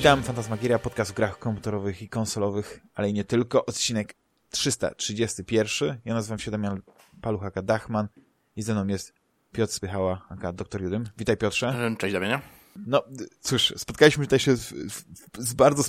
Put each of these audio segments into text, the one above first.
Witam, Fantasmagieria, podcast o grach komputerowych i konsolowych, ale i nie tylko. Odcinek 331. Ja nazywam się Damian Paluchaka Dachman i ze mną jest Piotr Spychała, aka Dr. Judym. Witaj Piotrze. Cześć Damianie. No cóż, spotkaliśmy tutaj się w, w, z bardzo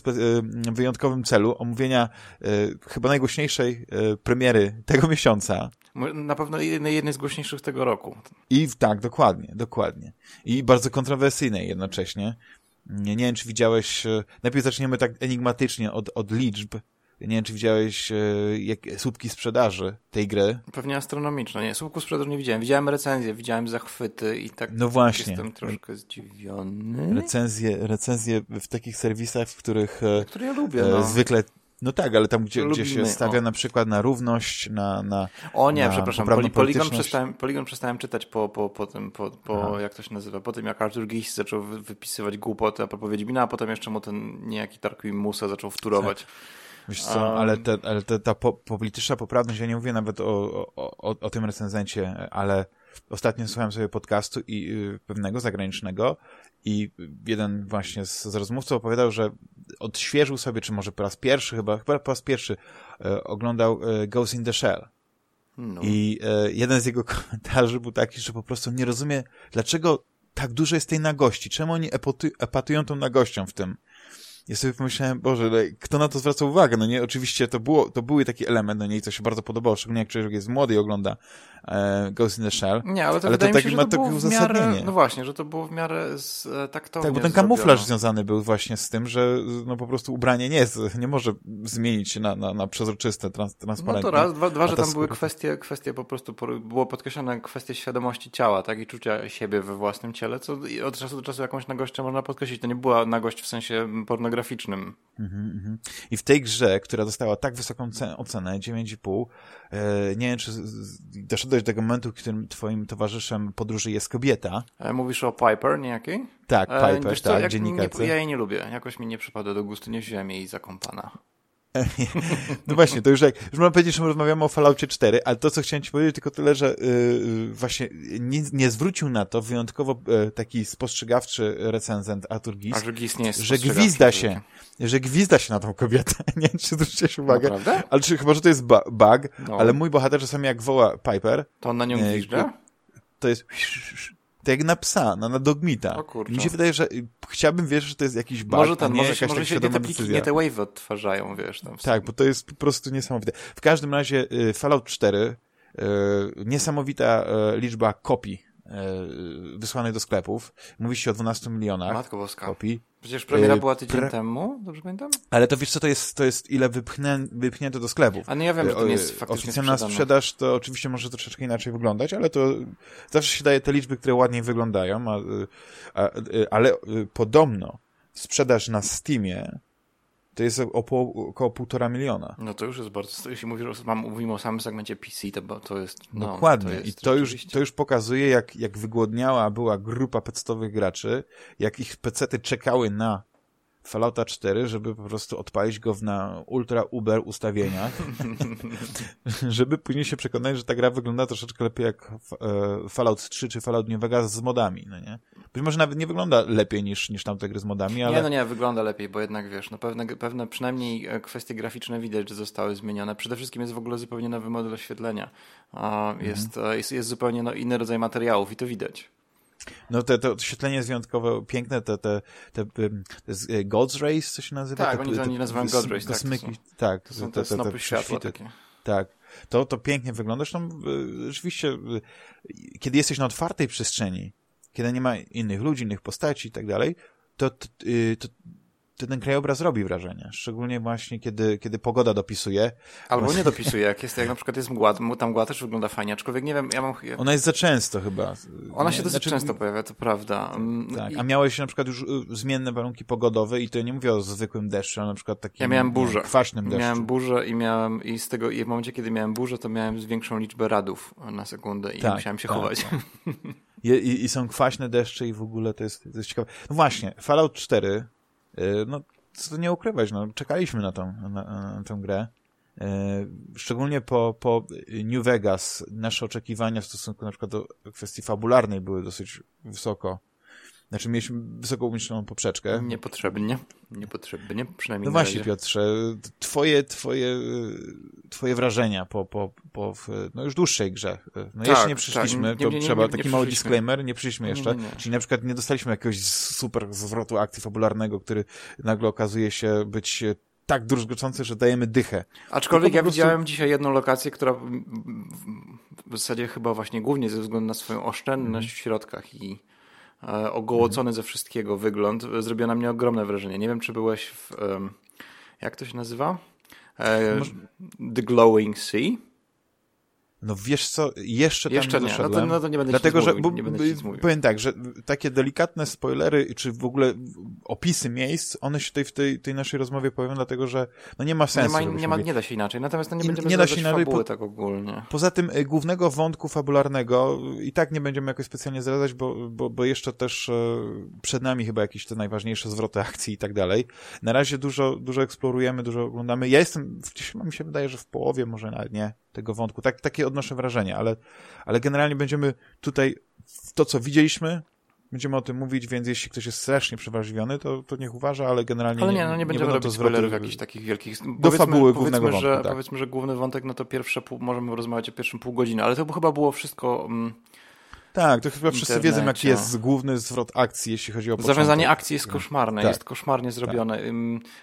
wyjątkowym celu omówienia e, chyba najgłośniejszej e, premiery tego miesiąca. Na pewno jednej, jednej z głośniejszych tego roku. I tak, dokładnie, dokładnie. I bardzo kontrowersyjnej jednocześnie. Nie, nie wiem, czy widziałeś... E, najpierw zaczniemy tak enigmatycznie od, od liczb. Nie wiem, czy widziałeś e, jak, słupki sprzedaży tej gry. Pewnie astronomiczne. Nie, słupków sprzedaży nie widziałem. Widziałem recenzje, widziałem zachwyty i tak no właśnie. jestem troszkę zdziwiony. Recenzje, recenzje w takich serwisach, w których e, Które ja lubię, no. zwykle no tak, ale tam, gdzie, gdzie się stawia o. na przykład na równość, na. na o nie, na przepraszam. Poli, Poligon, przestałem, Poligon przestałem czytać po, po, po tym, po, po jak to się nazywa, po tym jak Arthur Gies zaczął wypisywać głupoty a propos Wiedźmina, a potem jeszcze mu ten niejaki Tarquin Musa zaczął wturować. Tak. Wiesz co, um, ale, te, ale te, ta po, polityczna poprawność, ja nie mówię nawet o, o, o, o tym recenzencie, ale ostatnio słuchałem sobie podcastu i y, pewnego zagranicznego i jeden właśnie z, z rozmówców opowiadał, że odświeżył sobie, czy może po raz pierwszy, chyba, chyba po raz pierwszy e, oglądał e, Ghost in the Shell. No. I e, jeden z jego komentarzy był taki, że po prostu nie rozumie, dlaczego tak dużo jest tej nagości. Czemu oni epatują tą nagością w tym? Ja sobie pomyślałem, Boże, kto na to zwraca uwagę? No nie, oczywiście to, było, to były taki element, no nie, co się bardzo podobało, szczególnie jak człowiek jest młody i ogląda e, Ghost in the Shell. Nie, ale to, ale to tak się, ma takie uzasadnienie. Miarę, no właśnie, że to było w miarę z, e, taktownie Tak, bo ten kamuflaż związany był właśnie z tym, że no po prostu ubranie nie jest, nie może zmienić się na, na, na przezroczyste, trans, transparentne. No to raz, dwa, dwa że tam były kwestie, kwestie po prostu, było podkreślone kwestie świadomości ciała, tak, i czucia siebie we własnym ciele, co od czasu do czasu jakąś nagością można podkreślić. To nie była nagość w sensie pornograficznym. Mm -hmm. I w tej grze, która dostała tak wysoką ocenę, 9,5, e, nie wiem, czy doszedłeś do tego momentu, w którym twoim towarzyszem podróży jest kobieta. E, mówisz o Piper niejakiej? Tak, e, Piper, e, tak, dziennikarce. Ja jej nie lubię, jakoś mi nie przypada do gustu, nie wziąłem jej za kompana. No właśnie, to już jak, już można powiedzieć, że rozmawiamy o Falloutie 4, ale to, co chciałem ci powiedzieć, tylko tyle, że yy, właśnie nie, nie, zwrócił na to wyjątkowo yy, taki spostrzegawczy recenzent Arthur Gies, A, że, Gies nie jest że gwizda się, że gwizda się na tą kobietę. nie wiem, czy zwróciłeś uwagę. Naprawdę? Ale czy chyba, że to jest bug, no. ale mój bohater czasami jak woła Piper, to on na nią gwizda? To jest to jak na psa, na, na dogmita. O Mi się wydaje, że chciałbym wierzyć, że to jest jakiś bug, może ten, nie może, może się nie te, pliki, nie te wave odtwarzają, wiesz. Tam tak, bo to jest po prostu niesamowite. W każdym razie y, Fallout 4, y, niesamowita y, liczba kopii y, wysłanych do sklepów. Mówi się o 12 milionach Matko Boska. kopii. Przecież premiera była tydzień pre... temu, dobrze pamiętam? Ale to wiesz co, to jest, to jest ile wypchnę, wypchnięto do sklepów. A no ja wiem, że to nie jest faktycznie Oficjalna sprzedane. sprzedaż to oczywiście może troszeczkę inaczej wyglądać, ale to zawsze się daje te liczby, które ładniej wyglądają, a, a, ale podobno sprzedaż na Steamie to jest około, około półtora miliona. No to już jest bardzo, jeśli mówisz, mówimy o samym segmencie PC, to, to jest... No, Dokładnie. To jest I to już, to już pokazuje, jak, jak wygłodniała była grupa pecetowych graczy, jak ich pecety czekały na Fallouta 4, żeby po prostu odpalić go na ultra uber ustawieniach, żeby później się przekonać, że ta gra wygląda troszeczkę lepiej jak e, Fallout 3 czy Fallout New Vegas z modami, no nie? Być może nawet nie wygląda lepiej niż, niż tamte gry z modami, ale... Nie, no nie, wygląda lepiej, bo jednak wiesz, no pewne, pewne przynajmniej e, kwestie graficzne widać, że zostały zmienione. Przede wszystkim jest w ogóle zupełnie nowy model oświetlenia. Jest, mhm. jest, jest zupełnie no, inny rodzaj materiałów i to widać. No te, to oświetlenie jest wyjątkowo piękne, te, te, te, te e, God's Race, co się nazywa? Tak, te, oni, te, oni nazywają God's Race, tak. Smyki, tak, to są te, te, te, te światła takie. Tak, to, to pięknie wygląda. Zresztą e, rzeczywiście, e, kiedy jesteś na otwartej przestrzeni, kiedy nie ma innych ludzi, innych postaci i tak dalej, to, to, to to ten krajobraz robi wrażenie. Szczególnie właśnie, kiedy, kiedy pogoda dopisuje. Albo nie dopisuje, jak jest, jak na przykład jest mgła, tam mgła też wygląda fajnie, aczkolwiek nie wiem, ja mam... Ona jest za często chyba. Ona się dosyć znaczy, często pojawia, to prawda. Mm, tak, a miałeś na przykład już y, zmienne warunki pogodowe i to nie mówię o zwykłym deszczu, ale na przykład takim ja miałem burzę. kwaśnym deszczu. Miałem burzę i miałem, i z tego, i w momencie, kiedy miałem burzę, to miałem większą liczbę radów na sekundę i tak, musiałem się tak, chować. Tak. I, i, I, są kwaśne deszcze i w ogóle to jest, to jest ciekawe. No właśnie, Fallout 4, y, no co nie ukrywać, no, czekaliśmy na tą, na, na tę grę. E, szczególnie po, po New Vegas nasze oczekiwania w stosunku na przykład do kwestii fabularnej były dosyć wysoko Znaczy mieliśmy wysoko umieszczoną poprzeczkę. Niepotrzebnie. Niepotrzebnie, przynajmniej No właśnie, Piotrze, twoje, twoje, twoje wrażenia po, po, po no już dłuższej grze. No tak, jeszcze nie przyszliśmy, tak. nie, nie, nie, to trzeba, taki mały disclaimer, nie przyszliśmy jeszcze. Czyli na przykład nie dostaliśmy jakiegoś super zwrotu akcji fabularnego, który nagle okazuje się być tak druzgoczący, że dajemy dychę. Aczkolwiek ja prostu... widziałem dzisiaj jedną lokację, która w zasadzie chyba właśnie głównie ze względu na swoją oszczędność mm. w środkach i ogołocony mm. ze wszystkiego wygląd zrobiła na mnie ogromne wrażenie. Nie wiem, czy byłeś w... Jak to się nazywa? E, The Glowing Sea? No wiesz co, jeszcze tam jeszcze nie, nie. No, to, no to nie będę Dlatego, że mówił, będę powiem tak, że takie delikatne spoilery, czy w ogóle opisy miejsc, one się tutaj w tej, tej naszej rozmowie pojawią, dlatego że no nie ma sensu. Nie, ma, nie, ma, nie da się inaczej, natomiast no nie, nie będziemy nie da się inaczej, po, tak ogólnie. Poza tym y, głównego wątku fabularnego i tak nie będziemy jakoś specjalnie zdradzać, bo, bo, bo jeszcze też e, przed nami chyba jakieś te najważniejsze zwroty akcji i tak dalej. Na razie dużo, dużo eksplorujemy, dużo oglądamy. Ja jestem, gdzieś mi się wydaje, że w połowie, może nawet nie, tego wątku. Tak, takie odnoszę wrażenie, ale, ale generalnie będziemy tutaj to, co widzieliśmy, będziemy o tym mówić, więc jeśli ktoś jest strasznie przewrażliwiony, to, to niech uważa, ale generalnie ale nie, no nie, nie będziemy robić spoilerów jakichś takich wielkich. Do powiedzmy, fabuły głównego powiedzmy, wątku, że, tak. Powiedzmy, że główny wątek, no to pierwsze pół, możemy rozmawiać o pierwszym pół godziny, ale to chyba było wszystko... Mm, tak, to chyba wszyscy wiedzą, jaki jest główny zwrot akcji, jeśli chodzi o początek. Zawiązanie akcji jest koszmarne, tak. jest koszmarnie zrobione. Tak.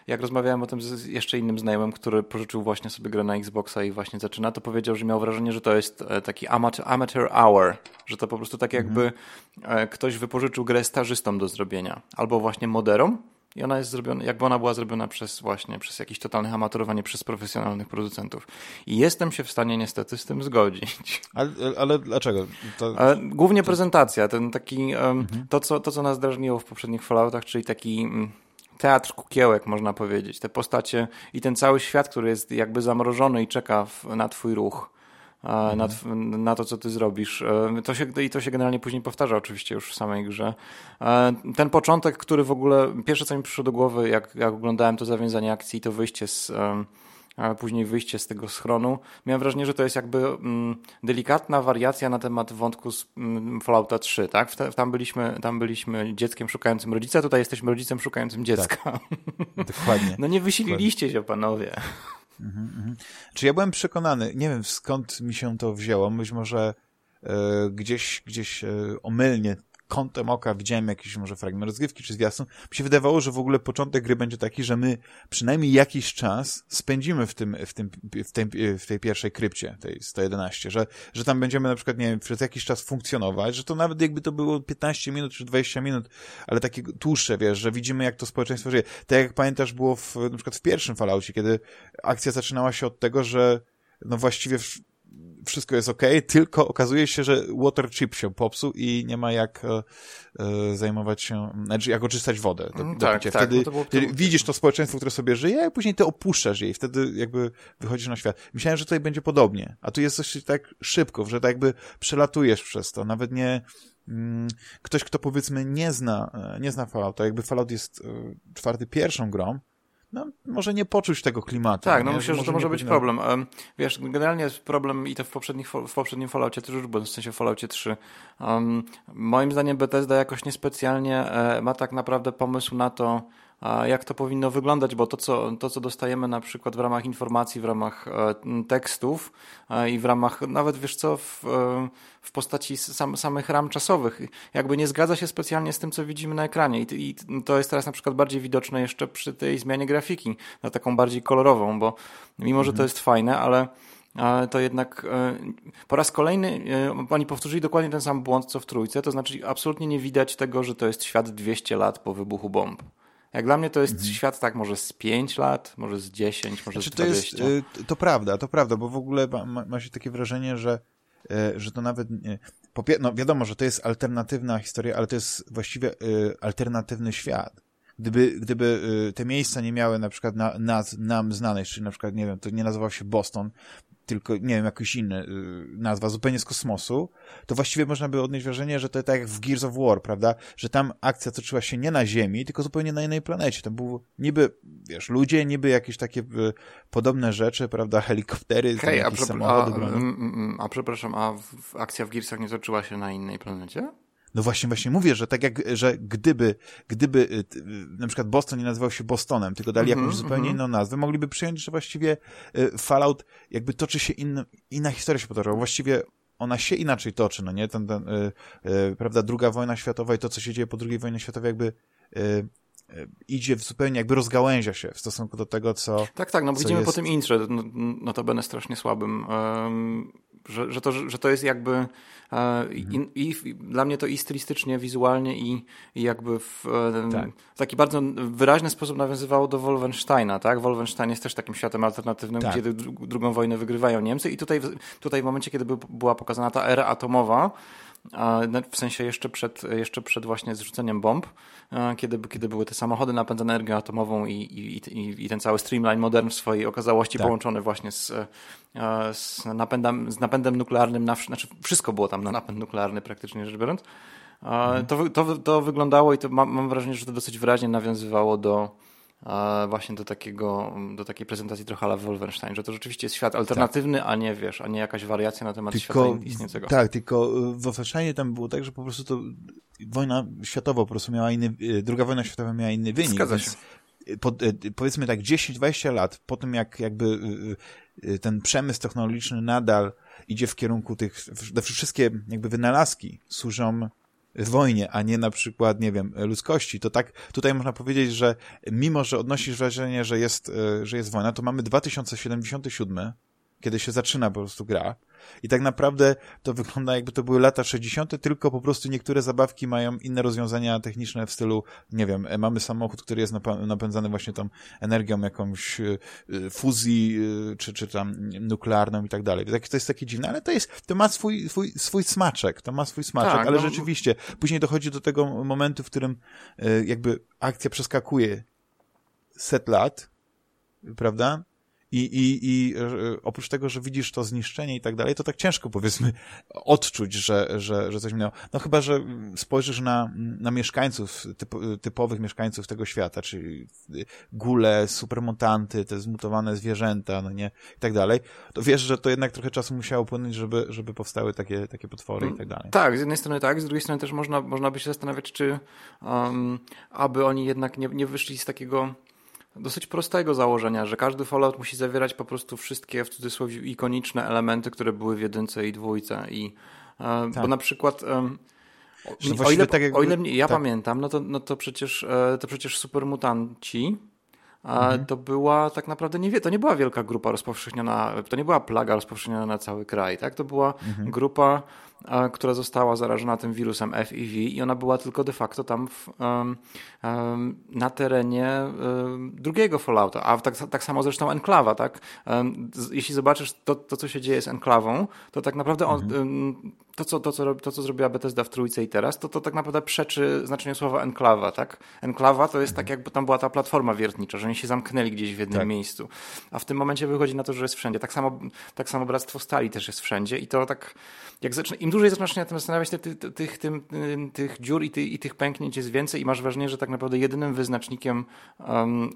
Jak rozmawiałem o tym z jeszcze innym znajomym, który pożyczył właśnie sobie grę na Xboxa i właśnie zaczyna, to powiedział, że miał wrażenie, że to jest e, taki amateur, amateur hour, że to po prostu tak jakby mhm. ktoś wypożyczył grę stażystom do zrobienia, albo właśnie moderom, i ona jest zrobiona, jakby ona była zrobiona przez właśnie, przez jakieś totalne amatorowanie, przez profesjonalnych producentów. I jestem się w stanie niestety z tym zgodzić. Ale, ale dlaczego? To... Głównie prezentacja, ten taki, mhm. to, co, to co nas drażniło w poprzednich Falloutach, czyli taki mm, teatr kukiełek, można powiedzieć. Te postacie i ten cały świat, który jest jakby zamrożony i czeka w, na twój ruch mhm. na, to, co ty zrobisz. E, to się, I to się generalnie później powtarza oczywiście już w samej grze. E, ten początek, który w ogóle, pierwsze co mi przyszło do głowy, jak, jak oglądałem to zawiązanie akcji, to wyjście z a później wyjście z tego schronu. Miałem wrażenie, że to jest jakby mm, delikatna wariacja na temat wątku z mm, Fallouta 3, tak? Tam byliśmy, tam byliśmy dzieckiem szukającym rodzica, tutaj jesteśmy rodzicem szukającym dziecka. Tak. Dokładnie. No nie wysililiście Dokładnie. się, panowie. Mhm, mhm. Czy ja byłem przekonany, nie wiem skąd mi się to wzięło, być może e, gdzieś, gdzieś e, omylnie kątem oka widziałem jakiś może fragment rozgrywki czy zwiastun, mi się wydawało, że w ogóle początek gry będzie taki, że my przynajmniej jakiś czas spędzimy w tym, w tym, w tej, w tej pierwszej krypcie, tej 111, że, że tam będziemy na przykład, nie wiem, przez jakiś czas funkcjonować, że to nawet jakby to było 15 minut czy 20 minut, ale takie dłuższe, wiesz, że widzimy jak to społeczeństwo żyje. Tak jak pamiętasz było w, na przykład w pierwszym Falloutie, kiedy akcja zaczynała się od tego, że no właściwie wszystko jest ok, tylko okazuje się, że water chip się popsuł i nie ma jak e, e zajmować się, znaczy jak oczyszczać wodę do, mm, do tak, picia. Tak, wtedy, to to... widzisz to społeczeństwo, które sobie żyje, a później ty opuszczasz je i wtedy jakby wychodzisz na świat. Myślałem, że tutaj będzie podobnie, a tu jest coś tak szybko, że tak jakby przelatujesz przez to, nawet nie mm, ktoś, kto powiedzmy nie zna, e, nie zna Fallouta, jakby Fallout jest e, czwarty pierwszą grą, no, może nie poczuć tego klimatu. Tak, no nie? myślę, że, to może być problem. Wiesz, generalnie jest problem i to w, poprzednich, w poprzednim Falloutie też już było, w sensie Falloutie 3. Um, moim zdaniem Bethesda jakoś niespecjalnie e, ma tak naprawdę pomysł na to, jak to powinno wyglądać, bo to co, to, co dostajemy na przykład w ramach informacji, w ramach e, tekstów e, i w ramach, nawet wiesz co, w, e, w postaci sam, samych ram czasowych, jakby nie zgadza się specjalnie z tym, co widzimy na ekranie. I, I, to jest teraz na przykład bardziej widoczne jeszcze przy tej zmianie grafiki, na taką bardziej kolorową, bo mimo, że to mhm. jest fajne, ale to jednak po raz kolejny oni powtórzyli dokładnie ten sam błąd, co w trójce, to znaczy absolutnie nie widać tego, że to jest świat 200 lat po wybuchu bomb. Jak dla mnie to jest mhm. świat tak może z 5 lat, może z 10, może znaczy, z 20. To, jest, y, to prawda, to prawda, bo w ogóle ma, ma się takie wrażenie, że, y, że to nawet... No wiadomo, że to jest alternatywna historia, ale to jest właściwie y, alternatywny świat. Gdyby, gdyby te miejsca nie miały na przykład na, naz, nam znanych, czyli na przykład, nie wiem, to nie nazywał się Boston, tylko, nie wiem, jakiś inny y, nazwa, zupełnie z kosmosu, to właściwie można by odnieść wrażenie, że to tak jak w Gears of War, prawda? Że tam akcja toczyła się nie na Ziemi, tylko zupełnie na innej planecie. To był niby, wiesz, ludzie, niby jakieś takie y, podobne rzeczy, prawda? Helikoptery, Hej, a, samochody. A, mm, mm, mm, a przepraszam, a w, akcja w Gearsach nie toczyła się na innej planecie? No właśnie, właśnie mówię, że tak jak, że gdyby, gdyby y, na przykład Boston nie nazywał się Bostonem, tylko dali mm -hmm, jakąś zupełnie mm -hmm. inną nazwę, mogliby przyjąć, że właściwie y, Fallout jakby toczy się in, inna historia się potoczyła. Właściwie ona się inaczej toczy, no nie? Ten, ten, y, y, prawda, druga wojna światowa i to, co się dzieje po drugiej wojnie światowej jakby y, idzie w zupełnie, jakby rozgałęzia się w stosunku do tego, co Tak, tak, no bo widzimy jest... po tym intrze, no, no to będę strasznie słabym, um, że, że, to, że to jest jakby mhm. I, i, dla mnie to i stylistycznie, wizualnie i, i jakby w, tak. w, taki bardzo wyraźny sposób nawiązywało do Wolfensteina, tak? Wolfenstein jest też takim światem alternatywnym, tak. gdzie drugą wojnę wygrywają Niemcy i tutaj, tutaj w momencie, kiedy była pokazana ta era atomowa, w sensie jeszcze przed, jeszcze przed właśnie zrzuceniem bomb, kiedy, kiedy były te samochody napędzane energią atomową i, i, i ten cały streamline modern w swojej okazałości tak. połączony właśnie z, z, napędem, z napędem nuklearnym, na, znaczy wszystko było tam na napęd nuklearny praktycznie rzecz biorąc. Mhm. To, to, to wyglądało i to mam, mam wrażenie, że to dosyć wyraźnie nawiązywało do, właśnie do takiego, do takiej prezentacji trochę ala Wolfenstein, że to rzeczywiście jest świat alternatywny, tak. a nie wiesz, a nie jakaś wariacja na temat tylko, świata istniejącego. Tak, tylko w Wolfensteinie tam było tak, że po prostu to wojna światowa po prostu miała inny, y, druga wojna światowa miała inny wynik. Zgadza się. Po, y, powiedzmy tak 10-20 lat po tym, jak jakby y, ten przemysł technologiczny nadal idzie w kierunku tych, wszystkie jakby wynalazki służą wojnie, a nie na przykład, nie wiem, ludzkości, to tak tutaj można powiedzieć, że mimo, że odnosisz wrażenie, że jest, e, że jest wojna, to mamy 2077, kiedy się zaczyna po prostu gra i tak naprawdę to wygląda jakby to były lata 60., tylko po prostu niektóre zabawki mają inne rozwiązania techniczne w stylu, nie wiem, e, mamy samochód, który jest napędzany właśnie tą energią jakąś e, fuzji, e, czy, czy tam nuklearną i tak dalej. To jest takie dziwne, ale to jest, to ma swój, swój, swój smaczek, to ma swój smaczek, tak, ale no... rzeczywiście, później dochodzi do tego momentu, w którym jakby akcja przeskakuje set lat, prawda? I, i, i e, oprócz tego, że widzisz to zniszczenie i tak dalej, to tak ciężko powiedzmy odczuć, że, że, że coś minęło. No chyba, że spojrzysz na, na mieszkańców, typ, typowych mieszkańców tego świata, czyli gule, supermutanty, te zmutowane zwierzęta, no nie, i tak dalej, to wiesz, że to jednak trochę czasu musiało płynąć, żeby, żeby powstały takie, takie potwory i tak dalej. Tak, z jednej strony tak, z drugiej strony też można, można by się zastanawiać, czy um, aby oni jednak nie, nie wyszli z takiego dosyć prostego założenia, że każdy Fallout musi zawierać po prostu wszystkie w cudzysłowie ikoniczne elementy, które były w jedynce i dwójce. I, e, tak. Bo na przykład. o, ile, tak jakby, o ile ja tak. pamiętam, no to, no to przecież e, to przecież supermutanci mhm. to była tak naprawdę nie wie, to nie była wielka grupa rozpowszechniona, to nie była plaga rozpowszechniona na cały kraj, tak? To była mhm. grupa która została zarażona tym wirusem FIV i ona była tylko de facto tam w, na terenie drugiego Fallouta, a tak, tak samo zresztą enklawa, tak? jeśli zobaczysz to, to, co się dzieje z enklawą, to tak naprawdę on, mhm. To, co, to, co, to, co zrobiła Bethesda w trójce i teraz, to, to tak naprawdę przeczy znaczeniu słowa enklawa, tak? Enklawa to jest tak, jakby tam była ta platforma wiertnicza, że oni się zamknęli gdzieś w jednym tak. miejscu, a w tym momencie wychodzi na to, że jest wszędzie. Tak samo, tak samo Bractwo Stali też jest wszędzie i to tak, jak zaczyna, im dłużej zaczynasz się nad tym zastanawiać, tych, tych, tych, tych dziur i, ty, i tych pęknięć jest więcej i masz wrażenie, że tak naprawdę jedynym wyznacznikiem um,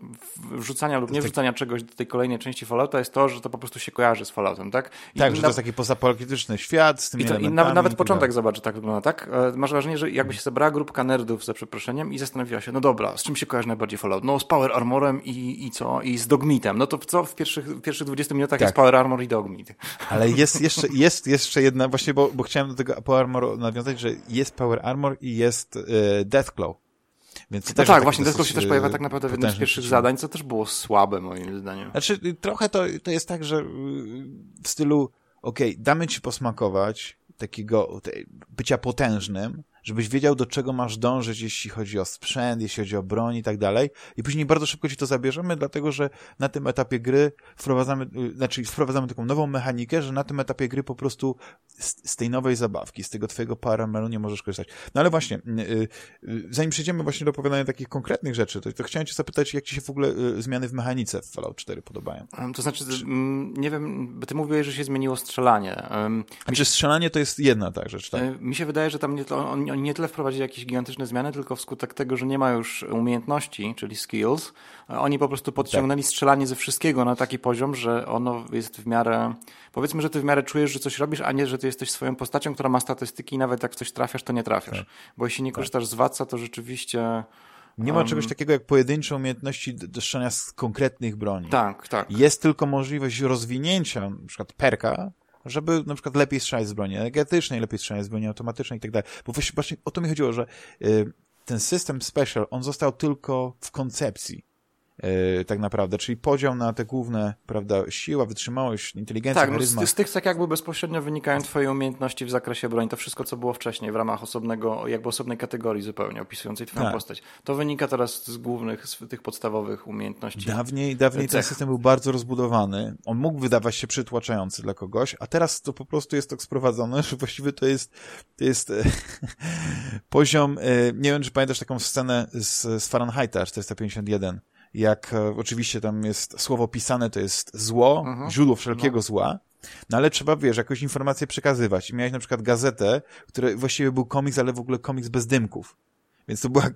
wrzucania lub nie tak- wrzucania czegoś do tej kolejnej części Fallouta jest to, że to po prostu się kojarzy z Falloutem, tak? I tak, że to jest taki pozapolityczny świat z tymi I, to, i nawet, nawet początek zobacz, tak wygląda, tak? E, masz wrażenie, że jakby się zebrała grupka nerdów, za przeproszeniem, i zastanowiła się, no dobra, z czym się kojarzy najbardziej Fallout? No z Power Armorem i, i co? I z Dogmitem. No to co w pierwszych, w pierwszych 20 minutach tak. jest Power Armor i Dogmit. Ale jest jeszcze, jest jeszcze jedna, właśnie, bo, bo chciałem do tego Power Armor nawiązać, że jest Power Armor i jest y, Deathclaw. Więc no tak, właśnie Deathclaw się też pojawia tak naprawdę w jednym z pierwszych zadań, co też było słabe moim zdaniem. Znaczy, trochę to, to jest tak, że w stylu, okej, okay, damy ci posmakować takiego bycia potężnym, żebyś wiedział, do czego masz dążyć, jeśli chodzi o sprzęt, jeśli chodzi o broń i tak dalej. I później bardzo szybko ci to zabierzemy, dlatego że na tym etapie gry wprowadzamy, y, znaczy wprowadzamy taką nową mechanikę, że na tym etapie gry po prostu z, z tej nowej zabawki, z tego twojego paramelu nie możesz korzystać. No ale właśnie, yy, yy, zanim przejdziemy właśnie do opowiadania takich konkretnych rzeczy, to, to chciałem cię zapytać, jak ci się w ogóle yy, zmiany w mechanice w Fallout 4 podobają? To znaczy, Czy... Nie wiem, bo ty mówiłeś, że się zmieniło strzelanie. Znaczy, strzelanie to jest jedna tak rzecz, tak? Mi się wydaje, że tam nie, to, oni oni nie tyle wprowadzili jakieś gigantyczne zmiany, tylko wskutek tego, że nie ma już umiejętności, czyli skills, oni po prostu podciągnęli tak. strzelanie ze wszystkiego na taki poziom, że ono jest w miarę, powiedzmy, że ty w miarę czujesz, że coś robisz, a nie, że ty jesteś swoją postacią, która ma statystyki i nawet jak w coś trafiasz, to nie trafiasz. Tak. Bo jeśli nie tak. korzystasz z Watsa, to rzeczywiście nie ma czegoś takiego jak pojedyncze umiejętności do strzelania z konkretnych broni. Tak, tak. Jest tylko możliwość rozwinięcia na przykład perka, żeby na przykład lepiej strzelać z broni energetycznej, lepiej strzelać z broni automatycznej i tak dalej. Bo właśnie o to mi chodziło, że y, ten system special, on został tylko w koncepcji. Yy, tak naprawdę, czyli podział na te główne, prawda, siła, wytrzymałość, inteligencja, tak, no z, z, tych tak jakby bezpośrednio wynikają twoje umiejętności w zakresie broni, to wszystko, co było wcześniej w ramach osobnego, jakby osobnej kategorii zupełnie opisującej twoją tak. postać. To wynika teraz z głównych, z tych podstawowych umiejętności. Dawniej, dawniej ten system był bardzo rozbudowany, on mógł wydawać się przytłaczający dla kogoś, a teraz to po prostu jest tak sprowadzone, że właściwie to jest, to jest e, poziom, e, nie wiem, czy pamiętasz taką scenę z, z Fahrenheita 451, jak e, oczywiście tam jest słowo pisane, to jest zło, mhm. źródło wszelkiego no. zła, no ale trzeba, wiesz, jakąś informację przekazywać. I miałeś na przykład gazetę, która właściwie był komiks, ale w ogóle komiks bez dymków. Więc to była,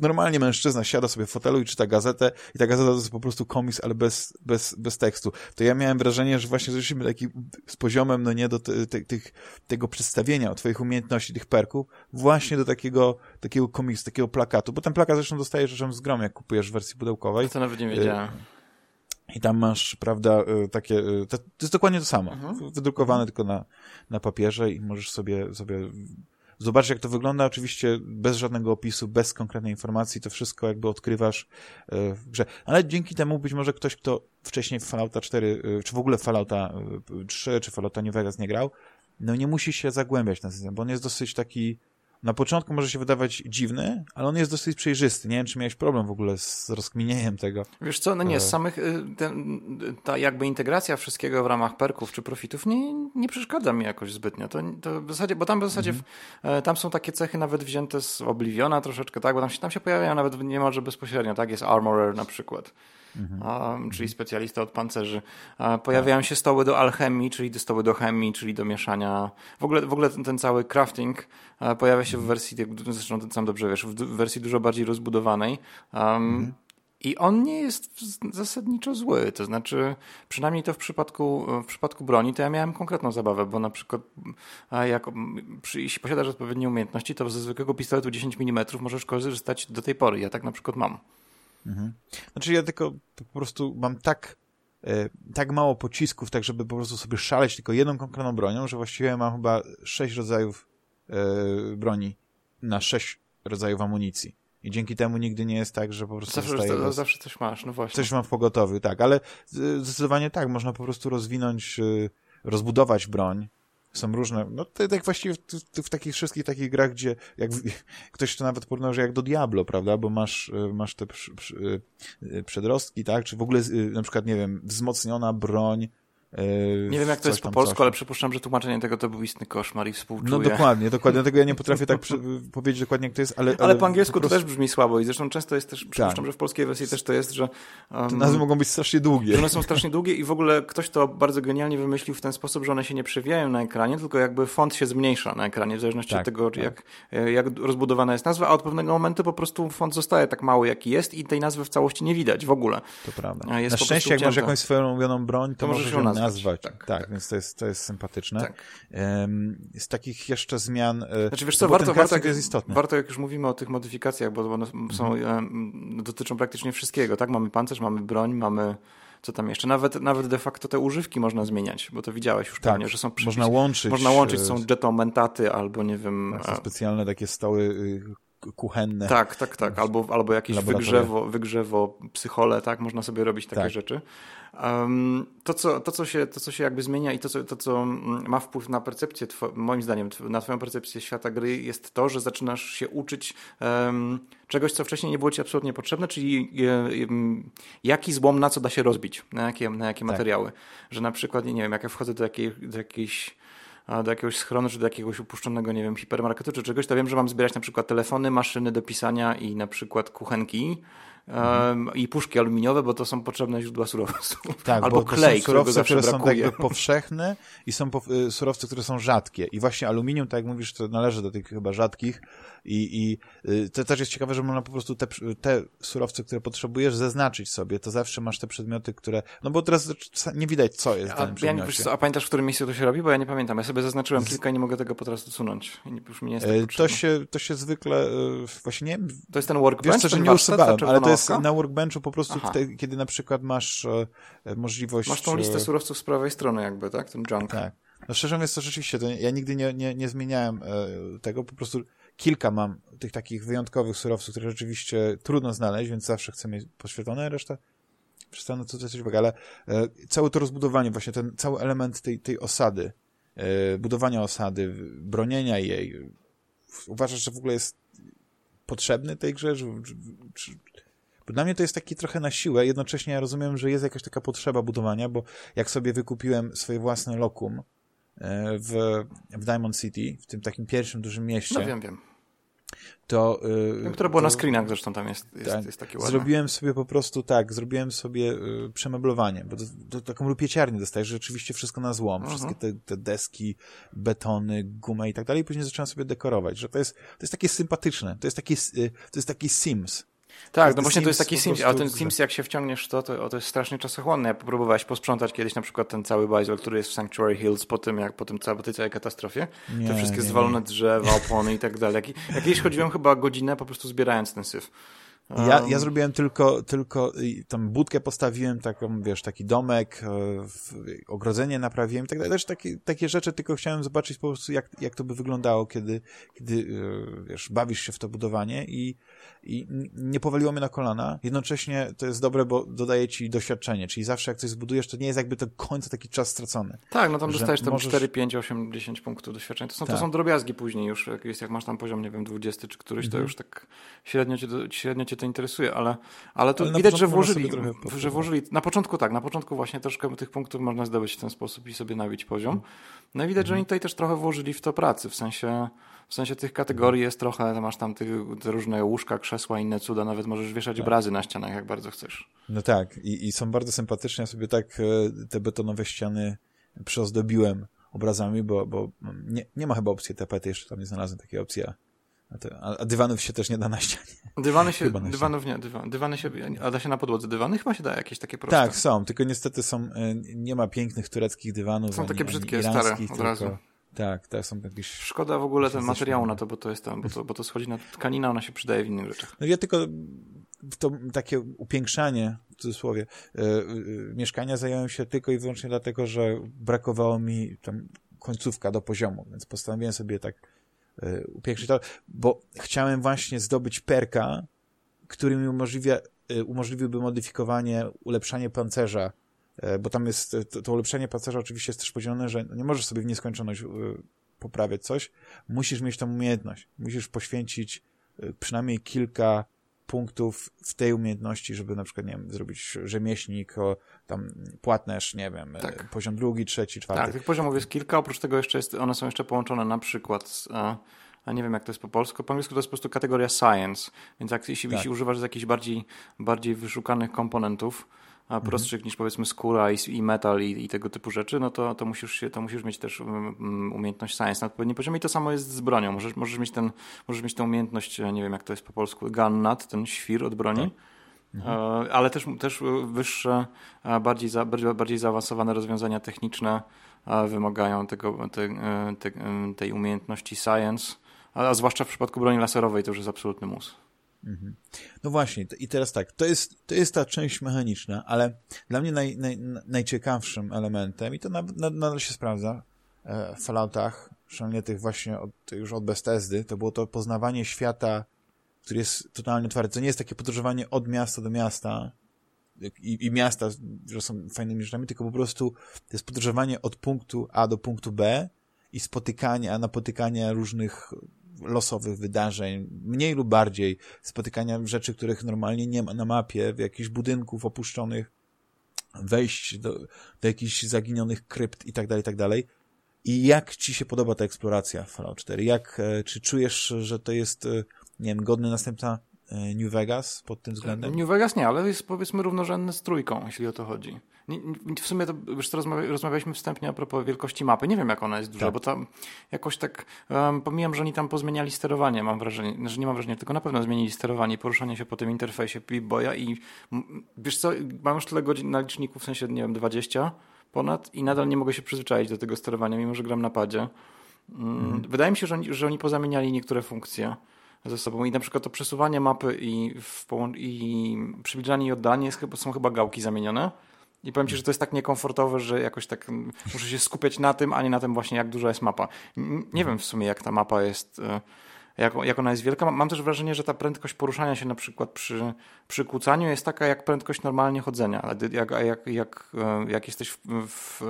normalnie mężczyzna siada sobie w fotelu i czyta gazetę i ta gazeta to jest po prostu komiks, ale bez, bez, bez tekstu. To ja miałem wrażenie, że właśnie zeszliśmy taki z poziomem, no nie, do te, te, tych, tego przedstawienia o twoich umiejętności, tych perków, właśnie do takiego, takiego komiksu, takiego plakatu, bo ten plakat zresztą dostajesz rzeczą z grom, jak kupujesz w wersji pudełkowej. To nawet nie wiedziałem. I tam masz, prawda, y, takie, y, to, to jest dokładnie to samo. Mhm. Wydrukowane tylko na, na papierze i możesz sobie, sobie Zobacz, jak to wygląda, oczywiście bez żadnego opisu, bez konkretnej informacji, to wszystko jakby odkrywasz e, w grze. Ale dzięki temu być może ktoś, kto wcześniej w Fallouta 4, e, czy w ogóle Fallouta 3, e, czy Fallouta New Vegas nie grał, no nie musi się zagłębiać na system, bo on jest dosyć taki na początku może się wydawać dziwny, ale on jest dosyć przejrzysty. Nie wiem, czy miałeś problem w ogóle z rozkminieniem tego. Wiesz co, no nie, z e. samych, y, ten, ta jakby integracja wszystkiego w ramach perków czy profitów nie, nie przeszkadza mi jakoś zbytnio. To, to w zasadzie, bo tam w zasadzie mhm. w, tam są takie cechy nawet wzięte z Obliviona troszeczkę, tak, bo tam się, tam się pojawiają nawet niemalże bezpośrednio, tak, jest Armorer na przykład. Mhm. Czyli specjalista od pancerzy. Pojawiają się stoły do alchemii, czyli stoły do chemii, czyli do mieszania. W ogóle, w ogóle ten, ten cały crafting pojawia się w wersji, zresztą ty sam dobrze wiesz, w wersji dużo bardziej rozbudowanej. Um, mhm. I on nie jest zasadniczo zły. To znaczy, przynajmniej to w przypadku, w przypadku broni, to ja miałem konkretną zabawę, bo na przykład jak, jeśli posiadasz odpowiednie umiejętności, to ze zwykłego pistoletu 10 mm możesz korzystać do tej pory. Ja tak na przykład mam. Mhm. Znaczy ja tylko po prostu mam tak e, tak mało pocisków, tak żeby po prostu sobie szaleć tylko jedną konkretną bronią, że właściwie mam chyba sześć rodzajów e, broni na sześć rodzajów amunicji. I dzięki temu nigdy nie jest tak, że po prostu zawsze, zostaje... Bez... Zawsze coś masz, no właśnie. Coś mam w pogotowiu, tak, ale zdecydowanie tak, można po prostu rozwinąć, e, rozbudować broń, są różne, no to tak właściwie w, w, w, takich wszystkich takich grach, gdzie jak ktoś to nawet porównał, że jak do Diablo, prawda, bo masz, y, masz te przy, przy, y, przedrostki, tak, czy w ogóle y, na przykład, nie wiem, wzmocniona broń, nie wiem, jak to jest po polsku, coś. ale przypuszczam, że tłumaczenie tego to był istny koszmar i współczuję. No dokładnie, dokładnie. Dlatego ja nie potrafię tak przy, powiedzieć dokładnie, jak to jest, ale... Ale, ale po angielsku po prostu... to też brzmi słabo i zresztą często jest też, przypuszczam, tak. że w polskiej wersji też to jest, że... Um, Te nazwy mogą być strasznie długie. Że one są strasznie długie i w ogóle ktoś to bardzo genialnie wymyślił w ten sposób, że one się nie przewijają na ekranie, tylko jakby font się zmniejsza na ekranie, w zależności tak, od tego, tak. jak, jak rozbudowana jest nazwa, a od pewnego momentu po prostu font zostaje tak mały, jaki jest i tej nazwy w całości nie widać w ogóle. To prawda. Jest na szczęście, jak masz jakąś swoją ulubioną broń, to, to możesz ją nazwać. Nazwać. Tak, tak tak, więc to jest, to jest sympatyczne. Tak. z takich jeszcze zmian... E, znaczy wiesz co, warto, warto, jak, jest istotny. warto jak już mówimy o tych modyfikacjach, bo one są, mhm. dotyczą praktycznie wszystkiego, tak? Mamy pancerz, mamy broń, mamy co tam jeszcze, nawet, nawet de facto te używki można zmieniać, bo to widziałeś już tak, pewnie, że są przypis, Można łączyć. Można łączyć, są jetomentaty albo nie wiem... Tak, są specjalne takie stoły y, kuchenne. Tak, tak, tak. Albo, albo jakieś wygrzewo, wygrzewo, psychole, tak, można sobie robić takie tak. rzeczy. Um, to, co, to, co się, to, co się jakby zmienia i to, co, to, co ma wpływ na percepcję, moim zdaniem, na twoją percepcję świata gry jest to, że zaczynasz się uczyć um, czegoś, co wcześniej nie było ci absolutnie potrzebne, czyli e, jaki złom na co da się rozbić, na jakie, na jakie tak. materiały. Że na przykład, nie wiem, jak ja wchodzę do, jakiej, do jakiejś do jakiegoś schronu, czy do jakiegoś upuszczonego, nie wiem, hipermarketu, czy czegoś, to wiem, że mam zbierać na przykład telefony, maszyny do pisania i na przykład kuchenki, um, i puszki aluminiowe, bo to są potrzebne źródła surowców. Tak, Albo klej, surowce, które są jakby powszechne i są po, y, surowce, które są rzadkie. I właśnie aluminium, tak jak mówisz, to należy do tych chyba rzadkich i, i y, to też jest ciekawe, że można po prostu te, te surowce, które potrzebujesz, zaznaczyć sobie. To zawsze masz te przedmioty, które... No bo teraz nie widać, co jest w danym przedmiocie. Ja, a pamiętasz, w którym miejscu to się robi? Bo ja nie pamiętam. Ja sobie zaznaczyłem kilka i nie mogę tego po prostu usunąć. Już mi nie jest tak e, to, się, to się zwykle... E, właśnie nie To jest ten workbench? Wiesz co, że nie usuwałem, ale to jest na workbenchu po prostu, te, kiedy na przykład masz e, możliwość... Masz tą listę surowców z prawej strony jakby, tak? Ten junk. Tak. No szczerze mówiąc, to rzeczywiście, to ja nigdy nie, nie, nie zmieniałem tego, po prostu kilka mam tych takich wyjątkowych surowców, które rzeczywiście trudno znaleźć, więc zawsze chcę mieć podświetlone, reszta przestanę co coś uwagę, ale e, całe to rozbudowanie, właśnie ten cały element tej, tej osady, e, budowania osady, bronienia jej, uważasz, że w ogóle jest potrzebny tej grze? Że, czy, bo dla mnie to jest taki trochę na siłę, jednocześnie ja rozumiem, że jest jakaś taka potrzeba budowania, bo jak sobie wykupiłem swoje własne lokum e, w, w Diamond City, w tym takim pierwszym dużym mieście. No wiem, wiem to... Yy, które było to, na screenach zresztą tam jest, jest, tak, jest takie ładne. Zrobiłem sobie po prostu tak, zrobiłem sobie yy, przemeblowanie, bo to, taką lupieciarnię dostajesz, rzeczywiście wszystko na złom, uh -huh. wszystkie te, te, deski, betony, gumę i tak dalej i później zacząłem sobie dekorować, że to jest, to jest takie sympatyczne, to jest taki, yy, to jest taki Sims, tak, no właśnie to jest taki Sims, a ten Sims jak się wciągniesz to, to, to jest strasznie czasochłonne. Ja próbowałeś posprzątać kiedyś na przykład ten cały bajzel, który jest w Sanctuary Hills po tym, jak po, tym, po tej całej katastrofie. Nie, Te wszystkie nie, zwalone nie. drzewa, opony i tak dalej. Jak, kiedyś chodziłem chyba godzinę po prostu zbierając ten syf. Ja, ja zrobiłem tylko, tylko tam budkę postawiłem, taką, wiesz, taki domek, e, ogrodzenie naprawiłem i tak dalej. Też takie, takie rzeczy, tylko chciałem zobaczyć po prostu, jak, jak to by wyglądało, kiedy, kiedy, e, wiesz, bawisz się w to budowanie i, i nie powaliło mnie na kolana. Jednocześnie to jest dobre, bo dodaje ci doświadczenie, czyli zawsze jak coś zbudujesz, to nie jest jakby do końca taki czas stracony. Tak, no tam dostajesz tam możesz... 4, 5, 8, 10 punktów doświadczenia. To są, tak. to są drobiazgi później już, jak, jest, jak masz tam poziom, nie wiem, 20 czy któryś, mhm. to już tak średnio cię, średnio cię to interesuje, ale, ale to ale widać, że włożyli, że włożyli, na początku tak, na początku właśnie troszkę tych punktów można zdobyć w ten sposób i sobie nabić poziom. No i widać, że mhm. oni tutaj też trochę włożyli w to pracy, w sensie w sensie tych kategorii jest trochę, masz tam tych, te różne łóżka, krzesła, inne cuda, nawet możesz wieszać tak. obrazy na ścianach, jak bardzo chcesz. No tak, i, i są bardzo sympatyczne. Ja sobie tak e, te betonowe ściany przyozdobiłem obrazami, bo, bo nie, nie ma chyba opcji tapety, jeszcze tam nie znalazłem takiej opcji, a, dywanów się też nie da na ścianie. Dywany się, dywanów nie, dywan, dywany się, a da się na podłodze dywany? Chyba się da jakieś takie proste. Tak, są, tylko niestety są, e, nie ma pięknych tureckich dywanów. Są ani, takie brzydkie, stare od razu. Tak, tak, są jakieś... Szkoda w ogóle ten materiału na to, bo to jest tam, bo to, bo to schodzi na tkanina, ona się przydaje w innych rzeczach. No ja tylko to takie upiększanie, w cudzysłowie, yy, yy, mieszkania zająłem się tylko i wyłącznie dlatego, że brakowało mi tam końcówka do poziomu, więc postanowiłem sobie tak yy, upiększyć to, bo chciałem właśnie zdobyć perka, który mi umożliwia, umożliwiłby modyfikowanie, ulepszanie pancerza bo tam jest, to, to ulepszenie pancerza oczywiście jest też podzielone, że nie możesz sobie w nieskończoność e, poprawiać coś, musisz mieć tą umiejętność. Musisz poświęcić e, przynajmniej kilka punktów w tej umiejętności, żeby na przykład, nie wiem, zrobić rzemieślnik, o, tam płatnerz, nie wiem, tak. poziom drugi, trzeci, czwarty. Tak, tych poziomów jest kilka, oprócz tego jeszcze jest, one są jeszcze połączone na przykład z, a nie wiem jak to jest po polsku, po angielsku to jest po prostu kategoria science, więc jak, jeśli, tak. jeśli używasz jakichś bardziej, bardziej wyszukanych komponentów, a prostszych niż powiedzmy skóra i, i metal i, i, tego typu rzeczy, no to, to, musisz się, to musisz mieć też um, umiejętność science na odpowiednim poziomie i to samo jest z bronią. Możesz, możesz, mieć ten, możesz mieć tę umiejętność, nie wiem jak to jest po polsku, gun nut, ten świr od broni. Tak. Mhm. E, ale też, też wyższe, bardziej, za, bardziej zaawansowane rozwiązania techniczne wymagają tego, te, e, te, e, tej umiejętności science, a zwłaszcza w przypadku broni laserowej to już jest absolutny mus. Mhm. No właśnie, i teraz tak, to jest, to jest ta część mechaniczna, ale dla mnie naj, naj, najciekawszym elementem, i to nadal się sprawdza e, w Falloutach, szczególnie tych właśnie od, już od Bethesdy, to było to poznawanie świata, który jest totalnie otwarty. To nie jest takie podróżowanie od miasta do miasta i, i miasta, że są fajnymi rzeczami, tylko po prostu to jest podróżowanie od punktu A do punktu B i spotykanie, a napotykanie różnych losowych wydarzeń, mniej lub bardziej spotykania rzeczy, których normalnie nie ma na mapie, w jakichś budynków opuszczonych, wejść do, do jakichś zaginionych krypt i tak dalej, tak dalej. I jak ci się podoba ta eksploracja Fallout 4? Jak, e, czy czujesz, że to jest, e, nie wiem, godny następca New Vegas pod tym względem? New Vegas nie, ale jest powiedzmy równorzędny z trójką, jeśli o to chodzi. w sumie to już rozmawialiśmy wstępnie a propos wielkości mapy. Nie wiem, jak ona jest duża, tak. bo tam jakoś tak um, pomijam, że oni tam pozmieniali sterowanie, mam wrażenie, że znaczy nie mam wrażenia, tylko na pewno zmienili sterowanie i poruszanie się po tym interfejsie Pip-Boya i wiesz co, mam już tyle godzin na liczniku, w sensie, nie wiem, 20 ponad i nadal nie mogę się przyzwyczaić do tego sterowania, mimo że gram na padzie. Mhm. Wydaje mi się, że oni, że oni pozamieniali niektóre funkcje ze sobą i na przykład to przesuwanie mapy i, w i przybliżanie i oddanie są chyba gałki zamienione. I powiem Ci, że to jest tak niekomfortowe, że jakoś tak muszę się skupiać na tym, a nie na tym właśnie, jak duża jest mapa. Nie wiem w sumie, jak ta mapa jest, e, jak, jak ona jest wielka. Mam też wrażenie, że ta prędkość poruszania się na przykład przy, przy kłócaniu jest taka jak prędkość normalnie chodzenia. Ale jak, jak, jak, e, jak jesteś w, w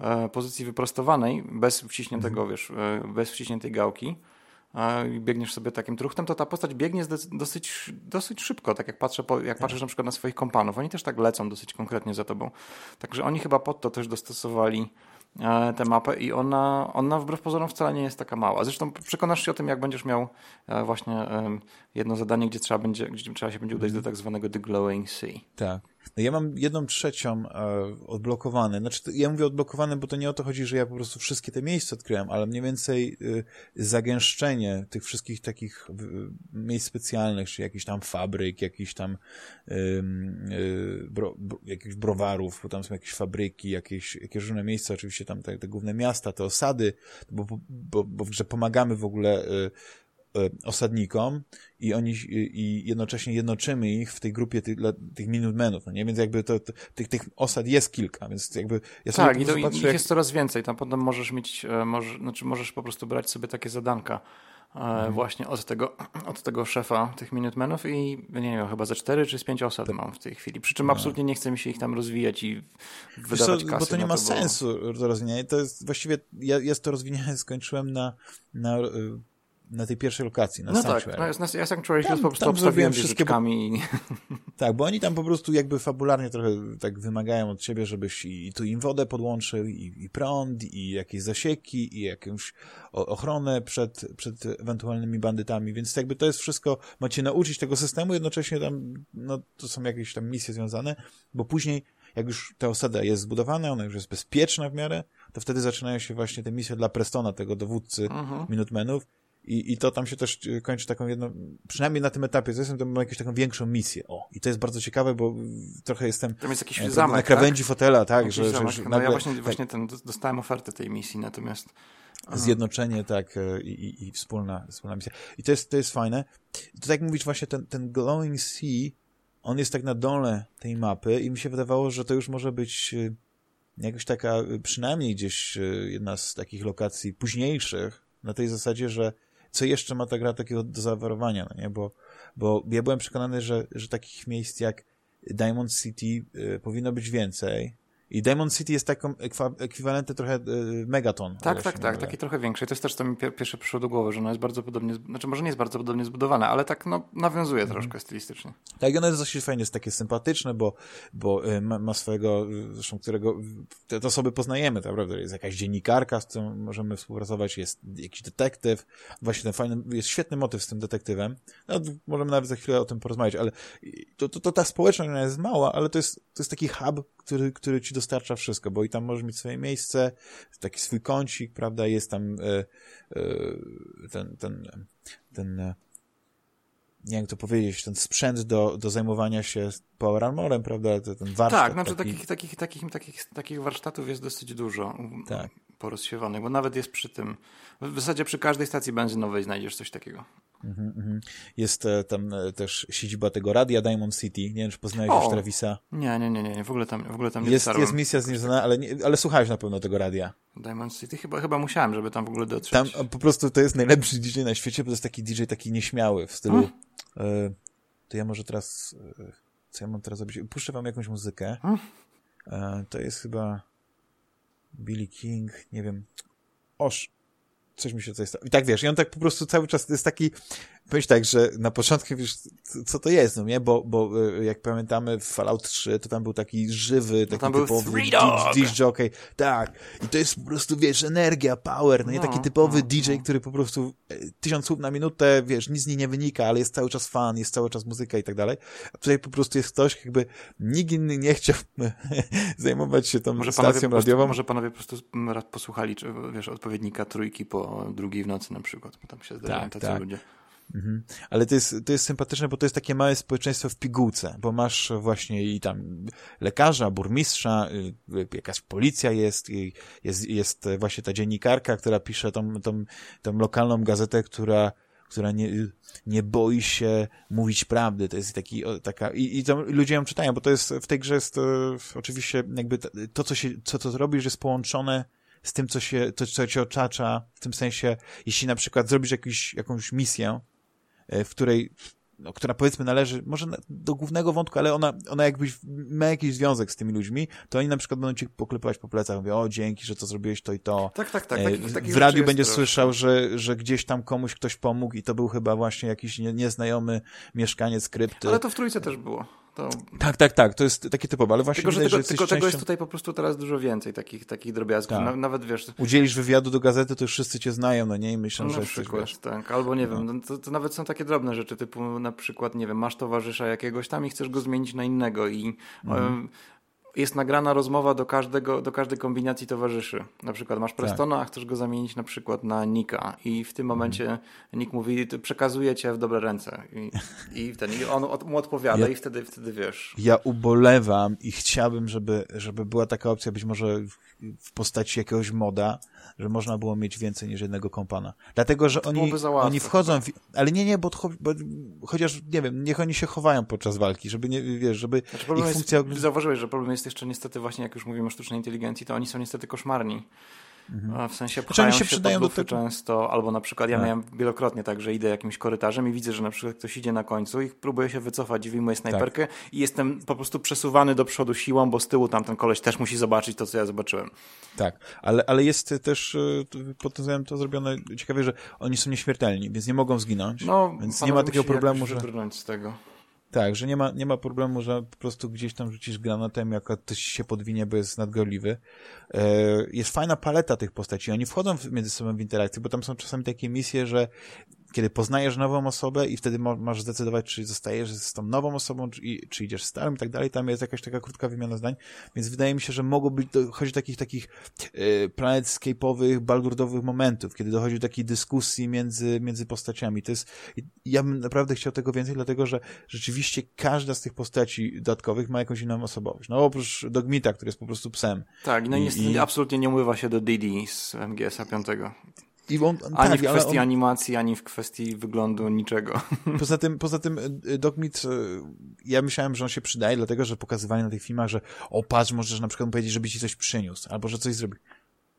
E, pozycji wyprostowanej, bez wciśniętego, mhm. wiesz, bez wciśniętej gałki, i biegniesz sobie takim truchtem, to ta postać biegnie dosyć, dosyć szybko, tak jak, patrzę po, jak patrzysz na przykład na swoich kompanów. Oni też tak lecą dosyć konkretnie za tobą. Także oni chyba pod to też dostosowali e, tę mapę i ona, ona wbrew pozorom wcale nie jest taka mała. Zresztą przekonasz się o tym, jak będziesz miał właśnie jedno zadanie, gdzie trzeba, będzie, gdzie trzeba się będzie udać do tak zwanego The Glowing Sea. Tak. No ja mam jedną trzecią e, odblokowane. Znaczy, ja mówię odblokowane, bo to nie o to chodzi, że ja po prostu wszystkie te miejsca odkryłem, ale mniej więcej y, zagęszczenie tych wszystkich takich y, miejsc specjalnych, czy jakichś tam fabryk, jakichś tam y, bro, bro, jakichś browarów, bo tam są jakieś fabryki, jakieś, jakieś różne miejsca, oczywiście tam te, te główne miasta, te osady, bo, bo, bo, pomagamy w ogóle osadnikom i oni i jednocześnie jednoczymy ich w tej grupie tych, tych Minutemenów, no nie? Więc jakby to, to, tych, tych osad jest kilka, więc jakby ja sobie Tak, i to patrzę, ich jak... jest coraz więcej, tam potem możesz mieć, e, może, znaczy możesz po prostu brać sobie takie zadanka mhm. właśnie od tego, od tego szefa tych Minutemenów i nie wiem, chyba ze cztery czy z pięć osad mam w tej chwili. Przy czym no. absolutnie nie chce mi się ich tam rozwijać i wydawać co, kasy. Bo to nie ma to, sensu, bo... to jest właściwie, ja, ja to rozwijanie skończyłem na, na na tej pierwszej lokacji, na no Sanctuary. tak, no, ja Sanctuary tam, po prostu obstawiłem wszystkie i... Tak, bo oni tam po prostu jakby fabularnie trochę tak wymagają od ciebie, żebyś i, tu im wodę podłączył, i, i prąd, i jakieś zasieki, i jakąś ochronę przed, przed ewentualnymi bandytami, więc jakby to jest wszystko, macie nauczyć tego systemu, jednocześnie tam, no to są jakieś tam misje związane, bo później jak już ta osada jest zbudowana, ona już jest bezpieczna w miarę, to wtedy zaczynają się właśnie te misje dla Prestona, tego dowódcy uh mhm. -huh. Minutemenów, i, I to tam się też e, kończy taką jedną, przynajmniej na tym etapie, to jestem, to mam jakąś taką większą misję. O, i to jest bardzo ciekawe, bo trochę jestem tam jest jakiś e, zamek, na krawędzi tak? fotela, tak, że, zamek. że, no nagle, ja właśnie, tak, właśnie ten, dostałem ofertę tej misji, natomiast zjednoczenie, tak, e, i, i, i, wspólna, wspólna misja. I to jest, to jest fajne. I to tak mówić właśnie ten, ten Glowing Sea, on jest tak na dole tej mapy i mi się wydawało, że to już może być jakoś taka, przynajmniej gdzieś jedna z takich lokacji późniejszych, na tej zasadzie, że co jeszcze ma ta gra takiego do zaoferowania, no nie? Bo, bo ja byłem przekonany, że, że takich miejsc jak Diamond City y, powinno być więcej, i Diamond City jest taką ekwiwalentem trochę y, Megaton. Tak, tak, tak, taki trochę większy. To jest też, co mi pierwsze przyszło do głowy, że ono jest bardzo podobnie, znaczy może nie jest bardzo podobnie zbudowane, ale tak no, nawiązuje mhm. troszkę stylistycznie. Tak, i ono jest dosyć fajnie, jest takie sympatyczne, bo, bo y, ma, ma swojego, zresztą którego te, te osoby poznajemy, tak naprawdę. Jest jakaś dziennikarka, z którą możemy współpracować, jest jakiś detektyw, właśnie ten fajny, jest świetny motyw z tym detektywem. No, możemy nawet za chwilę o tym porozmawiać, ale to, to, to ta społeczność ona jest mała, ale to jest, to jest taki hub, który, który ci dostarcza wszystko, bo i tam możesz mieć swoje miejsce, taki swój kącik, prawda, jest tam e, e, ten, ten, ten e, nie wiem jak to powiedzieć, ten sprzęt do, do zajmowania się power armorem, prawda, ten warsztat. Tak, znaczy taki... takich, takich, takich, takich, takich warsztatów jest dosyć dużo tak. porozsiewanych, bo nawet jest przy tym, w zasadzie przy każdej stacji benzynowej znajdziesz coś takiego. Mhm, mhm. Jest e, tam e, też siedziba tego radia Diamond City. Nie wiem, czy poznałeś już Travisa. Nie, nie, nie, nie, w ogóle tam, w ogóle tam nie jest, jest misja zniesiona, ale, nie, ale słuchałeś na pewno tego radia. Diamond City? Chyba, chyba musiałem, żeby tam w ogóle dotrzeć. Tam po prostu to jest najlepszy DJ na świecie, bo to jest taki DJ taki nieśmiały w stylu... E, to ja może teraz... E, co ja mam teraz zrobić? Puszczę wam jakąś muzykę. E, to jest chyba... Billy King, nie wiem... Oż, coś mi się tutaj stało. I tak wiesz, i on tak po prostu cały czas jest taki, Powiedz tak, że na początku wiesz, co to jest, no nie? Bo, bo e, jak pamiętamy w Fallout 3, to tam był taki żywy, taki no typowy DJ jockey. Tak. I to jest po prostu, wiesz, energia, power, no nie? Taki no, typowy no, DJ, no. który po prostu e, tysiąc słów na minutę, wiesz, nic z niej nie wynika, ale jest cały czas fan, jest cały czas muzyka i tak dalej. A tutaj po prostu jest ktoś, jakby nikt inny nie chciał zajmować się tą może stacją radiową. może panowie po prostu posłuchali, czy, wiesz, odpowiednika trójki po drugiej w nocy na przykład, bo tam się zdarzają tak, tacy tak. ludzie. Mhm. Ale to jest, to jest sympatyczne, bo to jest takie małe społeczeństwo w pigułce, bo masz właśnie i tam lekarza, burmistrza, y, jakaś policja jest, jest, jest właśnie ta dziennikarka, która pisze tą, tą, tą lokalną gazetę, która która nie, nie boi się mówić prawdy. To jest taki, taka, i, i to ludzie ją czytają, bo to jest, w tej grze jest to, oczywiście jakby to, co się, co to robisz, jest połączone z tym, co się, to, co cię otacza, w tym sensie, jeśli na przykład zrobisz jakiś, jakąś misję, E, w której no, która powiedzmy należy, może do głównego wątku, ale ona, ona jakbyś ma jakiś związek z tymi ludźmi, to oni na przykład będą ci poklepywać po plecach, mówią, o dzięki, że to zrobiłeś to i to. Tak, tak, tak. Takich, w radiu będziesz słyszał, że, że gdzieś tam komuś ktoś pomógł i to był chyba właśnie jakiś nie, nieznajomy mieszkaniec krypty. Ale to w Trójce też było. To... Tak, tak, tak, to jest takie typowe, ale właśnie tylko, widać, tego, że tylko częścią... tego jest tutaj po prostu teraz dużo więcej takich, takich drobiazgów, tak. nawet wiesz... Udzielisz wywiadu do gazety, to już wszyscy cię znają, no nie, i myślą, no, że... Na przykład, wiesz. tak, albo nie no. wiem, no, to, to, nawet są takie drobne rzeczy, typu na przykład, nie wiem, masz towarzysza jakiegoś tam i chcesz go zmienić na innego i mhm jest nagrana rozmowa do, każdego, do każdej kombinacji towarzyszy. Na przykład masz tak. Prestona, tak. a chcesz go zamienić na przykład na Nika i w tym momencie mhm. Nick mówi, przekazuję cię w dobre ręce i, i, ten, i on mu odpowiada ja, i wtedy, wtedy wiesz. Ja ubolewam i chciałbym, żeby, żeby była taka opcja być może w, w postaci jakiegoś moda, że można było mieć więcej niż jednego kompana. Dlatego, że oni, oni wchodzą, w, ale nie, nie, bo, bo, chociaż, nie wiem, niech oni się chowają podczas walki, żeby, nie, wiesz, żeby znaczy, ich funkcja... Jest, zauważyłeś, że problem jest jeszcze niestety właśnie, jak już mówimy o sztucznej inteligencji, to oni są niestety koszmarni. Mhm. W sensie pchają się, się do tego... często, albo na przykład ja tak. miałem wielokrotnie tak, że idę jakimś korytarzem i widzę, że na przykład ktoś idzie na końcu i próbuje się wycofać i wyjmuje snajperkę tak. i jestem po prostu przesuwany do przodu siłą, bo z tyłu tamten koleś też musi zobaczyć to, co ja zobaczyłem. Tak, ale, ale jest też e, pod tym względem to zrobione ciekawie, że oni są nieśmiertelni, więc nie mogą zginąć, no, więc nie ma takiego problemu, że... z tego. Tak, że nie ma, nie ma problemu, że po prostu gdzieś tam rzucisz granatem, jak ktoś się podwinie, bo jest nadgorliwy. E, jest fajna paleta tych postaci. Oni wchodzą między sobą w interakcję, bo tam są czasami takie misje, że kiedy poznajesz nową osobę i wtedy masz zdecydować, czy zostajesz z tą nową osobą, czy, czy idziesz starym i tak dalej, tam jest jakaś taka krótka wymiana zdań, więc wydaje mi się, że mogło być dochodzi do takich takich yy, planetscape'owych, balgurdowych momentów, kiedy dochodzi do takiej dyskusji między, między postaciami. To jest, ja bym naprawdę chciał tego więcej, dlatego, że rzeczywiście każda z tych postaci dodatkowych ma jakąś inną osobowość. No oprócz Dogmita, który jest po prostu psem. Tak, no i, i absolutnie nie umywa się do Didi z MGS-a 5. I on, ani tak, w kwestii on... animacji, ani w kwestii wyglądu, niczego. Poza tym, poza tym e, Dogmeat, e, ja myślałem, że on się przydaje, dlatego, że pokazywanie na tych filmach, że o patrz, możesz na przykład powiedzieć, żeby ci coś przyniósł, albo że coś zrobi.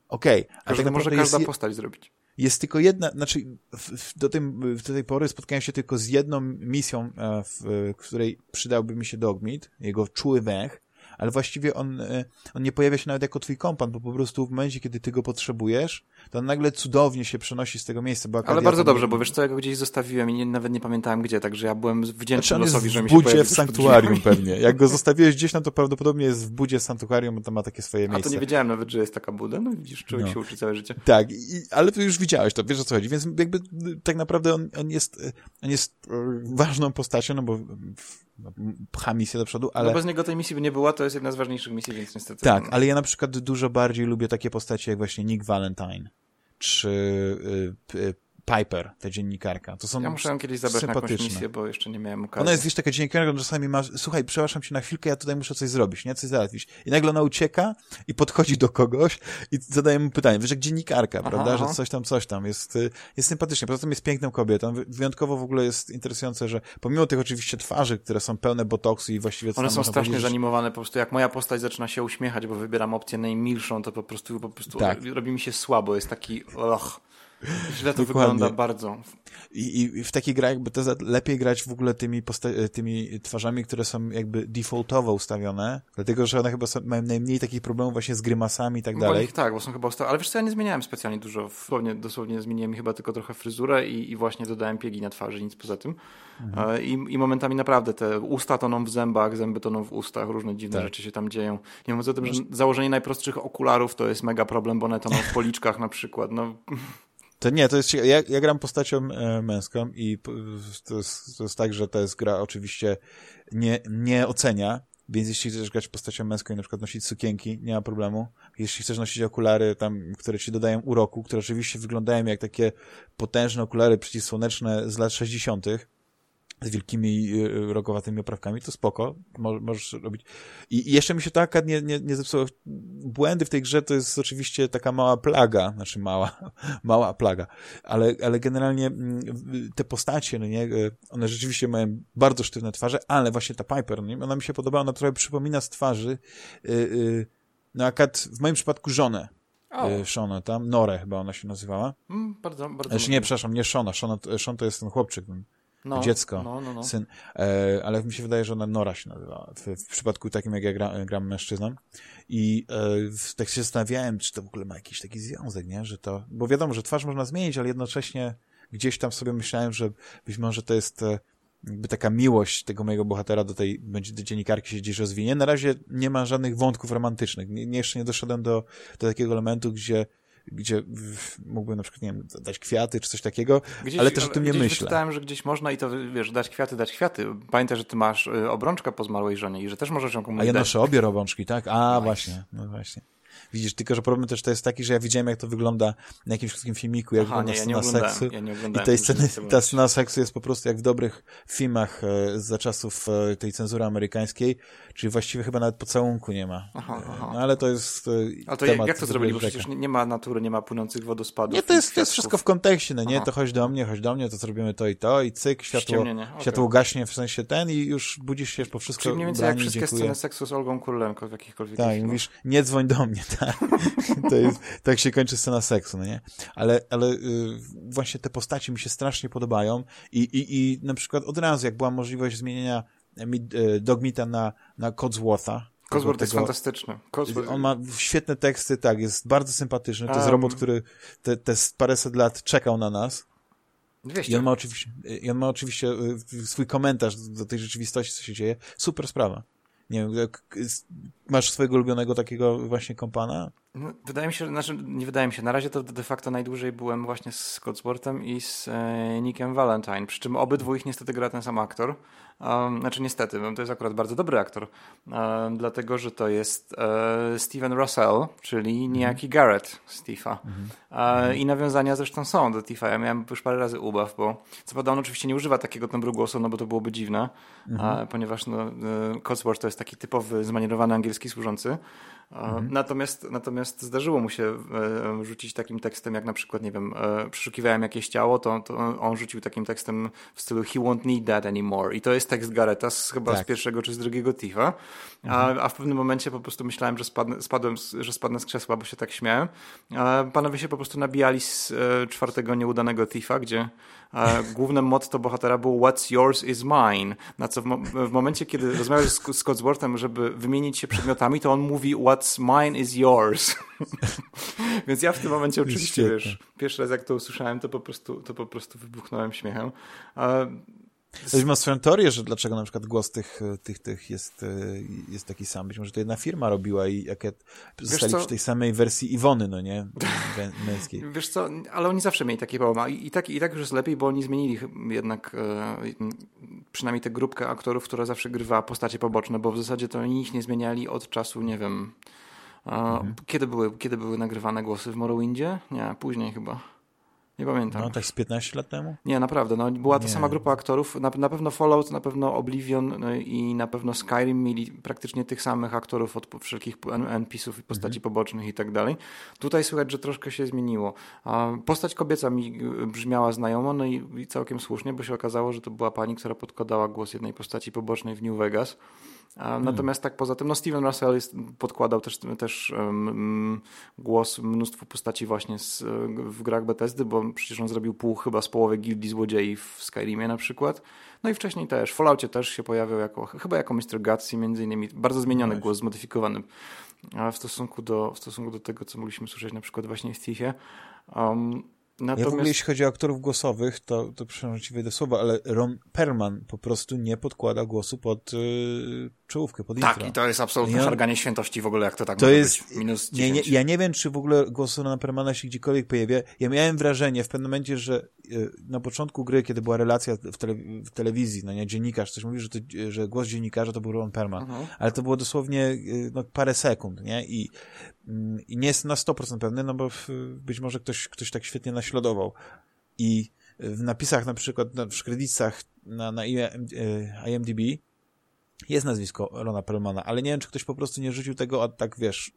Okej. Okay, ale tak może każda jest, postać zrobić. Jest tylko jedna, znaczy w, do, tym, do tej pory spotkałem się tylko z jedną misją, e, w, w której przydałby mi się Dogmeat, jego czuły węch, ale właściwie on, on nie pojawia się nawet jako twój kompan, bo po prostu w momencie, kiedy ty go potrzebujesz, to nagle cudownie się przenosi z tego miejsca. Bo Ale bardzo dobrze, bo wiesz co, ja go gdzieś zostawiłem i nie, nawet nie pamiętałem gdzie, także ja byłem wdzięczny znaczy losowi, że mi się pojawił. w sanktuarium pewnie. Jak go zostawiłeś gdzieś, no to prawdopodobnie jest w budzie sanktuarium, bo to ma takie swoje miejsce. A to nie wiedziałem nawet, że jest taka buda, no widzisz, człowiek no. się uczy całe życie. Tak, i, ale ty już widziałeś to, wiesz o co chodzi, więc jakby tak naprawdę on, on jest, on jest e, ważną postacią, no bo pcha misję do przodu, ale... No bez niego tej misji by nie była, to jest jedna z ważniejszych misji, więc niestety... Tak, ale ja na przykład dużo bardziej lubię takie postacie jak właśnie Nick Valentine czy y, y, Piper, ta dziennikarka. To są ja muszę kiedyś zabrać na jakąś misję, bo jeszcze nie miałem okazji. Ona jest gdzieś taka dziennikarka, która czasami ma, słuchaj, przepraszam cię na chwilkę, ja tutaj muszę coś zrobić, nie? Coś załatwić. I nagle ona ucieka i podchodzi do kogoś i zadaje mu pytanie. Wiesz, jak dziennikarka, aha, prawda? Aha. Że coś tam, coś tam. Jest, y, jest sympatycznie. Poza tym jest piękną kobietą. Wyjątkowo w ogóle jest interesujące, że pomimo tych oczywiście twarzy, które są pełne botoksu i właściwie... One są strasznie zanimowane. Po prostu jak moja postać zaczyna się uśmiechać, bo wybieram opcję najmilszą, to po prostu, po prostu tak. robi mi się słabo. Jest taki... Och. Źle to Dokładnie. wygląda bardzo. I, I, w takich grach jakby to lepiej grać w ogóle tymi, tymi twarzami, które są jakby defaultowo ustawione, dlatego, że one chyba są, mają najmniej takich problemów właśnie z grymasami i tak dalej. Tak, bo są chyba ustawione, ale wiesz co, ja nie zmieniałem specjalnie dużo, dosłownie, dosłownie zmieniłem chyba tylko trochę fryzurę i, i właśnie dodałem piegi na twarzy, nic poza tym. Mhm. E, I, I momentami naprawdę te usta toną w zębach, zęby toną w ustach, różne dziwne tak. rzeczy się tam dzieją. Nie mówiąc o tym, że założenie najprostszych okularów to jest mega problem, bo one toną w policzkach na przykład. No. To nie, to jest. Ja, ja gram postacią e, męską i to jest, to jest tak, że to jest gra oczywiście nie, nie ocenia, więc jeśli chcesz grać postacią męską i na przykład nosić sukienki, nie ma problemu. Jeśli chcesz nosić okulary tam, które ci dodają uroku, które oczywiście wyglądają jak takie potężne okulary przeciwsłoneczne z lat 60., z wielkimi y, rogowatymi oprawkami, to spoko, możesz robić. I jeszcze mi się to akad nie, nie, nie zepsuło. Błędy w tej grze to jest oczywiście taka mała plaga, znaczy mała, mała plaga, ale, ale generalnie mm, te postacie, no nie, y, one rzeczywiście mają bardzo sztywne twarze, ale właśnie ta Piper, no nie, ona mi się podobała, ona trochę przypomina z twarzy, yy, no akad w moim przypadku żonę, oh. Shona tam, Norę chyba ona się nazywała. Mm, bardzo, bardzo. Znaczy, nie, przepraszam, nie Shona, Shona, Sean to jest ten chłopczyk, no, dziecko, no, no, no. syn. E, ale mi się wydaje, że ona Nora się nazywa. W, w przypadku takim, jak ja gra, gram mężczyzną. I e, tak się zastanawiałem, czy to w ogóle ma jakiś taki związek, nie? Że to, bo wiadomo, że twarz można zmienić, ale jednocześnie gdzieś tam sobie myślałem, że być może to jest e, jakby taka miłość tego mojego bohatera do tej będzie do dziennikarki się gdzieś rozwinie. Na razie nie ma żadnych wątków romantycznych. Nie, jeszcze nie doszedłem do, do takiego elementu, gdzie gdzie mógłbym na przykład, nie wiem, dać kwiaty czy coś takiego, gdzieś, ale też o tym nie myślę. Czytałem, że gdzieś można i to, wiesz, dać kwiaty, dać kwiaty. Pamiętaj, że ty masz y, obrączkę po zmarłej żonie i że też możesz ją komuś A ja dać. noszę obie obrączki, tak? A, właśnie, no właśnie. Widzisz, tylko że problem też to jest taki, że ja widziałem, jak to wygląda na jakimś krótkim filmiku, jak Aha, wygląda nie, ja scena seksu. Ja I tej sceny, ta scena seksu jest po prostu jak w dobrych filmach e, za czasów e, tej cenzury amerykańskiej, czyli właściwie chyba nawet pocałunku nie ma. Aha, e, aha. No, ale to jest A to temat, jak to zrobili? Bo przecież nie ma natury, nie ma płynących wodospadów. Nie, to jest, to jest wszystko w kontekście, no nie? Aha. To chodź do mnie, chodź do mnie, to zrobimy to i to i cyk, światło, okay. światło gaśnie w sensie ten i już budzisz się po wszystko Czyli mniej więcej jak wszystkie dziękuję. sceny seksu z Olgą Kurylenko w jakichkolwiek Tak, mówisz, nie dzwoń do mnie, tak. to jest, tak się kończy scena seksu, no nie? Ale, ale y, właśnie te postaci mi się strasznie podobają i, i, i na przykład od razu, jak była możliwość zmienienia y, Dogmita na, na Codswortha, Codsworth jest fantastyczny. Codsworth... On ma świetne teksty, tak, jest bardzo sympatyczny. To um... jest robot, który te, te paręset lat czekał na nas. 200. I on ma oczywiście, on ma oczywiście swój komentarz do tej rzeczywistości, co się dzieje. Super sprawa. Nie wiem, masz swojego ulubionego takiego właśnie kompana? No, wydaje mi się, znaczy nie wydaje mi się, na razie to de facto najdłużej byłem właśnie z Scottsportem i z e, Nickiem Valentine, przy czym obydwu ich niestety gra ten sam aktor. Um, znaczy niestety, to jest akurat bardzo dobry aktor, um, dlatego, że to jest e, Steven Russell, czyli mhm. niejaki Garrett z Tifa. Mhm. E, I nawiązania zresztą są do Tifa. Ja miałem już parę razy ubaw, bo co prawda on oczywiście nie używa takiego tembru głosu, no bo to byłoby dziwne, mhm. ponieważ no, e, Cotsworth to jest taki typowy, zmanierowany angielski służący. Mhm. Natomiast, natomiast zdarzyło mu się e, rzucić takim tekstem, jak na przykład, nie wiem, e, przeszukiwałem jakieś ciało, to, to on rzucił takim tekstem w stylu He won't need that anymore. I to jest tekst Gareta z, chyba tak. z pierwszego czy z drugiego Tifa. Mhm. A, a w pewnym momencie po prostu myślałem, że spadnę, spadłem, że spadnę z krzesła, bo się tak śmiałem. A panowie się po prostu nabijali z e, czwartego nieudanego Tifa, gdzie główne motto bohatera było What's yours is mine. Na co w, mo w momencie, kiedy rozmawiasz z, Codsworthem, żeby wymienić się przedmiotami, to on mówi What's mine is yours. Więc ja w tym momencie oczywiście, wiesz, pierwszy raz jak to usłyszałem, to po prostu, to po prostu wybuchnąłem śmiechem. Ktoś ma swoją teorię, że dlaczego na przykład głos tych, tych, tych jest, e, jest taki sam. Być może to jedna firma robiła i jak zostali przy tej samej wersji Iwony, no nie? Męskiej. Wiesz co, ale oni zawsze mieli takie problemy. I, i, tak, I tak już jest lepiej, bo oni zmienili jednak e, przynajmniej tę grupkę aktorów, która zawsze grywała postacie poboczne, bo w zasadzie to oni ich nie zmieniali od czasu, nie wiem... Mhm. Kiedy, były, kiedy były nagrywane głosy w Morrowindzie? Nie, później chyba. Nie pamiętam. No, tak z 15 lat temu? Nie, naprawdę. No, była to sama grupa aktorów. Na, na pewno Fallout, na pewno Oblivion no, i na pewno Skyrim mieli praktycznie tych samych aktorów od wszelkich NPC-ów i postaci mhm. pobocznych i tak dalej. Tutaj słychać, że troszkę się zmieniło. Postać kobieca mi brzmiała znajomo, no i, i całkiem słusznie, bo się okazało, że to była pani, która podkładała głos jednej postaci pobocznej w New Vegas. Hmm. Natomiast tak poza tym, no Steven Russell jest, podkładał też, też um, głos mnóstwu postaci właśnie z, w grach Bethesdy, bo przecież on zrobił pół chyba z połowy gildii złodziei w Skyrimie na przykład. No i wcześniej też, w Falloutie też się pojawiał jako, chyba jako Mr. Gutsy między innymi, bardzo zmieniony głos, zmodyfikowany w stosunku, do, w stosunku do tego, co mogliśmy słyszeć na przykład właśnie w Thiefie. Um, Natomiast... Ja w ogóle jeśli chodzi o aktorów głosowych, to, to przepraszam, ci wejdę słowa, ale Ron Perman po prostu nie podkłada głosu pod yy, czołówkę, pod tak, intro. Tak, i to jest absolutnie ja... szarganie świętości w ogóle, jak to tak to jest. Minus nie, nie, ja nie wiem, czy w ogóle głos Rona Permana się gdziekolwiek pojawia. Ja miałem wrażenie w pewnym momencie, że yy, na początku gry, kiedy była relacja w, tele, w telewizji, no nie, dziennikarz coś mówił, że, to, że głos dziennikarza to był Ron Perman, mhm. ale to było dosłownie yy, no, parę sekund, nie? I, I nie jest na 100% pewny, no bo być może ktoś, ktoś tak świetnie naśladował i w napisach na przykład w kredytach na, na IMDb jest nazwisko Rona Perlmana, ale nie wiem, czy ktoś po prostu nie rzucił tego od tak, wiesz,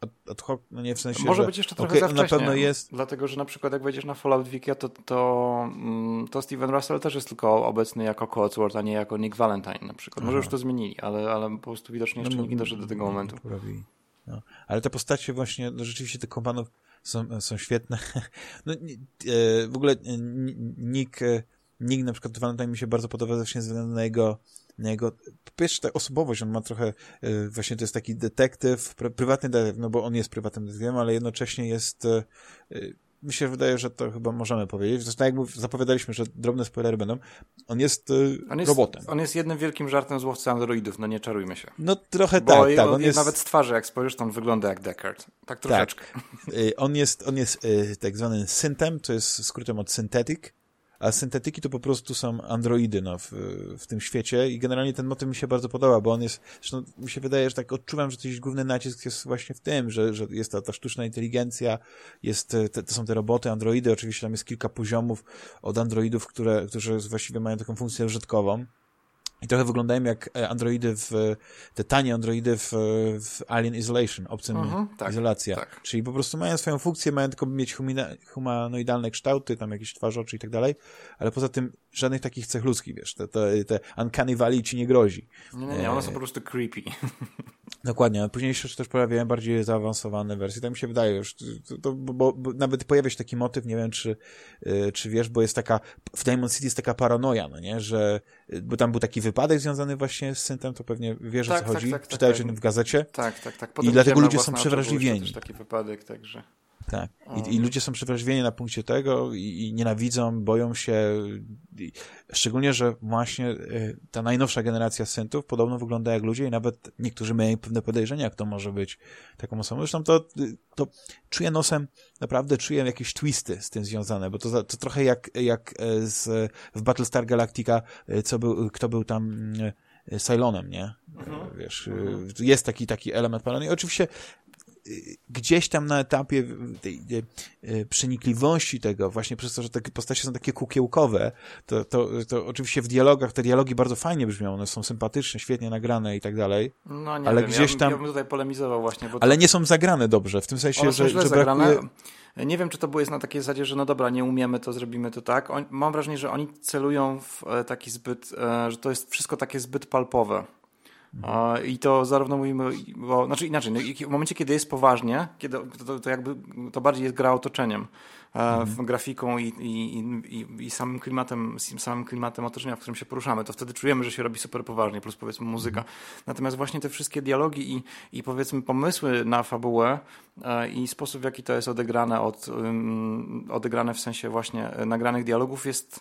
ad, ad hoc, no nie w sensie, Może że, być jeszcze trochę okay, za wcześnie, na pewno jest. Dlatego, że na przykład jak wejdziesz na Fallout Wiki, to, to, mm, to Steven Russell też jest tylko obecny jako Codsworth, a nie jako Nick Valentine na przykład. Może Aha. już to zmienili, ale, ale po prostu widocznie jeszcze no, nie doszedł do tego no, momentu. No. Ale te postacie właśnie, no rzeczywiście tych kompanów są, są świetne. No, e, w ogóle e, Nick, e, Nick na przykład Valentine mi się bardzo podoba właśnie ze względu na jego na jego, po pierwsze ta osobowość, on ma trochę, właśnie to jest taki detektyw, prywatny detektyw, no bo on jest prywatnym detektywem, ale jednocześnie jest mi się wydaje, że to chyba możemy powiedzieć. Zresztą jak zapowiadaliśmy, że drobne spoilery będą, on jest, y, on jest robotem. On jest jednym wielkim żartem z łowcy androidów, no nie czarujmy się. No trochę Bo tak, tak. On, jest... Nawet z twarzy, jak spojrzysz, to on wygląda jak Deckard. Tak, tak. troszeczkę. Tak. On jest, on jest y, tak zwany syntem, to jest skrótem od synthetic, a syntetyki to po prostu są androidy no, w, w tym świecie i generalnie ten motyw mi się bardzo podoba, bo on jest, zresztą mi się wydaje, że tak odczuwam, że coś główny nacisk jest właśnie w tym, że, że jest ta, ta sztuczna inteligencja, jest, te, to są te roboty, androidy, oczywiście tam jest kilka poziomów od androidów, które, którzy właściwie mają taką funkcję użytkową, i trochę wyglądają jak e, androidy w, te tanie androidy w, w Alien Isolation, obcym uh mhm, -huh, tak, izolacja. Tak. Czyli po prostu mają swoją funkcję, mają tylko mieć humanoidalne kształty, tam jakieś twarz, oczy i tak dalej, ale poza tym żadnych takich cech ludzkich, wiesz, te, te, te Uncanny Valley ci nie grozi. Nie, nie, nie one są po prostu creepy. Dokładnie, a później się też pojawiają bardziej zaawansowane wersje, tak mi się wydaje już, to, to, bo, bo, nawet pojawia się taki motyw, nie wiem, czy, y, czy wiesz, bo jest taka, w Diamond City jest taka paranoja, no nie, że, y, bo tam był taki wypadek związany właśnie z syntem, to pewnie wiesz, tak, o co tak, chodzi, tak, tak, czytałeś tak, w gazecie. Tak, tak, tak. Potem I dlatego ludzie są przewrażliwieni. taki wypadek, także... Tak. I, I, ludzie są przewrażliwieni na punkcie tego i, i nienawidzą, boją się. I, szczególnie, że właśnie y, ta najnowsza generacja syntów podobno wygląda jak ludzie i nawet niektórzy mają pewne podejrzenia, jak to może być taką osobą. Zresztą to, to czuję nosem, naprawdę czuję jakieś twisty z tym związane, bo to, to trochę jak, jak e, z, w Battlestar Galactica, e, co był, kto był tam e, Cylonem, nie? Mhm. Wiesz, jest taki, taki element paranoii. Oczywiście gdzieś tam na etapie tej, tej przenikliwości tego, właśnie przez to, że te postacie są takie kukiełkowe, to, to, to oczywiście w dialogach, te dialogi bardzo fajnie brzmią, one są sympatyczne, świetnie nagrane i tak dalej. No nie ale wiem, gdzieś tam... Ja bym tutaj polemizował właśnie. ale to... nie są zagrane dobrze, w tym sensie, że, że brakuje... Nie wiem, czy to było jest na takiej zasadzie, że no dobra, nie umiemy, to zrobimy to tak. On, mam wrażenie, że oni celują w e, taki zbyt, e, że to jest wszystko takie zbyt palpowe. I to zarówno mówimy, bo, znaczy inaczej, no, w momencie, kiedy jest poważnie, kiedy, to, to jakby to bardziej jest gra otoczeniem, e, mhm. grafiką i, i, i, i, samym klimatem, samym klimatem otoczenia, w którym się poruszamy, to wtedy czujemy, że się robi super poważnie, plus powiedzmy muzyka. Mhm. Natomiast właśnie te wszystkie dialogi i, i powiedzmy pomysły na fabułę e, i sposób, w jaki to jest odegrane od, odegrane w sensie właśnie nagranych dialogów jest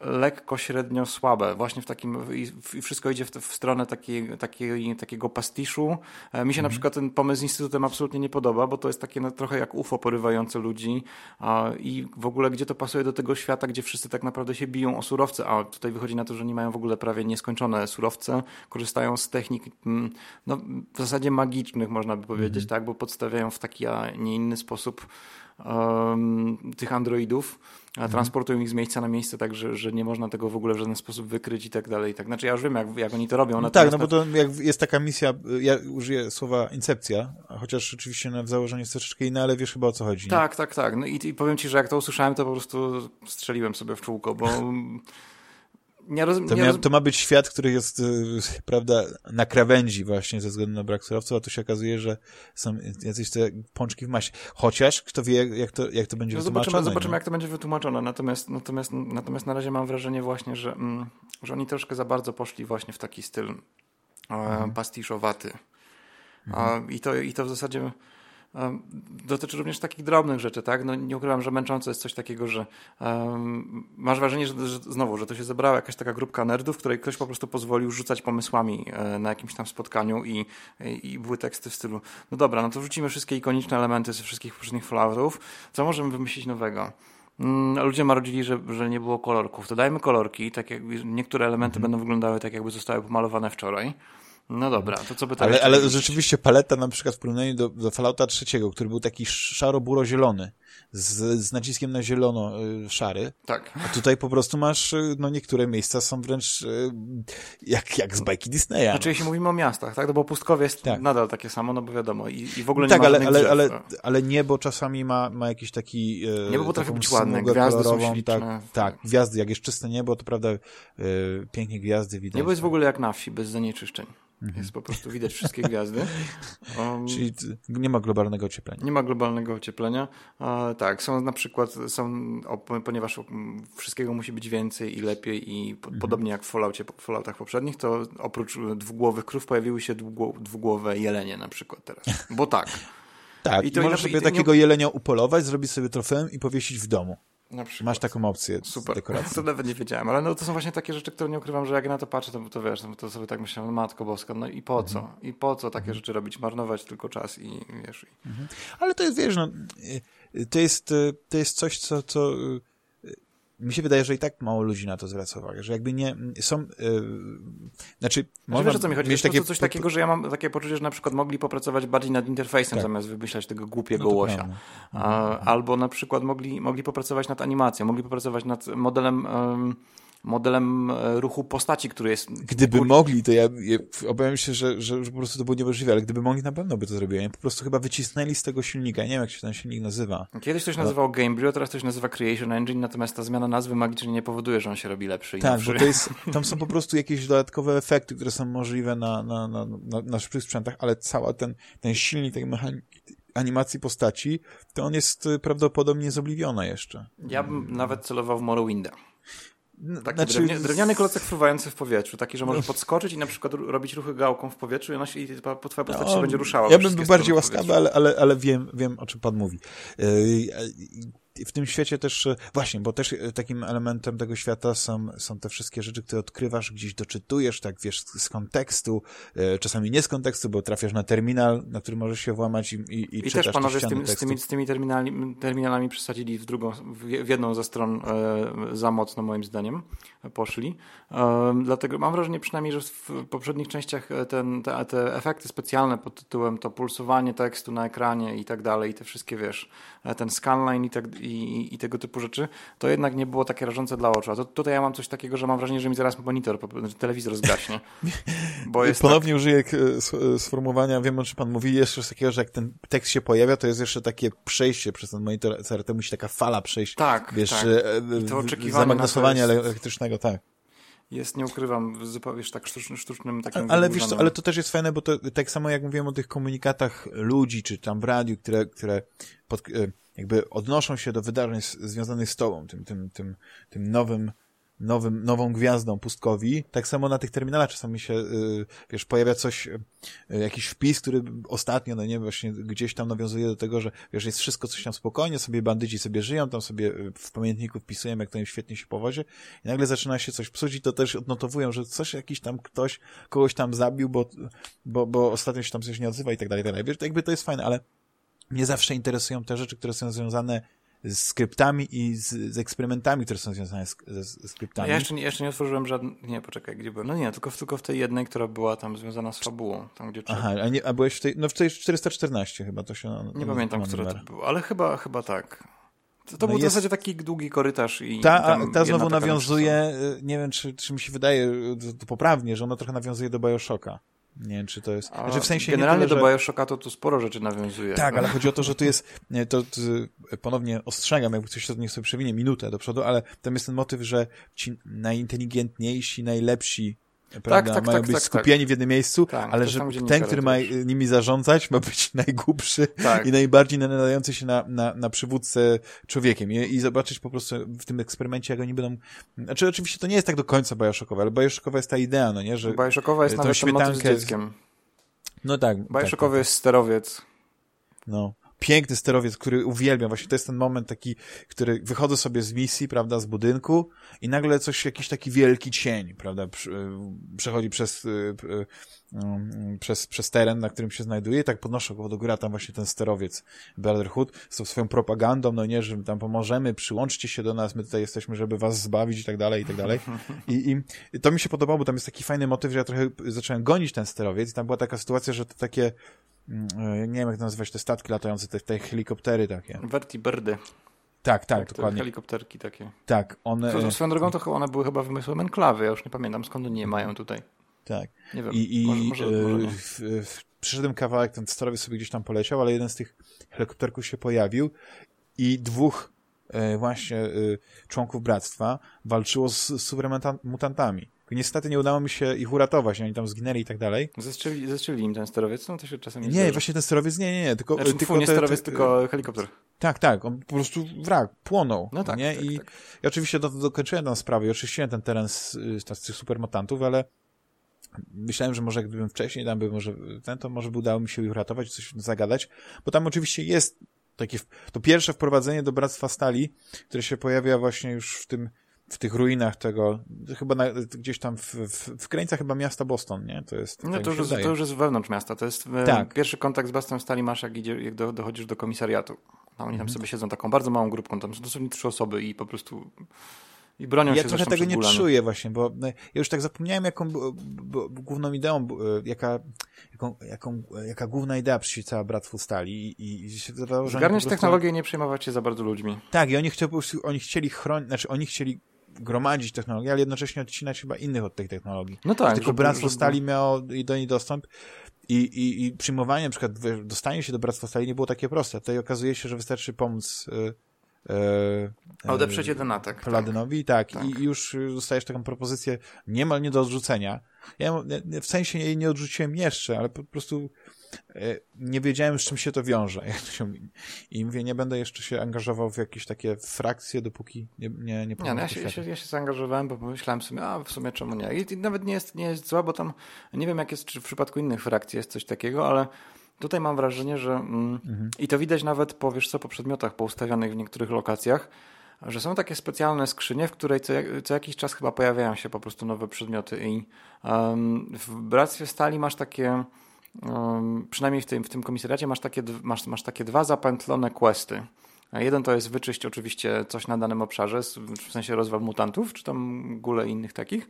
lekko średnio słabe. Właśnie w takim, i wszystko idzie w, w stronę takiej, takiej, takiego pastiszu. E, mi się na mhm. przykład ten pomysł z Instytutem absolutnie nie podoba, bo to jest takie no, trochę jak UFO porywające ludzi a, i w ogóle gdzie to pasuje do tego świata, gdzie wszyscy tak naprawdę się biją o surowce, a tutaj wychodzi na to, że nie mają w ogóle prawie nieskończone surowce, korzystają z technik mm, no, w zasadzie magicznych, można by powiedzieć, mhm. tak, bo podstawiają w taki, a nie inny sposób um, tych androidów, mhm. transportują ich z miejsca na miejsce, tak, że, że nie można tego w ogóle w żaden sposób wykryć i tak dalej. Tak. Znaczy ja już wiem, jak, jak oni to robią. No tak, no bo to jak jest taka misja, ja użyję słowa incepcja, chociaż oczywiście w założeniu jest troszeczkę inne, ale wiesz chyba o co chodzi. Tak, nie? tak, tak. No i, i powiem ci, że jak to usłyszałem, to po prostu strzeliłem sobie w czółko, bo nie rozum, to, rozum... to ma być świat, który jest, y, prawda, na krawędzi właśnie ze względu na brak surowców, a tu się okazuje, że są jacyś te pączki w masie. Chociaż, kto wie, jak to, jak to będzie no wytłumaczone. Zobaczymy, zobaczymy jak to będzie wytłumaczone. Natomiast, natomiast, natomiast na razie mam wrażenie właśnie, że, mm, że oni troszkę za bardzo poszli właśnie w taki styl mhm. pastiszowaty. Mhm. I, to, I to w zasadzie dotyczy również takich drobnych rzeczy, tak? No, nie ukrywam, że męczące jest coś takiego, że um, masz wrażenie, że, że, znowu, że to się zebrała jakaś taka grupka nerdów, której ktoś po prostu pozwolił rzucać pomysłami e, na jakimś tam spotkaniu i, i, i, były teksty w stylu no dobra, no to wrzucimy wszystkie ikoniczne elementy ze wszystkich poprzednich Falloutów, co możemy wymyślić nowego? Mm, ludzie marudzili, że, że nie było kolorków. To dajmy kolorki, tak jak niektóre elementy mm. będą wyglądały tak, jakby zostały pomalowane wczoraj. No dobra, to co by to Ale, ale rzeczywiście paleta na przykład w porównaniu do, do Fallouta trzeciego, który był taki szaro-buro-zielony, z, z naciskiem na zielono-szary. Y, tak. A tutaj po prostu masz, y, no niektóre miejsca są wręcz y, jak, jak z bajki Disneya. Znaczy jeśli mówimy o miastach, tak? No bo pustkowie jest tak. nadal takie samo, no bo wiadomo i, i w ogóle tak, nie ma ale, ale, ale, ale niebo czasami ma, ma jakiś taki... Niebo potrafi być ładne, gwiazdy są śliczne. Tak, tak, gwiazdy, jak jest czyste niebo, to prawda pięknie gwiazdy widać. Niebo jest w ogóle jak na wsi, bez zanieczyszczeń. Mhm. Jest po prostu widać wszystkie gwiazdy. Um, Czyli nie ma globalnego ocieplenia. Nie ma globalnego ocieplenia. E, tak, są na przykład, są, ponieważ wszystkiego musi być więcej i lepiej i po, mhm. podobnie jak w, Falloutie, w Falloutach poprzednich, to oprócz dwugłowych krów pojawiły się dwugło, dwugłowe jelenie na przykład teraz. Bo tak. tak, i, to i możesz sobie takiego nie... jelenia upolować, zrobić sobie trofeum i powiesić w domu. Masz taką opcję Super, to nawet nie wiedziałem, ale no, to są właśnie takie rzeczy, które nie ukrywam, że jak na to patrzę, to, to wiesz, to sobie tak myślałem, matko boska, no i po co? Mhm. I po co takie mhm. rzeczy robić? Marnować tylko czas i wiesz. I... Mhm. Ale to jest, wiesz, no, to jest, to jest coś, co, co mi się wydaje, że i tak mało ludzi na to zwraca uwagę, że jakby nie, są, yy, znaczy, można wiesz, o co mi chodzi? Takie, coś takiego, że ja mam takie poczucie, że na przykład mogli popracować bardziej nad interfejsem, tak. zamiast wymyślać tego głupiego no łosia. A, albo na przykład mogli, mogli popracować nad animacją, mogli popracować nad modelem modelem e, ruchu postaci, który jest... Gdyby mogli, to ja, ja obawiam się, że, że, że, po prostu to było niemożliwe, ale gdyby mogli, na pewno by to zrobili. Oni po prostu chyba wycisnęli z tego silnika. Nie wiem, jak się ten silnik nazywa. Kiedyś coś nazywał Gamebryo, teraz coś nazywa Creation Engine, natomiast ta zmiana nazwy magicznie nie powoduje, że on się robi lepszy. Tak, bo to jest, tam są po prostu jakieś dodatkowe efekty, które są możliwe na, na, na, na, na szybkich sprzętach, ale cały ten, ten silnik tej mechaniki, animacji postaci, to on jest y, prawdopodobnie zobliwiona jeszcze. Ja bym nawet celował w Morrowinda. Taki znaczy... drewniany, drewniany klocek fruwający w powietrzu, taki, że możesz no. podskoczyć i na przykład robić ruchy gałką w powietrzu i, ona się, i twoja postać no, się będzie ruszała. Ja bym był bardziej łaskawy, ale, ale, ale wiem, wiem, o czym pan mówi. W tym świecie też, e, właśnie, bo też e, takim elementem tego świata są, są te wszystkie rzeczy, które odkrywasz, gdzieś doczytujesz, tak wiesz, z kontekstu, e, czasami nie z kontekstu, bo trafiasz na terminal, na który możesz się włamać i, i, i, I też panowie z, tym, z, tymi, z tymi terminali, terminalami przesadzili w drugą, w jedną ze stron e, za mocno moim zdaniem poszli. E, dlatego mam wrażenie przynajmniej, że w poprzednich częściach ten, te, te efekty specjalne pod tytułem to pulsowanie tekstu na ekranie i tak dalej, i te wszystkie, wiesz, ten scanline i tak i, i tego typu rzeczy, to jednak nie było takie rażące dla oczu. A to, tutaj ja mam coś takiego, że mam wrażenie, że mi zaraz monitor, znaczy telewizor zgaśnie. Bo jest Ponownie tak... użyję e, sformułowania, wiem o czym pan mówi, jeszcze coś takiego, że jak ten tekst się pojawia, to jest jeszcze takie przejście przez ten monitor CRT, musi taka fala przejść. Tak, wiesz, tak. E, I to oczekiwanie zamagnesowania jest... elektrycznego, tak jest, nie ukrywam, zupełnie tak sztucznym, sztucznym takim... Ale wiesz co, ale to też jest fajne, bo to tak samo jak mówiłem o tych komunikatach ludzi, czy tam w radiu, które, które pod, e, jakby odnoszą się do wydarzeń związanych z tobą, tym, tym, tym, tym nowym, nowym, nową gwiazdą pustkowi. Tak samo na tych terminalach czasami się, y, wiesz, pojawia coś, y, jakiś wpis, który ostatnio, no nie, właśnie gdzieś tam nawiązuje do tego, że wiesz, jest wszystko coś tam spokojnie, sobie bandyci sobie żyją, tam sobie y, w pamiętniku wpisują, jak to im świetnie się powozie i nagle zaczyna się coś psuć i to też odnotowują, że coś jakiś tam ktoś kogoś tam zabił, bo, bo, bo ostatnio się tam coś nie odzywa i tak dalej, tak dalej. Wiesz, jakby to jest fajne, ale mnie zawsze interesują te rzeczy, które są związane z skryptami i z, z eksperymentami, które są związane z, ze, ze skryptami. Ja jeszcze nie, jeszcze nie otworzyłem żadnej... Nie, poczekaj, gdzie byłem? No nie, tylko, tylko w tej jednej, która była tam związana z fabułą. Tam, gdzie Aha, a, nie, a byłeś w tej... No w tej 414 chyba to się... Nie pamiętam, która to była, ale chyba, chyba tak. To, to no był jest... w zasadzie taki długi korytarz i... Ta, ta znowu nawiązuje, y, nie wiem, czy, czy mi się wydaje y, to poprawnie, że ona trochę nawiązuje do Bioshocka Nie wiem, czy to jest... Znaczy, w sensie generalnie tyle, do że... Bioshocka to tu sporo rzeczy nawiązuje. Tak, ale chodzi o to, że tu jest... Nie, to, to ponownie ostrzegam, jakby ktoś to niech sobie przewinie minutę do przodu, ale tam jest ten motyw, że ci najinteligentniejsi, najlepsi prawda? Tak, tak, mają tak, być tak, skupieni tak. w jednym miejscu, tak, ale że ten, który ma nimi zarządzać, ma być najgłupszy tak. i najbardziej nadający się na, na, na przywódcę człowiekiem. I, I, zobaczyć po prostu w tym eksperymencie, jak oni będą... Znaczy oczywiście to nie jest tak do końca Bioshockowe, ale Bioshockowa jest ta idea, no nie? Że Bioshockowa jest nawet śmietankę... z dzieckiem. No tak. Bioshockowy tak, jest sterowiec. No piękny sterowiec, który uwielbiam. Właśnie to jest ten moment taki, który wychodzę sobie z misji, prawda, z budynku i nagle coś, jakiś taki wielki cień, prawda, e, przechodzi przez, e, e, mm, przez, przez teren, na którym się znajduje i tak podnoszę go do góry, tam właśnie ten sterowiec Brotherhood z tą swoją propagandą, no nie, że tam pomożemy, przyłączcie się do nas, my tutaj jesteśmy, żeby was zbawić i tak dalej, i tak dalej. I, I to mi się podobało, bo tam jest taki fajny motyw, że ja trochę zacząłem gonić ten sterowiec i tam była taka sytuacja, że to takie nie wiem jak nazywać te statki latające, te, te helikoptery takie. Vertibirdy. Tak, tak, tak dokładnie. Helikopterki takie. Tak, one... To, swoją drogą to one były chyba wymysłem enklawy, ja już nie pamiętam skąd oni je mają tutaj. Tak. Nie wiem, I, i może, może, może w, w, przyszedłem kawałek, ten sterowiec sobie gdzieś tam poleciał, ale jeden z tych helikopterków się pojawił i dwóch e, właśnie e, członków bractwa walczyło z, z supermutantami. Niestety nie udało mi się ich uratować, oni tam zginęli i tak dalej. Zestrzelili, zestrzelili im ten sterowiec? No to się czasem nie Nie, właśnie ten sterowiec, nie, nie, nie, tylko... Znaczy, tylko nie te, sterowiec, te, tylko helikopter. Tak, tak, on po prostu wrak, płonął. No tak, nie? Tak, I, tak. I oczywiście do, dokończyłem tę sprawę i oczyściłem ten teren z, z, z tych supermutantów, ale myślałem, że może gdybym wcześniej tam by może ten, to może by udało mi się ich uratować, coś zagadać, bo tam oczywiście jest takie, to pierwsze wprowadzenie do Bractwa Stali, które się pojawia właśnie już w tym w tych ruinach tego, chyba na, gdzieś tam w, w, w granicach chyba miasta Boston, nie? To jest. No tak to, już, to już jest wewnątrz miasta. To jest e, tak. pierwszy kontakt z Bastem Stali masz, jak, idzie, jak do, dochodzisz do komisariatu. A oni tam mhm. sobie siedzą taką bardzo małą grupką, tam są dosłownie trzy osoby i po prostu i bronią ja się trochę tego nie czuję właśnie, bo no, ja już tak zapomniałem, jaką główną ideą, jaka, jaką, jaką, jaka główna idea przyświecała Bratstwu Stali i, i się wydawało, że Zgarniać prostu... technologię i nie przejmować się za bardzo ludźmi. Tak, i oni, chcieli, oni chcieli chronić, znaczy oni chcieli gromadzić technologię, ale jednocześnie odcinać chyba innych od tej technologii. No tak. Tylko Bractwo Stali miało do niej dostęp i, i, i przyjmowanie, na przykład dostanie się do Bractwa Stali nie było takie proste. Tutaj okazuje się, że wystarczy pomóc e, e, Odeprzeć jeden atak. Paladynowi, tak. tak. I już dostajesz taką propozycję niemal nie do odrzucenia. Ja w sensie jej nie odrzuciłem jeszcze, ale po prostu nie wiedziałem, z czym się to wiąże. I mówię, nie będę jeszcze się angażował w jakieś takie frakcje, dopóki nie Nie, nie, nie no ja, się, ja, się, ja się zaangażowałem, bo pomyślałem sobie, a w sumie czemu nie. I nawet nie jest, nie jest zła, bo tam nie wiem, jak jest, czy w przypadku innych frakcji jest coś takiego, ale tutaj mam wrażenie, że mm, mhm. i to widać nawet po, wiesz co, po przedmiotach poustawianych w niektórych lokacjach, że są takie specjalne skrzynie, w której co, co jakiś czas chyba pojawiają się po prostu nowe przedmioty i um, w Bractwie Stali masz takie um, przynajmniej w tym, w tym komisariacie masz takie, masz, masz takie dwa zapętlone questy. Jeden to jest wyczyść oczywiście coś na danym obszarze, w sensie rozwal mutantów, czy tam gule innych takich,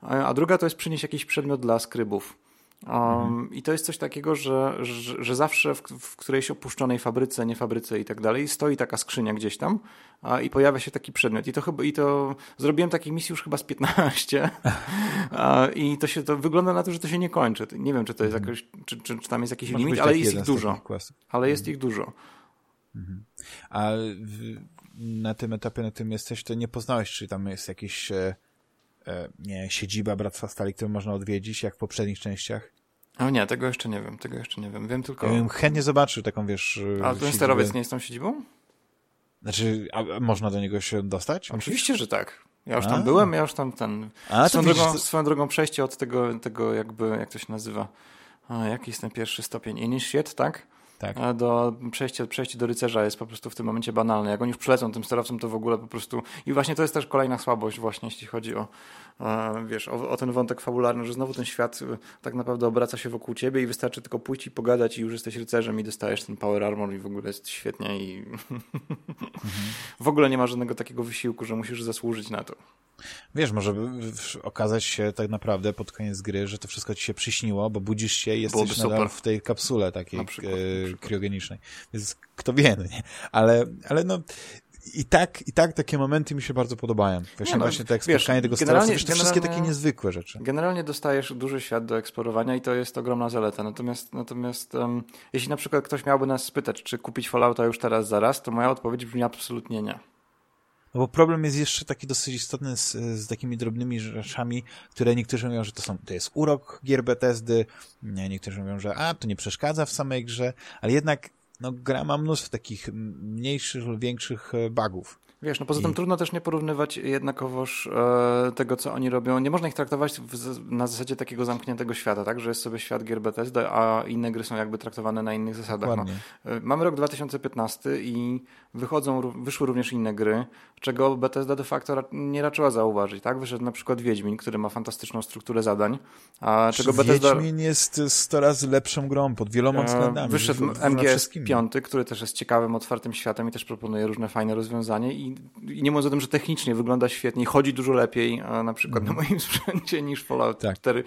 a druga to jest przynieść jakiś przedmiot dla skrybów. Um, I to jest coś takiego, że, że, że zawsze w, w, którejś opuszczonej fabryce, nie fabryce i tak dalej, stoi taka skrzynia gdzieś tam a, i pojawia się taki przedmiot. I to chyba, i to zrobiłem takich misji już chyba z 15 a, i to się, to wygląda na to, że to się nie kończy. Nie wiem, czy to jest mhm. jakoś, czy, czy, czy tam jest jakiś Może limit, ale jest ich dużo. Ale jest mhm. ich dużo. Mhm. A w, na tym etapie, na tym jesteś, to nie poznałeś, czy tam jest jakiś E, nie, siedziba Bractwa Stali, którą można odwiedzić, jak w poprzednich częściach? O nie, tego jeszcze nie wiem, tego jeszcze nie wiem. Wiem tylko... Ja bym chętnie zobaczył taką, wiesz... A ten sterowiec nie jest tą siedzibą? Znaczy, można do niego się dostać? Oczywiście, że tak. Ja już tam a. byłem, ja już tam ten... A, swoją, drogą, to... swoją drogą przejście od tego, tego jakby, jak to się nazywa? A, jaki jest ten pierwszy stopień? Initiate, tak? Tak. Do przejście, przejście do rycerza jest po prostu w tym momencie banalne. Jak oni już przylecą tym sterowcem, to w ogóle po prostu... I właśnie to jest też kolejna słabość właśnie, jeśli chodzi o, wiesz, o, o, ten wątek fabularny, że znowu ten świat y, tak naprawdę obraca się wokół ciebie i wystarczy tylko pójść i pogadać i już jesteś rycerzem i dostajesz ten power armor i w ogóle jest świetnie i mhm. w ogóle nie ma żadnego takiego wysiłku, że musisz zasłużyć na to. Wiesz, może okazać się tak naprawdę pod koniec gry, że to wszystko ci się przyśniło, bo budzisz się i jesteś nadal w tej kapsule takiej e, kriogenicznej. Więc kto wie, no nie? Ale, ale no, i tak, i tak takie momenty mi się bardzo podobają. Właśnie, no, właśnie tak spotkanie tego generalnie, wiesz, te wszystkie takie niezwykłe rzeczy. Generalnie dostajesz duży świat do eksplorowania i to jest ogromna zaleta. Natomiast, natomiast um, jeśli na przykład ktoś miałby nas spytać, czy kupić Fallouta już teraz, zaraz, to moja odpowiedź brzmi absolutnie nie. No bo problem jest jeszcze taki dosyć istotny z, z takimi drobnymi rzeczami, które niektórzy mówią, że to, są, to jest urok gier Bethesdy, niektórzy mówią, że a, to nie przeszkadza w samej grze, ale jednak no, gra ma mnóstwo takich mniejszych lub większych e, bugów. Wiesz, no poza tym I... trudno też nie porównywać jednakowoż e, tego, co oni robią. Nie można ich traktować w, na zasadzie takiego zamkniętego świata, tak? Że jest sobie świat gier Bethesda, a inne gry są jakby traktowane na innych zasadach. No, e, mamy rok 2015 i wychodzą, wyszły również inne gry, czego Bethesda de facto nie raczyła zauważyć, tak? Wyszedł na przykład Wiedźmin, który ma fantastyczną strukturę zadań, a czego Bethesda... Wiedźmin jest 100 razy lepszą grą pod wieloma e, względami. Wyszedł MGS 5, który też jest ciekawym, otwartym światem i też proponuje różne fajne rozwiązania i, i nie mówiąc o tym, że technicznie wygląda świetnie chodzi dużo lepiej na przykład mm. na moim sprzęcie niż Fallout tak. 4.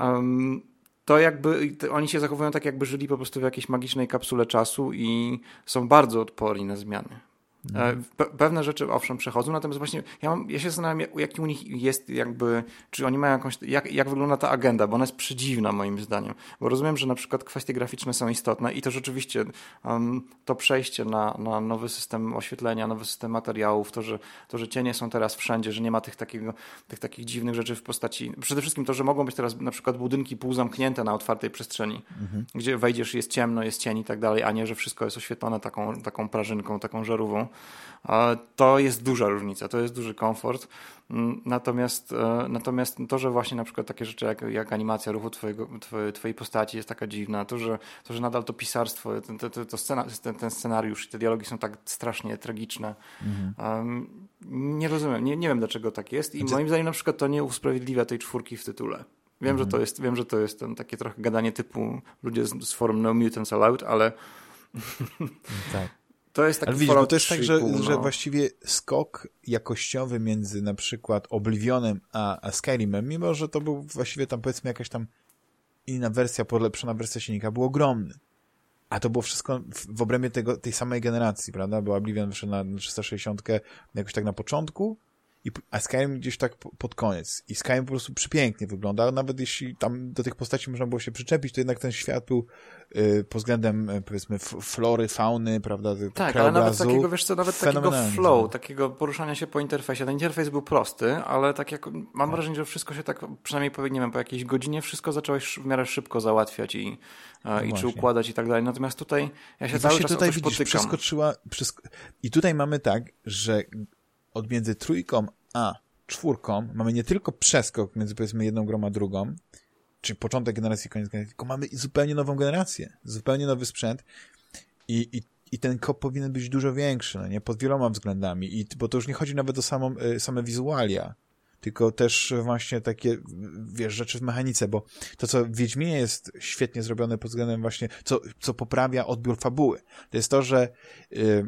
Um, to jakby oni się zachowują tak, jakby żyli po prostu w jakiejś magicznej kapsule czasu i są bardzo odporni na zmiany. E, pe pewne rzeczy owszem przechodzą, natomiast właśnie ja, mam, ja się zastanawiam, jaki u nich jest jakby, czy oni mają jakąś, jak, jak wygląda ta agenda, bo ona jest przedziwna moim zdaniem, bo rozumiem, że na przykład kwestie graficzne są istotne i to rzeczywiście um, to przejście na, na nowy system oświetlenia, nowy system materiałów, to że, to, że cienie są teraz wszędzie, że nie ma tych, takiego, tych takich dziwnych rzeczy w postaci, przede wszystkim to, że mogą być teraz na przykład budynki półzamknięte na otwartej przestrzeni, mhm. gdzie wejdziesz jest ciemno, jest cień i tak dalej, a nie, że wszystko jest oświetlone taką, taką prażynką, taką żarówą to jest duża różnica, to jest duży komfort. Mm, natomiast, e, natomiast to, że właśnie na przykład takie rzeczy jak, jak animacja ruchu twojego, twojej, postaci jest taka dziwna, to, że, to, że nadal to pisarstwo, ten, ten, to scena, ten, ten scenariusz i te dialogi są tak strasznie tragiczne. Mhm. Um, nie rozumiem, nie, nie wiem dlaczego tak jest i moim zdaniem na przykład to nie usprawiedliwia tej czwórki w tytule. Wiem, mhm. że to jest, wiem, że to jest ten, takie trochę gadanie typu ludzie z, z forum No Mutants Allowed, ale tak. To jest taki Ale widzisz, bo to jest tak, że, no. że właściwie skok jakościowy między na przykład Oblivionem a, a Skyrimem, mimo że to był właściwie tam powiedzmy jakaś tam inna wersja, polepszona wersja silnika, był ogromny. A to było wszystko w, w obrębie tego, tej samej generacji, prawda? Bo Oblivion wyszedł na 360 jakoś tak na początku, i, a Skyrim gdzieś tak pod koniec. I Skyrim po prostu przepięknie wygląda, nawet jeśli tam do tych postaci można było się przyczepić, to jednak ten świat był pod względem, y, powiedzmy, flory, fauny, prawda, Tak, ale nawet takiego, wiesz co, nawet takiego flow, takiego poruszania się po interfejsie. Ten interfejs był prosty, ale tak jak, mam wrażenie, że wszystko się tak, przynajmniej po, nie wiem, po jakiejś godzinie wszystko zacząłeś w miarę szybko załatwiać i, no i czy układać i tak dalej. Natomiast tutaj ja się I cały czas tutaj, widzisz, potykam. Przeskoczyła, przesk I tutaj mamy tak, że od między trójką a czwórką mamy nie tylko przeskok między powiedzmy jedną grą a drugą, czy początek generacji, koniec generacji, tylko mamy zupełnie nową generację, zupełnie nowy sprzęt i, i, i ten kop powinien być dużo większy, no nie? Pod wieloma względami, I, bo to już nie chodzi nawet o samą, y, same wizualia, tylko też właśnie takie, wiesz, rzeczy w mechanice, bo to, co w Wiedźminie jest świetnie zrobione pod względem właśnie, co, co poprawia odbiór fabuły, to jest to, że y,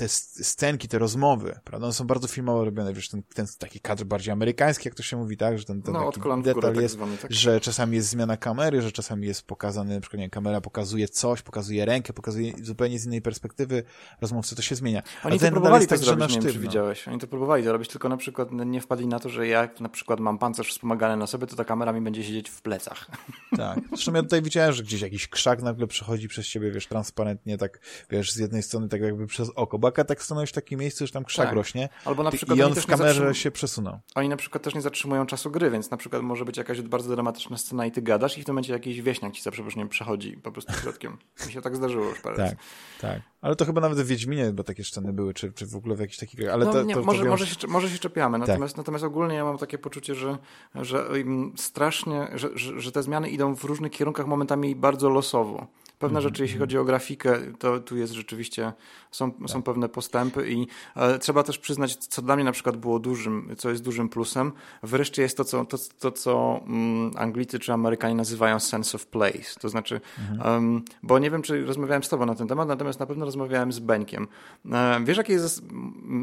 te scenki, te rozmowy, prawda, one są bardzo filmowo robione, wiesz, ten, ten taki kadr bardziej amerykański, jak to się mówi, tak, że ten, ten no, taki detal tak jest, zwany, tak? że czasami jest zmiana kamery, że czasami jest pokazane, na przykład, nie, kamera pokazuje coś, pokazuje rękę, pokazuje zupełnie z innej perspektywy rozmówcy, to się zmienia. Oni to próbowali to tak, zrobić, nie wiem, czy widziałeś, oni to próbowali to robić, tylko na przykład nie wpadli na to, że jak na przykład mam pancerz wspomagany na sobie, to ta kamera mi będzie siedzieć w plecach. Tak, zresztą ja tutaj widziałem, że gdzieś jakiś krzak nagle przechodzi przez ciebie, wiesz, transparentnie, tak, wiesz, z jednej strony tak jakby przez oko, bo tak stanąłeś taki takim miejscu, że tam krzak tak. rośnie Albo na przykład i on w kamerze się przesunął. Oni na przykład też nie zatrzymują czasu gry, więc na przykład może być jakaś bardzo dramatyczna scena i ty gadasz i w tym momencie jakiś wieśniak ci za przeproszeniem przechodzi po prostu środkiem. Mi się tak zdarzyło już parę Tak, tak. Ale to chyba nawet w Wiedźminie, bo takie sceny były, czy, czy w ogóle w jakichś takich... Ale no, to, nie, to, może, może, się, może się czepiamy, tak. natomiast, tak. natomiast ogólnie ja mam takie poczucie, że, że strasznie, że, że, że te zmiany idą w różnych kierunkach momentami bardzo losowo. Pewne mm -hmm. rzeczy, jeśli chodzi o grafikę, to tu jest rzeczywiście, są, tak. są pewne postępy i e, trzeba też przyznać, co dla mnie na przykład było dużym, co jest dużym plusem, wreszcie jest to, co, to, to, co mm, Anglicy czy Amerykanie nazywają sense of place. To znaczy, mm -hmm. um, bo nie wiem, czy rozmawiałem z tobą na ten temat, natomiast na pewno rozmawiałem z Benkiem. E, wiesz, jaki jest,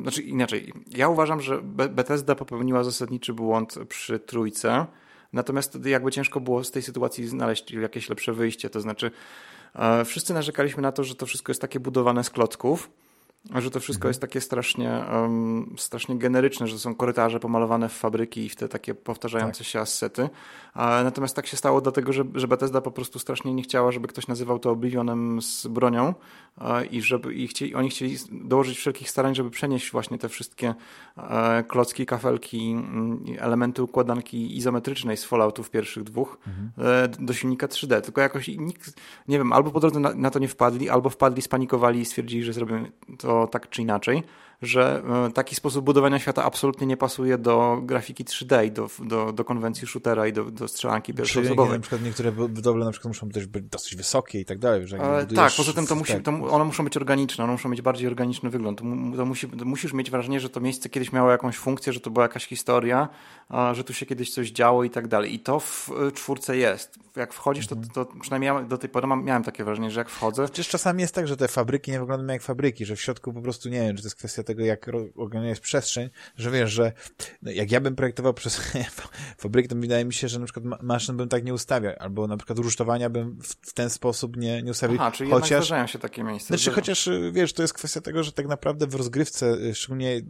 znaczy inaczej, ja uważam, że Bethesda popełniła zasadniczy błąd przy trójce, Natomiast jakby ciężko było z tej sytuacji znaleźć jakieś lepsze wyjście. To znaczy, Wszyscy narzekaliśmy na to, że to wszystko jest takie budowane z klocków, że to wszystko mhm. jest takie strasznie, um, strasznie generyczne, że są korytarze pomalowane w fabryki i w te takie powtarzające tak. się assety. natomiast tak się stało dlatego, że, że Bethesda po prostu strasznie nie chciała, żeby ktoś nazywał to Oblivionem z bronią i żeby i chcieli, oni chcieli dołożyć wszelkich starań, żeby przenieść właśnie te wszystkie e, klocki, kafelki, mm, elementy układanki izometrycznej z Falloutów pierwszych dwóch mhm. E, do silnika 3D. Tylko jakoś nikt, nie wiem, albo po drodze na, na to nie wpadli, albo wpadli, spanikowali i stwierdzili, że zrobią to tak czy inaczej że e, taki sposób budowania świata absolutnie nie pasuje do grafiki 3D i do, do, do konwencji shootera i do, do strzelanki pierwszoosobowej. Na przykład niektóre budowle na przykład muszą też być dosyć wysokie i tak dalej. Że e, tak, poza tym to musi, to one muszą być organiczne, one muszą mieć bardziej organiczny wygląd. To, to, musi, to musisz mieć wrażenie, że to miejsce kiedyś miało jakąś funkcję, że to była jakaś historia, a, że tu się kiedyś coś działo i tak dalej. I to w e, czwórce jest. Jak wchodzisz, to, mhm. to, to przynajmniej ja do tej pory mam, miałem takie wrażenie, że jak wchodzę... Przecież czasami jest tak, że te fabryki nie wyglądają jak fabryki, że w środku po prostu nie wiem, czy to jest kwestia tego, jak jest przestrzeń, że wiesz, że no, jak ja bym projektował przez fabrykę, to wydaje mi się, że na przykład maszyn bym tak nie ustawiał, albo na przykład rusztowania bym w, w ten sposób nie, nie ustawił. Aha, czyli chociaż, zdarzają się takie miejsca. Znaczy, chociaż wiesz, to jest kwestia tego, że tak naprawdę w rozgrywce, y, szczególnie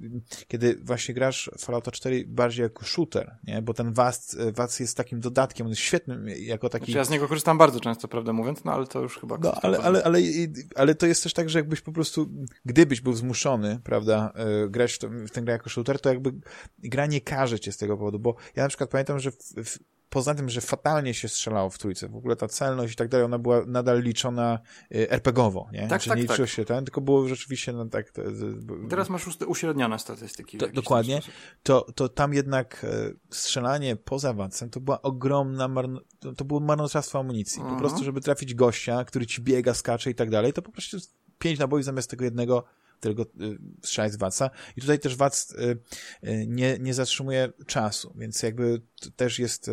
kiedy właśnie grasz Fallout 4 bardziej jako shooter, nie? bo ten WASD, WASD jest takim dodatkiem, on jest świetnym jako taki... Znaczy, ja z niego korzystam bardzo często, prawdę mówiąc, no ale to już chyba... No, ale, ale, ale, ale to jest też tak, że jakbyś po prostu, gdybyś był zmuszony, prawda, y, grać w, to, w tę grę jako shooter, to jakby gra nie każe cię z tego powodu, bo ja na przykład pamiętam, że w, w, poza tym, że fatalnie się strzelało w trójce, w ogóle ta celność i tak dalej, ona była nadal liczona y, RPGowo, nie? Tak, znaczy, tak, nie liczyło tak. się ten, tylko było rzeczywiście no, tak... To, Teraz masz uśrednione statystyki. To, dokładnie. To, to tam jednak e, strzelanie poza wacem to była ogromna marno, to, to było marnotrawstwo amunicji. Po mhm. prostu, żeby trafić gościa, który ci biega, skacze i tak dalej, to po prostu pięć naboi zamiast tego jednego którego y, strzelać z Watsa. I tutaj też Wac y, y, nie, nie zatrzymuje czasu, więc jakby też jest,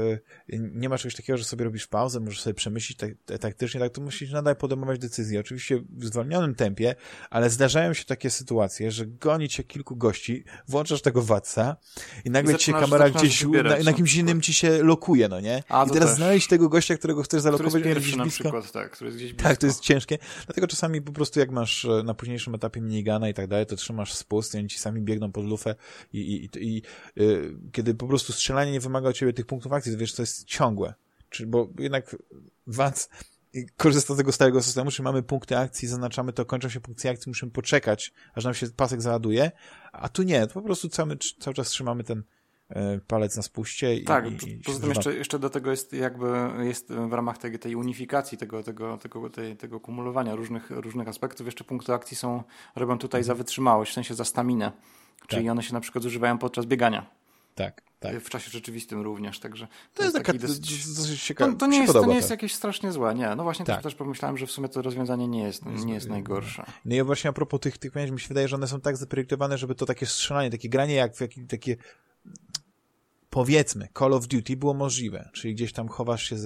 nie ma czegoś takiego, że sobie robisz pauzę, możesz sobie przemyśleć tak, taktycznie, tak to musisz nadal podejmować decyzje. Oczywiście w zwolnionym tempie, ale zdarzają się takie sytuacje, że goni cię kilku gości, włączasz tego Watsa i nagle ci się kamera gdzieś, na, na kimś innym ci się lokuje, no nie? A, I teraz też. znaleźć tego gościa, którego chcesz zalokować, który jest pierwszy na przykład, tak, który jest gdzieś blisko. Tak, to jest ciężkie, dlatego czasami po prostu jak masz na późniejszym etapie minigana i tak dalej, to trzymasz spust i oni ci sami biegną pod lufę i, i, i, i yy, kiedy po prostu strzelanie nie wymaga od ciebie tych punktów akcji, to wiesz, to jest ciągłe. Czy, bo jednak Vance korzysta z tego starego systemu, czy mamy punkty akcji, zaznaczamy to, kończą się punkty akcji, musimy poczekać, aż nam się pasek załaduje, a tu nie, to po prostu cały, cały czas trzymamy ten palec na spuście. I, tak, i, poza tym jeszcze, jeszcze do tego jest jakby jest w ramach tej, tej unifikacji, tego, tego, tego, tej, tego kumulowania różnych, różnych aspektów, jeszcze punkty akcji są, robią tutaj mhm. za wytrzymałość, w sensie za staminę, czyli tak. one się na przykład używają podczas biegania. Tak, tak. W czasie rzeczywistym również, także... To, to jest, taka dosyć, dosyć ciekawe. To, to, nie, jest, to nie jest jakieś strasznie złe, nie. No właśnie tak. też pomyślałem, że w sumie to rozwiązanie nie jest, nie jest najgorsze. No i właśnie a propos tych, tych mi się wydaje, że one są tak zaprojektowane, żeby to takie strzelanie, takie granie jak w takie powiedzmy, Call of Duty było możliwe, czyli gdzieś tam chowasz się,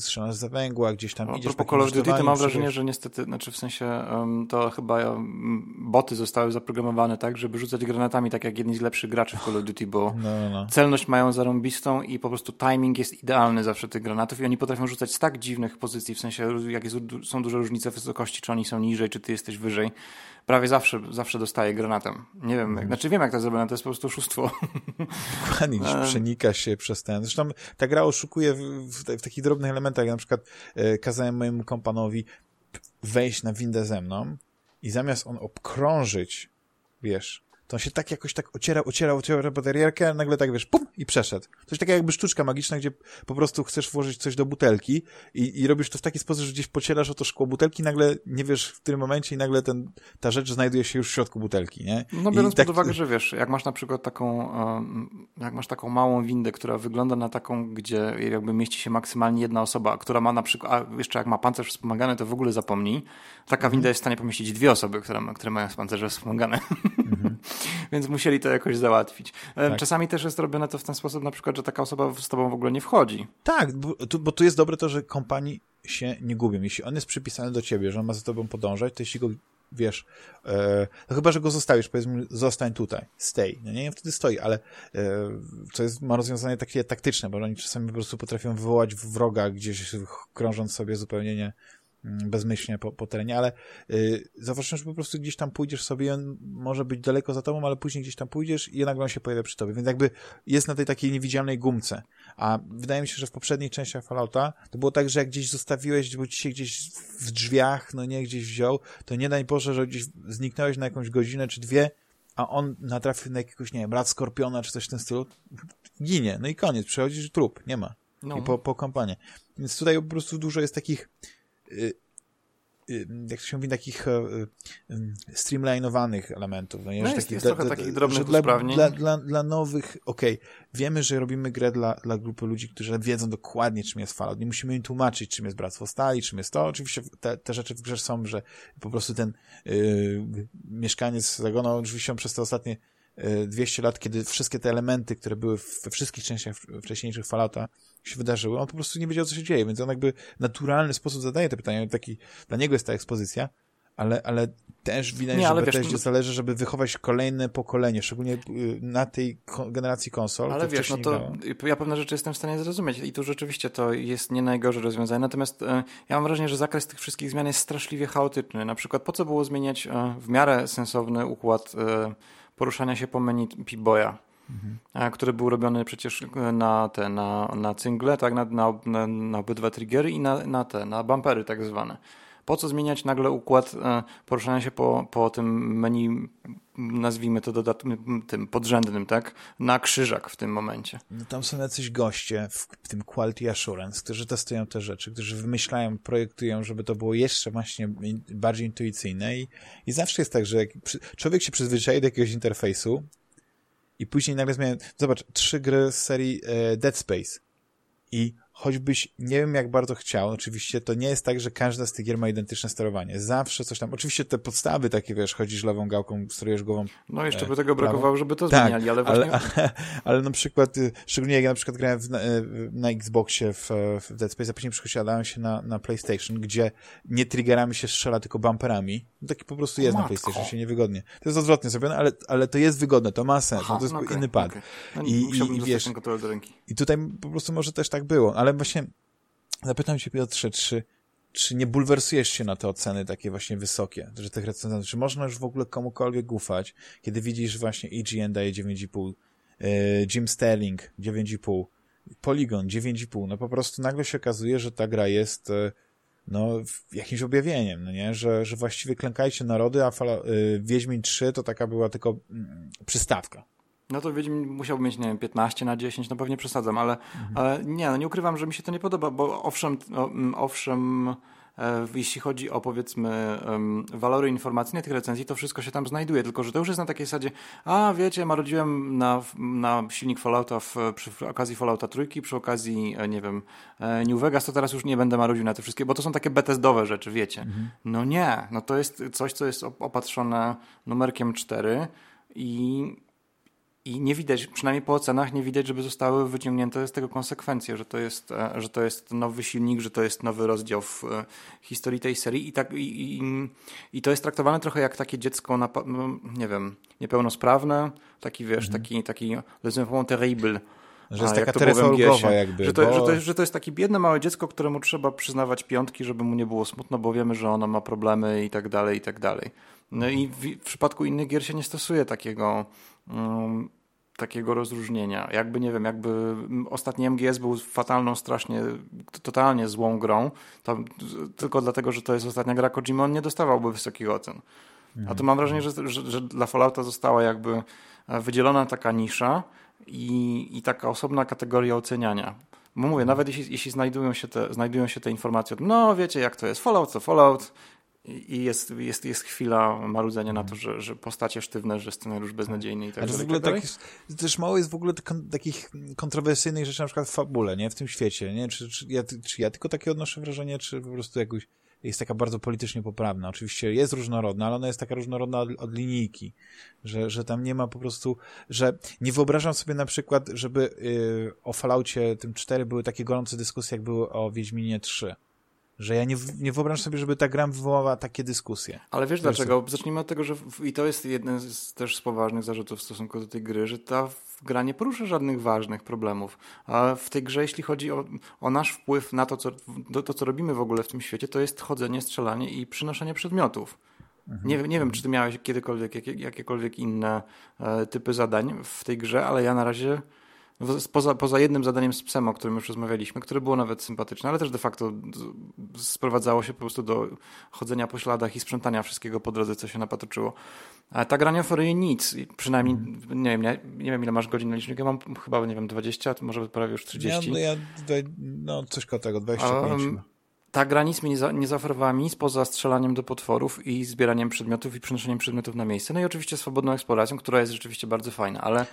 strzelasz za węgła, gdzieś tam no, idziesz... Po Call of Duty to mam wrażenie, że niestety, znaczy w sensie um, to chyba um, boty zostały zaprogramowane tak, żeby rzucać granatami tak jak jedni z lepszych graczy w Call of Duty, bo no, no, no. celność mają zarąbistą i po prostu timing jest idealny zawsze tych granatów i oni potrafią rzucać z tak dziwnych pozycji, w sensie jak jest, są duże różnice wysokości, czy oni są niżej, czy ty jesteś wyżej, prawie zawsze, zawsze dostaję granatem. Nie wiem, jak, mm. znaczy wiem jak to zrobione, to jest po prostu oszustwo. Dokładnie, przenika się przez ten. Zresztą ta gra oszukuje w, w, w takich drobnych elementach, na przykład e, kazałem mojemu kompanowi wejść na windę ze mną i zamiast on obkrążyć, wiesz, to on się tak jakoś tak ocierał, ocierał, ocierał baterierkę, a nagle tak, wiesz, pum, i przeszedł. Coś takiego jakby sztuczka magiczna, gdzie po prostu chcesz włożyć coś do butelki i, i robisz to w taki sposób, że gdzieś pocierasz o to szkło butelki, nagle nie wiesz w którym momencie i nagle ten, ta rzecz znajduje się już w środku butelki, nie? No biorąc I tak... pod uwagę, że wiesz, jak masz na przykład taką, jak masz taką małą windę, która wygląda na taką, gdzie jakby mieści się maksymalnie jedna osoba, która ma na przykład, a jeszcze jak ma pancerz wspomagany, to w ogóle zapomnij. Taka winda jest w stanie pomieścić dwie osoby, które, które mają pancerze wspomagane. Mhm. Więc musieli to jakoś załatwić. Tak. Czasami też jest robione to w ten sposób, na przykład, że taka osoba z tobą w ogóle nie wchodzi. Tak, bo tu, bo tu jest dobre to, że kompanii się nie gubią. Jeśli on jest przypisany do ciebie, że on ma za tobą podążać, to jeśli go wiesz, e, no chyba, że go zostawisz, powiedzmy, zostań tutaj, stay. No nie wiem, wtedy stoi, ale e, to jest, ma rozwiązanie takie taktyczne, bo oni czasami po prostu potrafią wywołać wroga gdzieś krążąc sobie zupełnie nie, bezmyślnie po, po terenie, ale yy, zauważyłem, że po prostu gdzieś tam pójdziesz sobie on może być daleko za tobą, ale później gdzieś tam pójdziesz i nagle on się pojawia przy tobie, więc jakby jest na tej takiej niewidzialnej gumce. A wydaje mi się, że w poprzednich częściach Fallouta to było tak, że jak gdzieś zostawiłeś, bo ci się gdzieś w drzwiach, no nie, gdzieś wziął, to nie daj Boże, że gdzieś zniknąłeś na jakąś godzinę czy dwie, a on natrafił na jakiegoś, nie wiem, brat skorpiona czy coś w tym stylu, ginie. No i koniec, przychodzisz trup, nie ma. No. I po, po kampanii. Więc tutaj po prostu dużo jest takich jak to się mówi, takich y, streamlinowanych elementów. No, no jest, takich, jest trochę takich drobnych dla, dla, dla, dla, nowych, okej, okay, wiemy, że robimy grę dla, dla grupy ludzi, którzy wiedzą dokładnie, czym jest Fallout. Nie musimy im tłumaczyć, czym jest Bractwo Stali, czym jest to. Oczywiście te, te rzeczy w grze są, że po prostu ten yy, mieszkaniec tego, no oczywiście on przez te ostatnie 200 lat, kiedy wszystkie te elementy, które były we wszystkich częściach wcześniejszych Fallouta się wydarzyły, on po prostu nie wiedział, co się dzieje, więc on jakby w naturalny sposób zadaje te pytania. Taki, dla niego jest ta ekspozycja, ale, ale też widać, nie, że też no... zależy, żeby wychować kolejne pokolenie, szczególnie y, na tej generacji konsol. Ale wiesz, no to ja pewne rzeczy jestem w stanie zrozumieć i tu rzeczywiście to jest nie najgorsze rozwiązanie, natomiast e, ja mam wrażenie, że zakres tych wszystkich zmian jest straszliwie chaotyczny. Na przykład po co było zmieniać e, w miarę sensowny układ e, poruszania się po menu P-Boya, mhm. który był robiony przecież na te, na, na cyngle, tak, na, na, na, obydwa triggery i na, na te, na bumpery tak zwane. Po co zmieniać nagle układ e, poruszania się po, po tym menu, nazwijmy to dodatnym, tym podrzędnym, tak? Na krzyżak w tym momencie. No tam są jacyś goście w, w tym Quality Assurance, którzy testują te rzeczy, którzy wymyślają, projektują, żeby to było jeszcze właśnie bardziej intuicyjne i, i zawsze jest tak, że jak człowiek się przyzwyczai do jakiegoś interfejsu i później nagle zmienia, zobacz, trzy gry z serii e, Dead Space i choćbyś nie wiem jak bardzo chciał, oczywiście to nie jest tak, że każda z tych gier ma identyczne sterowanie. Zawsze coś tam, oczywiście te podstawy takie, wiesz, chodzisz lewą gałką, sterujesz głową. No jeszcze e, by tego brakowało, żeby to tak, zmieniali, ale właśnie... Ale, ale, ale, na przykład, y, szczególnie jak ja na przykład grałem w, na, na Xboxie w, w Dead Space, a później przesiadałem się na, na PlayStation, gdzie nie triggerami się strzela, tylko bumperami. No taki po prostu jest Matko. na PlayStation, się niewygodnie. To jest odwrotnie zrobione, ale, ale to jest wygodne, to ma sens, Aha, no to jest no okay, inny pad. Okay. No, I, i, i wiesz, do ręki. I tutaj po prostu może też tak było, ale właśnie Zapytam cię, Piotrze, czy, czy nie bulwersujesz się na te oceny takie właśnie wysokie, że tych recenzentów, czy można już w ogóle komukolwiek ufać, kiedy widzisz właśnie EGN daje 9,5, yy, Jim Sterling 9,5, Polygon 9,5, no po prostu nagle się okazuje, że ta gra jest yy, no, jakimś objawieniem, no nie? Że, że właściwie klękajcie narody, a fala, yy, Wiedźmin 3 to taka była tylko yy, przystawka. No to Wiedźmin musiałby mieć, nie wiem, 15 na 10, no pewnie przesadzam, ale, mhm. ale nie, no nie ukrywam, że mi się to nie podoba, bo owszem, mm, owszem e, jeśli chodzi o powiedzmy walory informacyjne tych recenzji, to wszystko się tam znajduje, tylko że to już jest na takiej zasadzie, a wiecie, marudziłem na, na silnik Fallouta w, przy okazji Fallouta trójki, przy okazji, e, nie wiem, e, New Vegas, to teraz już nie będę marudził na te wszystkie, bo to są takie betezdowe rzeczy, wiecie. Mhm. No nie, no to jest coś, co jest opatrzone numerkiem 4 i i nie widać, przynajmniej po ocenach, nie widać, żeby zostały wyciągnięte z tego konsekwencje, że to jest, e, że to jest nowy silnik, że to jest nowy rozdział w e, historii tej serii i, tak, i, i, i to jest traktowane trochę jak takie dziecko, na, no, nie wiem, niepełnosprawne, taki wiesz, mhm. taki, taki les enfants terribles. Że jest A, taka terefolgowa jakby. Że to, bo... że, to, że to jest takie biedne małe dziecko, któremu trzeba przyznawać piątki, żeby mu nie było smutno, bo wiemy, że ono ma problemy i tak dalej, i tak dalej. No i w, w przypadku innych gier się nie stosuje takiego um, takiego rozróżnienia. Jakby, nie wiem, jakby ostatni MGS był fatalną, strasznie, totalnie złą grą, to tylko dlatego, że to jest ostatnia gra Kojima, on nie dostawałby wysokich ocen. A tu mam wrażenie, że, że, że dla Fallouta została jakby wydzielona taka nisza i, i taka osobna kategoria oceniania. Bo mówię, nawet jeśli, jeśli znajdują, się te, znajdują się te informacje no wiecie jak to jest, Fallout to Fallout, i jest, jest, jest chwila marudzenia na to, że, że postacie sztywne, że scenariusz beznadziejny i tak dalej. w ogóle tak, też mało jest w ogóle takich kontrowersyjnych rzeczy, na przykład w fabule, nie? W tym świecie, nie? Czy, czy, ja, czy ja tylko takie odnoszę wrażenie, czy po prostu jakoś jest taka bardzo politycznie poprawna. Oczywiście jest różnorodna, ale ona jest taka różnorodna od, od linijki, że, że tam nie ma po prostu, że nie wyobrażam sobie na przykład, żeby yy, o Falloutie tym 4 były takie gorące dyskusje, jak były o Wiedźminie 3 że ja nie, nie wyobrażam sobie, żeby ta gra wywołała takie dyskusje. Ale wiesz dlaczego? Zacznijmy od tego, że w, i to jest jeden z, też z poważnych zarzutów w stosunku do tej gry, że ta gra nie porusza żadnych ważnych problemów. A w tej grze, jeśli chodzi o, o nasz wpływ na to co, to, co robimy w ogóle w tym świecie, to jest chodzenie, strzelanie i przynoszenie przedmiotów. Mhm. Nie, nie wiem, czy ty miałeś kiedykolwiek jakie, jakiekolwiek inne e, typy zadań w tej grze, ale ja na razie Poza, poza jednym zadaniem z psem, o którym już rozmawialiśmy, które było nawet sympatyczne, ale też de facto sprowadzało się po prostu do chodzenia po śladach i sprzątania wszystkiego po drodze, co się napatoczyło. Ale ta gra nie oferuje nic. Przynajmniej, mm. nie wiem, nie, nie, wiem ile masz godzin na liczniku, ja mam chyba, nie wiem, 20, może prawie już 30. Ja, ja no coś koło tego, 25. Um, ta gra nic mi nie, za, nie zaoferowała nic poza strzelaniem do potworów i zbieraniem przedmiotów i przenoszeniem przedmiotów na miejsce. No i oczywiście swobodną eksploracją, która jest rzeczywiście bardzo fajna, ale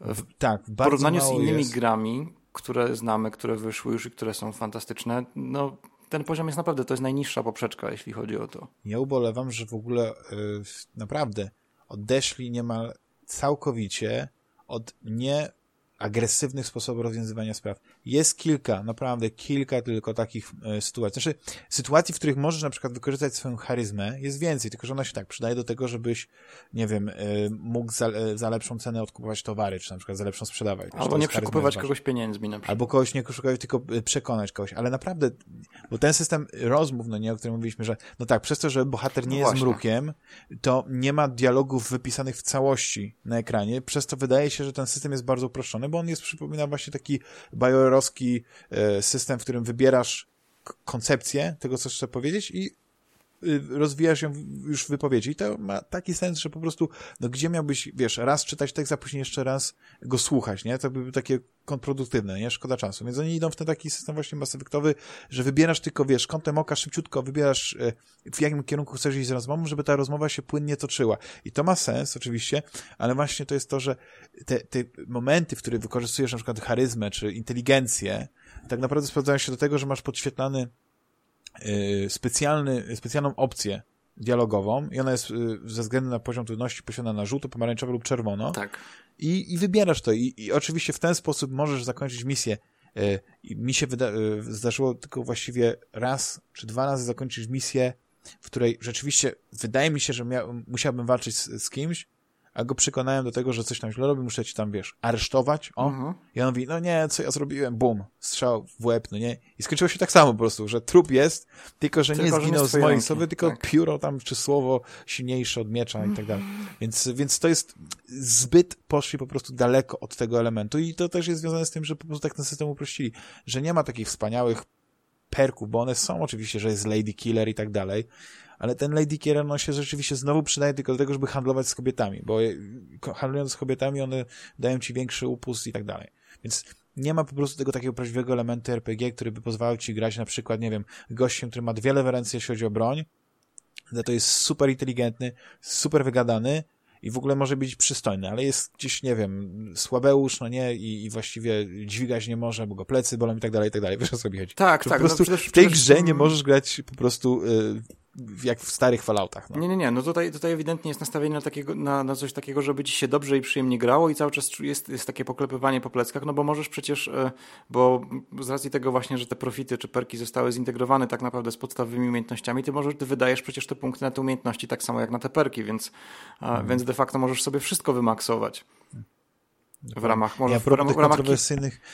w, tak, w porównaniu z innymi jest. grami, które znamy, które wyszły już i które są fantastyczne, no ten poziom jest naprawdę, to jest najniższa poprzeczka, jeśli chodzi o to. Ja ubolewam, że w ogóle yy, naprawdę odeszli niemal całkowicie od nie agresywnych sposobów rozwiązywania spraw. Jest kilka, naprawdę kilka tylko takich e, sytuacji. Znaczy, sytuacji, w których możesz na przykład wykorzystać swoją charyzmę, jest więcej, tylko że ona się tak przydaje do tego, żebyś, nie wiem, e, mógł za, e, za lepszą cenę odkupować towary, czy na przykład za lepszą sprzedawać. Albo nie przekupywać kogoś pieniędzmi na przykład. Albo kogoś nie szukać, tylko przekonać kogoś. Ale naprawdę, bo ten system rozmów, no nie, o którym mówiliśmy, że no tak, przez to, że bohater nie no jest mrukiem, to nie ma dialogów wypisanych w całości na ekranie, przez to wydaje się, że ten system jest bardzo uproszczony, bo on jest, przypomina właśnie taki bajorowski e, system, w którym wybierasz koncepcję tego, co chcesz powiedzieć i y, rozwijasz ją już w wypowiedzi. I to ma taki sens, że po prostu, no gdzie miałbyś, wiesz, raz czytać tekst, a później jeszcze raz go słuchać, nie? To by było takie kontrproduktywne, nie? Szkoda czasu. Więc oni idą w ten taki system właśnie masywektowy, że wybierasz tylko, wiesz, kątem oka szybciutko, wybierasz e, w jakim kierunku chcesz iść z rozmową, żeby ta rozmowa się płynnie toczyła. I to ma sens, oczywiście, ale właśnie to jest to, że te, te momenty, w których wykorzystujesz na przykład charyzmę czy inteligencję, tak naprawdę sprawdzają się do tego, że masz podświetlany specjalny, specjalną opcję dialogową i ona jest yy, ze względu na poziom trudności posiadana na żółto, pomarańczowo lub czerwono. Tak. I, i wybierasz to. I, I oczywiście w ten sposób możesz zakończyć misję. Yy, mi się wyda zdarzyło tylko właściwie raz czy dwa razy zakończyć misję, w której rzeczywiście wydaje mi się, że musiałbym walczyć z, z kimś, a go przekonałem do tego, że coś tam źle robi, muszę ci tam, wiesz, aresztować, o. Mhm. I on mówi, no nie, co ja zrobiłem, bum, strzał w łeb, no nie. I skończyło się tak samo po prostu, że trup jest, tylko że tylko, nie zginął z mojej sobie, tylko tak. pióro tam, czy słowo silniejsze od miecza i tak dalej. Więc, więc to jest, zbyt poszli po prostu daleko od tego elementu i to też jest związane z tym, że po prostu tak ten system uprościli, że nie ma takich wspaniałych perków, bo one są oczywiście, że jest Lady Killer i tak dalej, ale ten Lady Killer no, się rzeczywiście znowu przydaje tylko do tego, żeby handlować z kobietami, bo handlując z kobietami one dają ci większy upust i tak dalej. Więc nie ma po prostu tego takiego prawdziwego elementu RPG, który by pozwalał ci grać na przykład, nie wiem, gościem, który ma dwie lewe ręce, jeśli chodzi o broń, to jest super inteligentny, super wygadany, i w ogóle może być przystojny, ale jest gdzieś, nie wiem, słabeusz, no nie, i, i właściwie dźwigać nie może, bo go plecy bolą i tak dalej, i tak dalej. Wiesz o co mi chodzi? Tak, to tak. Po no prostu no, w tej grze nie możesz grać po prostu y, jak w starych Falloutach. No. Nie, nie, nie. No tutaj, tutaj ewidentnie jest nastawienie na, takiego, na, na coś takiego, żeby ci się dobrze i przyjemnie grało i cały czas jest, jest takie poklepywanie po pleckach, no bo możesz przecież, e, bo z racji tego właśnie, że te profity czy perki zostały zintegrowane tak naprawdę z podstawowymi umiejętnościami, ty możesz, ty wydajesz przecież te punkty na te umiejętności tak samo jak na te perki, więc, mhm. więc de facto możesz sobie wszystko wymaksować. W ramach, może ja w, ramach, w ramach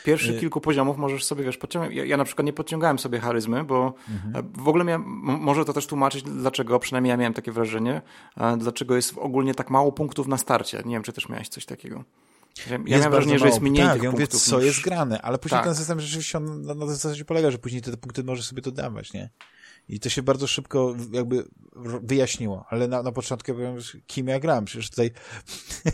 pierwszych y- kilku poziomów możesz sobie, wiesz, podciągać. Ja, ja, na przykład nie podciągałem sobie charyzmy, bo mhm. w ogóle miałem, może to też tłumaczyć, dlaczego, przynajmniej ja miałem takie wrażenie, dlaczego jest ogólnie tak mało punktów na starcie. Nie wiem, czy też miałeś coś takiego. Ja, ja miałem wrażenie, że jest mniej tak, tych ja mówię, co niż... jest grane, ale później tak. ten system rzeczywiście on na, na zasadzie polega, że później te punkty możesz sobie dodawać, nie? I to się bardzo szybko jakby wyjaśniło, ale na, na początku ja powiem, kim ja gram, przecież tutaj...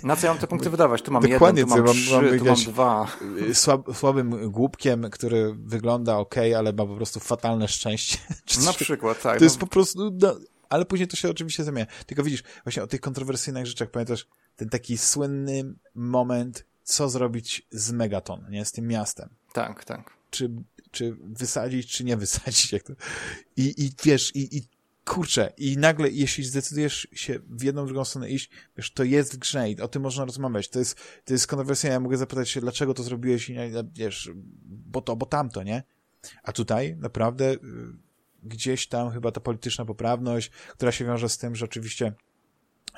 Na co ja mam te punkty wydawać? Tu mam Dokładnie, jeden, tu mam trzy, mam, tu mam dwa. Słab, słabym głupkiem, który wygląda ok, ale ma po prostu fatalne szczęście. na przykład, tak. To no. jest po prostu... No, ale później to się oczywiście zamienia. Tylko widzisz, właśnie o tych kontrowersyjnych rzeczach pamiętasz ten taki słynny moment, co zrobić z Megaton, nie? Z tym miastem. Tak, tak. Czy czy wysadzić, czy nie wysadzić. Jak to... I, I wiesz, i, i kurczę, i nagle, jeśli zdecydujesz się w jedną, drugą stronę iść, wiesz, to jest grze i o tym można rozmawiać. To jest, to jest kontrowersyjne. Ja mogę zapytać się, dlaczego to zrobiłeś i wiesz, bo to, bo tamto, nie? A tutaj naprawdę y, gdzieś tam chyba ta polityczna poprawność, która się wiąże z tym, że oczywiście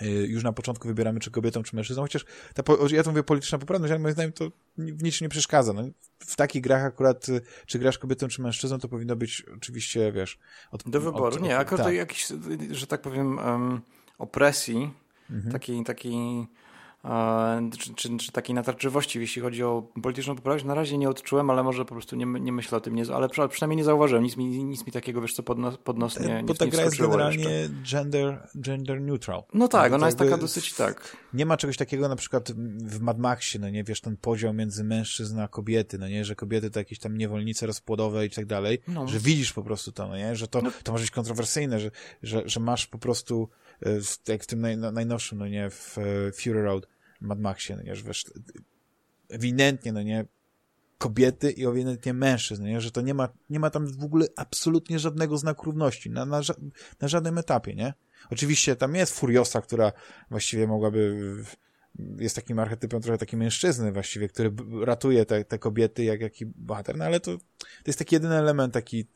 już na początku wybieramy, czy kobietą, czy mężczyzną, chociaż ta, ja to mówię polityczna poprawność, ale moim zdaniem to w niczym nie przeszkadza. No, w takich grach akurat, y, czy grasz kobietą, czy mężczyzną, to powinno być oczywiście, wiesz... Od, Do wyboru, od, od, nie, akurat tak. jakiś, że tak powiem, um, opresji, mhm. takiej, takiej czy, czy, czy, takiej natarczywości, jeśli chodzi o polityczną poprawność, na razie nie odczułem, ale może po prostu nie, nie myślę o tym, nie, ale przynajmniej nie zauważyłem, nic mi, nic mi takiego, wiesz co, pod nos, pod nos nie Bo ta gra jest generalnie gender, gender neutral. No tak, ona jest taka dosyć, tak. Nie ma czegoś takiego na przykład w Mad Maxie, no nie, wiesz, ten podział między mężczyzn a kobiety, no nie, że kobiety to jakieś tam niewolnice rozpłodowe i tak dalej, no. że widzisz po prostu to, no nie, że to, no. to może być kontrowersyjne, że, że, że masz po prostu e, jak w tym naj, najnowszym, no nie, w e, Fury Road, Mad Maxie, no nie, że wiesz, ewidentnie, no nie, kobiety i ewidentnie mężczyzn, no nie, że to nie ma, nie ma tam w ogóle absolutnie żadnego znaku równości, na, na, na żadnym etapie, nie? Oczywiście tam jest Furiosa, która właściwie mogłaby, jest takim archetypem trochę takiej mężczyzny właściwie, który ratuje te, te kobiety jak jaki bohater, no ale to, to jest taki jedyny element taki,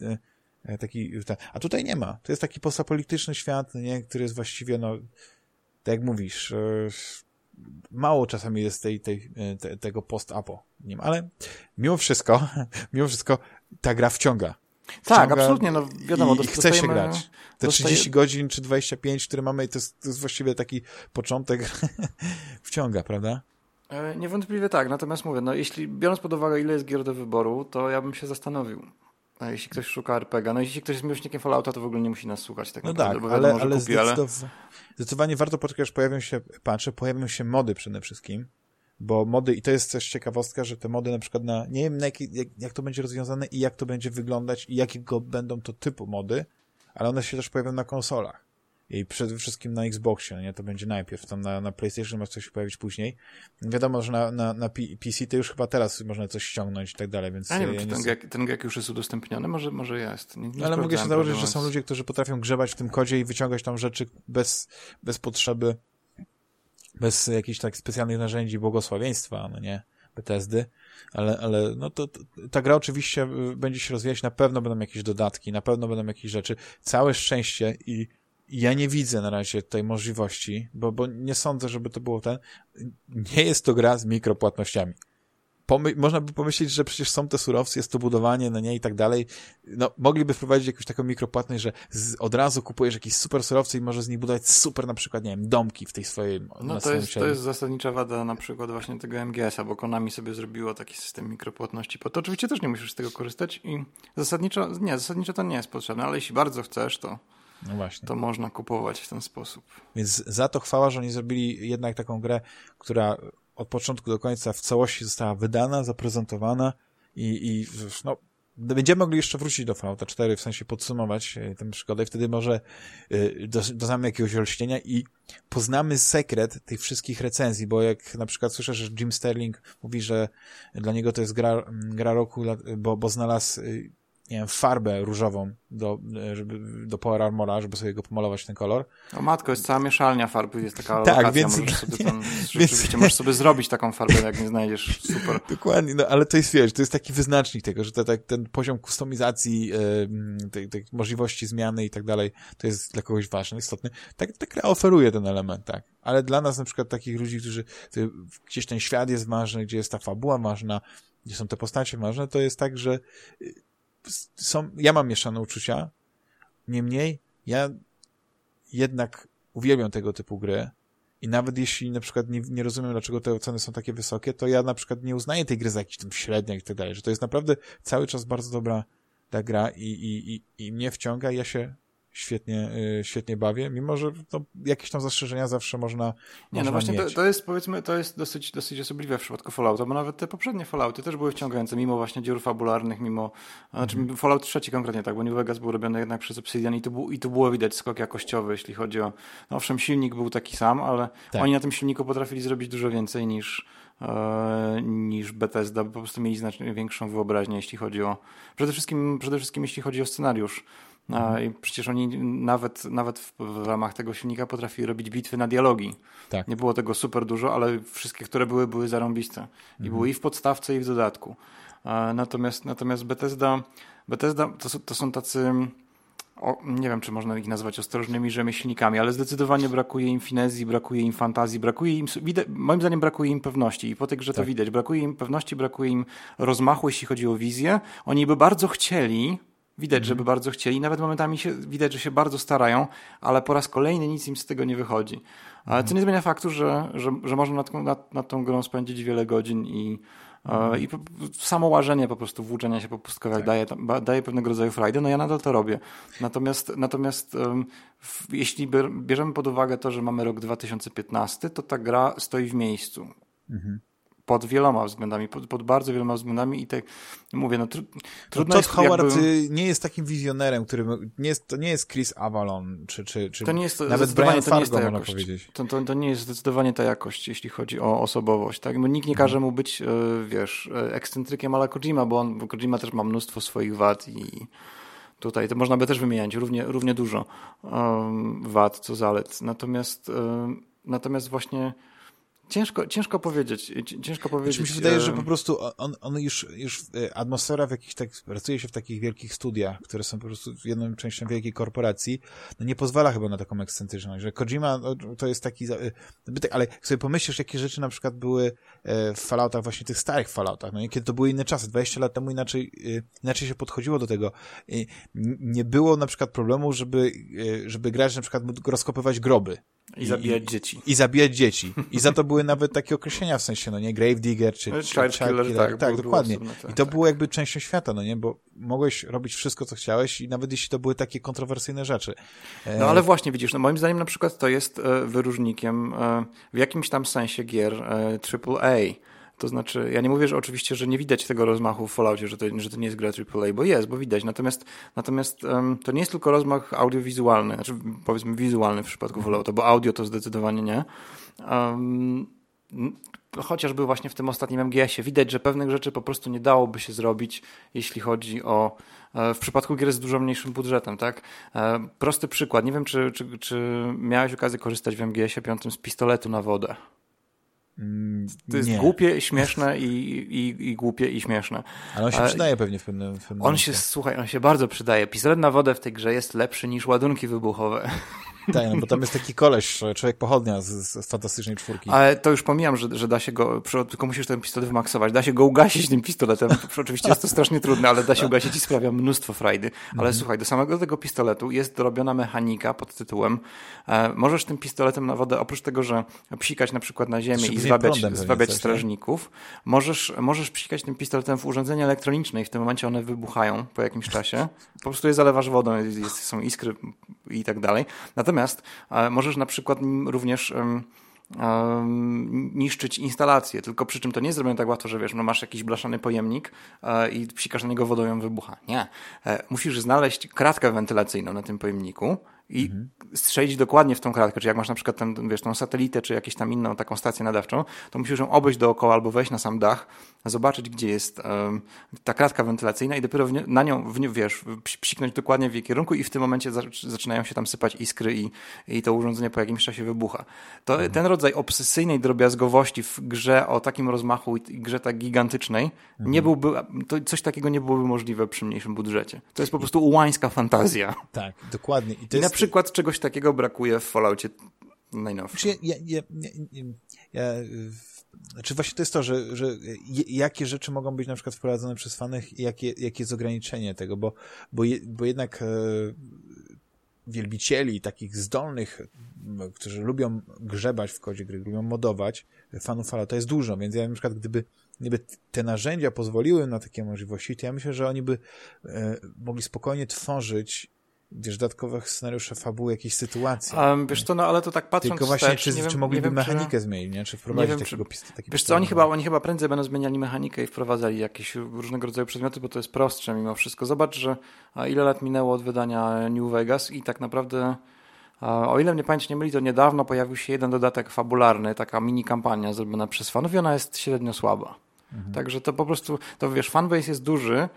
e, taki, a tutaj nie ma. To jest taki postapolityczny świat, no nie, który jest właściwie, no, tak jak mówisz, e, mało czasami jest tej, tej, te, tego post-apo nim, ale mimo wszystko, mimo wszystko ta gra wciąga. Tak, absolutnie, no wiadomo. I, i chce się grać. Te dostaje... 30 godzin czy 25, które mamy, to jest, to jest właściwie taki początek wciąga, prawda? E, niewątpliwie tak, natomiast mówię, no jeśli biorąc pod uwagę ile jest gier do wyboru, to ja bym się zastanowił. A jeśli ktoś szuka RPG, no jeśli ktoś jest miłośnikiem Fallouta, to w ogóle nie musi nas słuchać tak no naprawdę, tak, ale, ale, kupi, zdecydow... ale zdecydowanie warto poczekać, pojawią się patche, pojawią się mody przede wszystkim, bo mody, i to jest też ciekawostka, że te mody na przykład na, nie wiem jak, jak, jak to będzie rozwiązane i jak to będzie wyglądać i jakiego będą to typu mody, ale one się też pojawią na konsolach i przede wszystkim na Xboxie, no nie? To będzie najpierw, tam na, na PlayStation ma coś pojawić później. Wiadomo, że na, na, na PC to już chyba teraz można coś ściągnąć i tak dalej, więc... Ja nie wiem, czy ten, gag, ten gag już jest udostępniony, może, może jest. Nie, nie ale mogę się założyć, że są ludzie, którzy potrafią grzebać w tym kodzie i wyciągać tam rzeczy bez, bez potrzeby, bez jakichś tak specjalnych narzędzi błogosławieństwa, no nie? BTSD, ale, ale no to, to, ta gra oczywiście y, będzie się rozwijać, na pewno będą jakieś dodatki, na pewno będą jakieś rzeczy. Całe szczęście i ja nie widzę na razie tej możliwości, bo, bo nie sądzę, żeby to było ten. Nie jest to gra z mikropłatnościami. Pomy można by pomyśleć, że przecież są te surowce, jest to budowanie, no nie i tak dalej. No, mogliby wprowadzić jakąś taką mikropłatność, że z, od razu kupujesz jakieś super surowce i możesz z nich budować super, na przykład, nie wiem, domki w tej swojej... No to jest, to jest zasadnicza wada na przykład właśnie tego MGS-a, bo Konami sobie zrobiło taki system mikropłatności. Po to oczywiście też nie musisz z tego korzystać i zasadniczo, nie, zasadniczo to nie jest potrzebne, ale jeśli bardzo chcesz, to no właśnie. To można kupować w ten sposób. Więc za to chwała, że oni zrobili jednak taką grę, która od początku do końca w całości została wydana, zaprezentowana i, i no, będziemy mogli jeszcze wrócić do Fallouta 4, w sensie podsumować e, tę przygodę i wtedy może y, doznamy jakiegoś olśnienia i poznamy sekret tych wszystkich recenzji, bo jak na przykład słyszę, że Jim Sterling mówi, że dla niego to jest gra, gra roku, bo, bo znalazł y, nie wiem, farbę różową do, żeby, do Power Armora, żeby sobie go pomalować ten kolor. O matko, jest cała mieszalnia farb, jest taka tak, lokacja, więc, możesz sobie tam, więc... możesz sobie zrobić taką farbę, jak nie znajdziesz, super. Dokładnie, no ale to jest, wiesz, to jest taki wyznacznik tego, że te, ten poziom kustomizacji, yy, tej, tej możliwości zmiany i tak dalej, to jest dla kogoś ważny, istotny. Tak, ta gra oferuje ten element, tak. Ale dla nas na przykład takich ludzi, którzy, gdzieś ten świat jest ważny, gdzie jest ta fabuła ważna, gdzie są te postacie ważne, to jest tak, że są, ja mam mieszane uczucia, niemniej ja jednak uwielbiam tego typu gry. I nawet jeśli na przykład nie, nie rozumiem, dlaczego te oceny są takie wysokie, to ja na przykład nie uznaję tej gry za jakiś tam średniak i tak dalej, że to jest naprawdę cały czas bardzo dobra ta gra i, i, i, i mnie wciąga ja się świetnie, y, świetnie bawię, mimo że to jakieś tam zastrzeżenia zawsze można Nie, no właśnie to, to, jest powiedzmy, to jest dosyć, dosyć osobliwe w przypadku Fallouta, bo nawet te poprzednie Fallouty też były wciągające, mimo właśnie dziur fabularnych, mimo, znaczy mm. Fallout 3 konkretnie tak, bo New Vegas był robiony jednak przez Obsidian i tu, i tu było widać skok jakościowy, jeśli chodzi o, no owszem, silnik był taki sam, ale tak. oni na tym silniku potrafili zrobić dużo więcej niż, e, niż Bethesda, bo po prostu mieli znacznie większą wyobraźnię, jeśli chodzi o, przede wszystkim, przede wszystkim jeśli chodzi o scenariusz. I przecież oni nawet, nawet w, w, ramach tego silnika potrafili robić bitwy na dialogi. Tak. Nie było tego super dużo, ale wszystkie, które były, były zarąbiste. I mhm. były i w podstawce, i w dodatku. Natomiast, natomiast Bethesda, Bethesda to, to są tacy o, nie wiem, czy można ich nazwać ostrożnymi rzemieślnikami, ale zdecydowanie brakuje im finezji, brakuje im fantazji, brakuje im, moim zdaniem brakuje im pewności i po tej grze tak. to widać, brakuje im pewności, brakuje im rozmachu, jeśli chodzi o wizję. Oni by bardzo chcieli, widać, żeby mhm. bardzo chcieli, nawet momentami się, widać, że się bardzo starają, ale po raz kolejny nic im z tego nie wychodzi. Ale co nie zmienia faktu, że, że, że można nad, nad, nad tą grą spędzić wiele godzin i E, I samo łażenie po prostu, włóczenie się po pustkach tak. daje, daje pewnego rodzaju frajdę. No ja nadal to robię. Natomiast, natomiast um, w, jeśli bierzemy pod uwagę to, że mamy rok 2015, to ta gra stoi w miejscu. Mhm pod wieloma względami, pod, pod, bardzo wieloma względami i tak mówię, no tr trudno no, Todd jest Howard jakby... nie jest takim wizjonerem, który nie jest, to nie jest Chris Avalon, czy, czy, czy to nie jest, nawet Brian Fargo, to nie jest można powiedzieć. To, to, to, nie jest zdecydowanie ta jakość, jeśli chodzi o osobowość, tak? Bo nikt nie każe mhm. mu być, e, wiesz, e, ekscentrykiem ala Kojima, bo on, bo Kojima też ma mnóstwo swoich wad i tutaj to można by też wymieniać równie, równie dużo um, wad, co zalet. Natomiast, um, natomiast właśnie Ciężko, ciężko powiedzieć. Ciężko powiedzieć. Znaczy, mi się wydaje, że po prostu on, on już, już e, atmosfera w jakichś tak, pracuje się w takich wielkich studiach, które są po prostu jedną częścią wielkiej korporacji, no nie pozwala chyba na taką ekscentryczność, że Kojima no, to jest taki, e, ale jak sobie pomyślisz, jakie rzeczy na przykład były e, w Falloutach, właśnie tych starych Falloutach, no kiedy to były inne czasy, 20 lat temu inaczej, inaczej się podchodziło do tego. Nie było na przykład problemu, żeby, żeby grać na przykład rozkopywać groby. I, zabijać dzieci. I zabijać dzieci. I za to były nawet takie określenia w sensie, no nie, Gravedigger czy, czy Child, Child Killer. Tak, tak dokładnie. Tak, I to tak. było jakby częścią świata, no nie, bo mogłeś robić wszystko, co chciałeś i nawet jeśli to były takie kontrowersyjne rzeczy. No ale właśnie, widzisz, no moim zdaniem na przykład to jest e, wyróżnikiem e, w jakimś tam sensie gier AAA e, to znaczy, ja nie mówię, że oczywiście, że nie widać tego rozmachu w Falloutie, że to, że to nie jest gra AAA, bo jest, bo widać. Natomiast, natomiast um, to nie jest tylko rozmach audiowizualny, znaczy powiedzmy wizualny w przypadku Fallouta, bo audio to zdecydowanie nie. Um, chociażby właśnie w tym ostatnim MGS-ie widać, że pewnych rzeczy po prostu nie dałoby się zrobić, jeśli chodzi o e, w przypadku gier z dużo mniejszym budżetem, tak? E, prosty przykład. Nie wiem, czy, czy, czy miałeś okazję korzystać w MGS-ie 5 z pistoletu na wodę. To jest nie. głupie, śmieszne i, i, i głupie i śmieszne. Ale on się przydaje pewnie w pewnym, w pewnym On się, słuchaj, on się bardzo przydaje. Pistolet na wodę w tej grze jest lepszy niż ładunki wybuchowe. Tak, no bo tam jest taki koleś, człowiek pochodnia z, z fantastycznej czwórki. Ale to już pomijam, że, że da się go, tylko musisz ten pistolet wymaksować, da się go ugasić tym pistoletem. Oczywiście jest to strasznie trudne, ale da się ugasić i sprawia mnóstwo frajdy. Ale mhm. słuchaj, do samego tego pistoletu jest dorobiona mechanika pod tytułem e, możesz tym pistoletem na wodę, oprócz tego, że psikać na przykład na ziemię i zwabiać, zwabiać coś, strażników, możesz, możesz psikać tym pistoletem w urządzenie elektroniczne i w tym momencie one wybuchają po jakimś czasie. Po prostu je zalewasz wodą, jest, są iskry i tak dalej. Natomiast Natomiast e, możesz na przykład również niszczyć instalację, tylko przy czym to nie jest tak łatwo, że wiesz, no masz jakiś blaszany pojemnik e, i psikasz na niego wodą ją wybucha. Nie. E, musisz znaleźć kratkę wentylacyjną na tym pojemniku, i mhm. strzelić dokładnie w tą kratkę. Czy jak masz na przykład tam, wiesz, tą satelitę, czy jakąś tam inną taką stację nadawczą, to musisz ją obejść dookoła albo wejść na sam dach, zobaczyć, gdzie jest um, ta kratka wentylacyjna i dopiero na nią, w, wiesz, psiknąć dokładnie w jej kierunku i w tym momencie za, zaczynają się tam sypać iskry i, i to urządzenie po jakimś czasie wybucha. To, mhm. Ten rodzaj obsesyjnej drobiazgowości w grze o takim rozmachu i grze tak gigantycznej mhm. nie byłby, to coś takiego nie byłoby możliwe przy mniejszym budżecie. To jest po prostu ułańska fantazja. Tak, dokładnie. I to jest przykład czegoś takiego brakuje w Falloutie najnowszym. Znaczy, ja, ja, ja, ja, znaczy właśnie to jest to, że, że jakie rzeczy mogą być na przykład wprowadzone przez fanów i jakie, jakie jest ograniczenie tego, bo, bo, je, bo jednak e, wielbicieli takich zdolnych, którzy lubią grzebać w kodzie gry, lubią modować, fanów Fallouta jest dużo, więc ja na przykład gdyby, gdyby te narzędzia pozwoliły na takie możliwości, to ja myślę, że oni by e, mogli spokojnie tworzyć wiesz, dodatkowych scenariuszy fabuły, jakiejś sytuacji. Um, wiesz co, no ale to tak patrząc Tylko właśnie, wstecz, czy, czy wiem, mogliby wiem, mechanikę czy... zmienić, nie? Czy wprowadzić nie wiem, takiego czy... taki Wiesz co, oni chyba, oni chyba prędzej będą zmieniali mechanikę i wprowadzali jakieś różnego rodzaju przedmioty, bo to jest prostsze mimo wszystko. Zobacz, że ile lat minęło od wydania New Vegas i tak naprawdę o ile mnie pamięć nie myli, to niedawno pojawił się jeden dodatek fabularny, taka mini kampania zrobiona przez fanów i ona jest średnio słaba. Mhm. Także to po prostu, to wiesz, fanbase jest duży,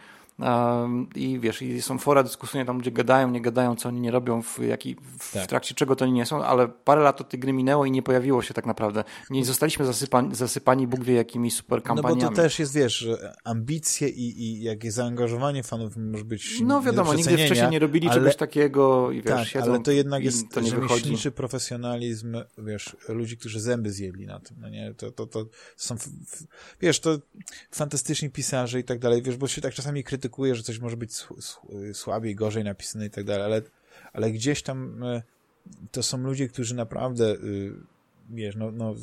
I wiesz, i są fora dyskusyjne tam, gdzie gadają, nie gadają, co oni nie robią, w, jaki, w tak. trakcie czego to oni nie są, ale parę lat od tej gry minęło i nie pojawiło się tak naprawdę. Nie zostaliśmy zasypani, zasypani Bóg wie jakimi super kampaniami. No bo to też jest, wiesz, ambicje i, i jakieś zaangażowanie fanów może być No wiadomo, nigdy wcześniej nie robili ale, czegoś takiego i wiesz, tak, siedzą, ale to jednak jest to nie rzemieślniczy profesjonalizm, wiesz, ludzi, którzy zęby zjedli na tym, no nie? To, to, to są, wiesz, to fantastyczni pisarze i tak dalej, wiesz, bo się tak czasami krytykuje, że coś może być słabiej, gorzej napisane i tak dalej, ale, ale gdzieś tam e, to są ludzie, którzy naprawdę y, wiesz, no, no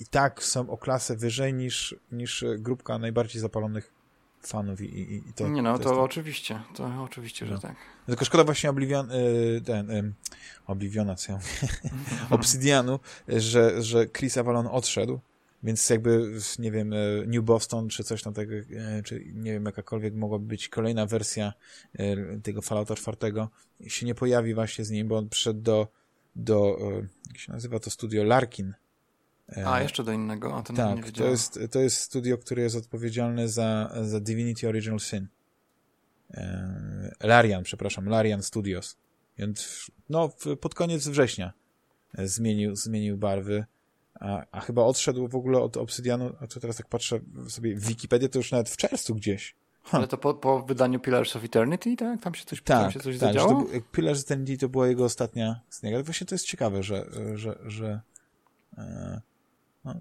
i tak są o klasę wyżej niż, niż grupka najbardziej zapalonych fanów i, i, i to... Nie no, to, to oczywiście, to oczywiście, że no. tak. Tylko szkoda właśnie Oblivion, y, ten, y, Obliviona, co ja mówię, Obsidianu, że, że Chris Avalon odszedł, więc jakby, nie wiem, y, New Boston, czy coś tam tego, czy nie wiem, jakakolwiek mogłaby być kolejna wersja tego Fallouta 4, się nie pojawi właśnie z nim, bo on przyszedł do, do jak się nazywa to studio, Larkin, a, jeszcze do innego, a to tak, nie to jest, to jest studio, które jest odpowiedzialne za, za Divinity Original Sin. E, Larian, przepraszam, Larian Studios. Więc no, pod koniec września zmienił, zmienił barwy, a, a chyba odszedł w ogóle od Obsydianu, a to teraz tak patrzę sobie w Wikipedię, to już nawet w czerwcu gdzieś. Huh. Ale to po, po, wydaniu Pillars of Eternity, tak? Tam się coś, tak, tam się coś tak, zadziało? To, Pillars of Eternity to była jego ostatnia zniega. Ale właśnie to jest ciekawe, że, że, że e, no,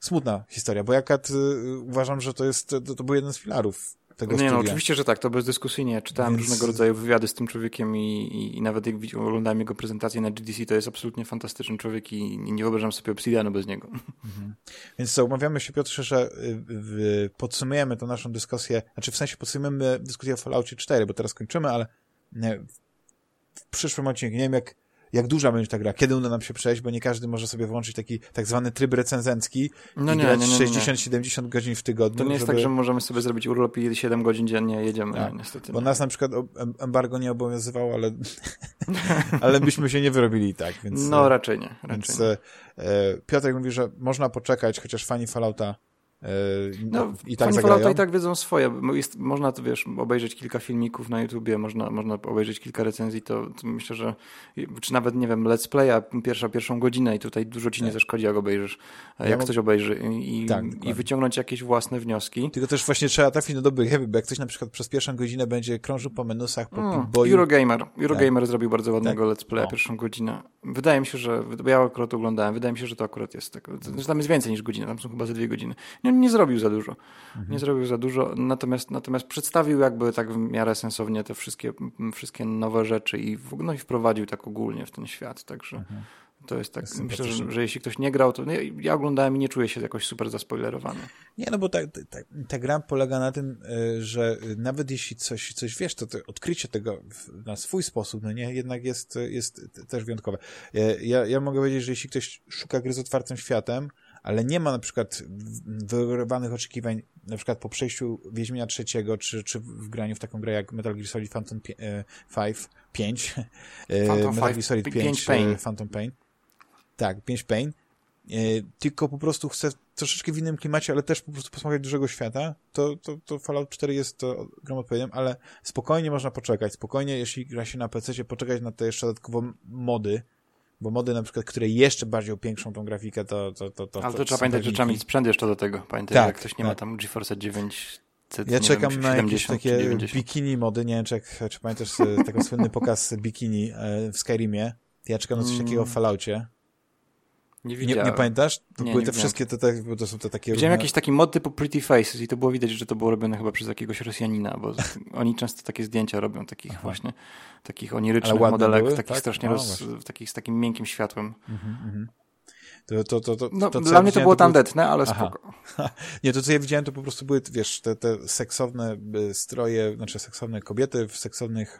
smutna historia, bo ja Kat, y, uważam, że to jest, to, to był jeden z filarów tego Nie, no, studia. no oczywiście, że tak, to bezdyskusyjnie. Czytałem Więc... różnego rodzaju wywiady z tym człowiekiem i, i, i, nawet jak oglądałem jego prezentację na GDC, to jest absolutnie fantastyczny człowiek i nie wyobrażam sobie Obsidianu bez niego. Mhm. Więc co, umawiamy się Piotrze, że y, podsumujemy tą naszą dyskusję, znaczy w sensie podsumujemy dyskusję o Falloutie 4, bo teraz kończymy, ale w przyszłym odcinku, nie wiem jak jak duża będzie ta gra, kiedy uda nam się przejść, bo nie każdy może sobie włączyć taki tak zwany tryb recenzencki no i nie, grać 60-70 godzin w tygodniu. To nie jest tak, żeby... tak, że możemy sobie zrobić urlop i 7 godzin dziennie jedziemy, tak, niestety. Bo nas na przykład embargo nie obowiązywało, ale, ale byśmy się nie wyrobili i tak, więc... No raczej nie. Raczej więc nie. E, Piotr mówi, że można poczekać, chociaż fani Fallouta no, I tak Fallouta i tak wiedzą swoje. Jest, można, to wiesz, obejrzeć kilka filmików na YouTubie, można, można obejrzeć kilka recenzji, to, to, myślę, że czy nawet, nie wiem, let's playa pierwsza, pierwszą godzinę i tutaj dużo ci nie tak. zaszkodzi, jak obejrzysz, ja jak ktoś obejrzy i, tak, i wyciągnąć jakieś własne wnioski. Tylko też właśnie trzeba trafić do dobrych heavy, bo jak ktoś na przykład przez pierwszą godzinę będzie krążył po menusach, po mm, boju. Eurogamer. Eurogamer tak. zrobił bardzo ładnego tak. let's playa pierwszą godzinę. Wydaje mi się, że, ja akurat oglądałem, wydaje mi się, że to akurat jest tak, że tam jest więcej niż godzina, tam są chyba ze dwie godziny. Nie, nie zrobił za dużo. Mhm. Nie zrobił za dużo, natomiast, natomiast przedstawił jakby tak w miarę sensownie te wszystkie, wszystkie nowe rzeczy i, no i wprowadził tak ogólnie w ten świat, także mhm. to jest tak, myślę, że, że, jeśli ktoś nie grał, to nie, ja oglądałem i nie czuję się jakoś super zaspoilerowany. Nie, no bo ta, ta, ta gra polega na tym, e, że nawet jeśli coś, coś wiesz, to, to odkrycie tego na swój sposób, no nie, jednak jest, jest też wyjątkowe. E, ja, ja mogę powiedzieć, że jeśli ktoś szuka gry z otwartym światem, ale nie ma na przykład wyrwanych oczekiwań, na przykład po przejściu Wiedźmina trzeciego, czy, czy w graniu w taką grę jak Metal Gear Solid Phantom 5, 5 e, Phantom Metal Gear Solid 5, 5 Pain. E, Phantom Pain. Tak, 5 Pain. E, tylko po prostu chcę troszeczkę w innym klimacie, ale też po prostu posmawiać dużego świata, to, to, to Fallout 4 jest to grą odpowiednią, ale spokojnie można poczekać, spokojnie, jeśli gra się na PC, poczekać na te jeszcze dodatkowo mody, bo mody na przykład, które jeszcze bardziej upiększą tą grafikę, to... to, to, to Ale to, to trzeba pamiętać, że trzeba mieć sprzęt jeszcze do tego. Pamiętaj, tak, jak ktoś nie tak. ma tam GeForce 9 ja czekam wiem, na jakieś takie 90. bikini mody, nie wiem, czy, czy pamiętasz e, taki słynny pokaz bikini e, w Skyrimie. Ja czekam na coś takiego w mm. Falloutie. Nie widziałem. Nie, nie pamiętasz? To nie, były nie te wszystkie, te, te, to są te takie... Widziałem różne... jakiś taki mod typu Pretty Faces i to było widać, że to było robione chyba przez jakiegoś Rosjanina, bo oni często takie zdjęcia robią, takich Aha. właśnie, takich onirycznych modelek, były, takich tak? strasznie roz, takich z takim miękkim światłem. Mhm, mhm. To, to, to, to, no, to, dla mnie to było tandetne, ale Aha. spoko. Nie, to co ja widziałem, to po prostu były, wiesz, te, te seksowne y, stroje, znaczy seksowne kobiety w seksownych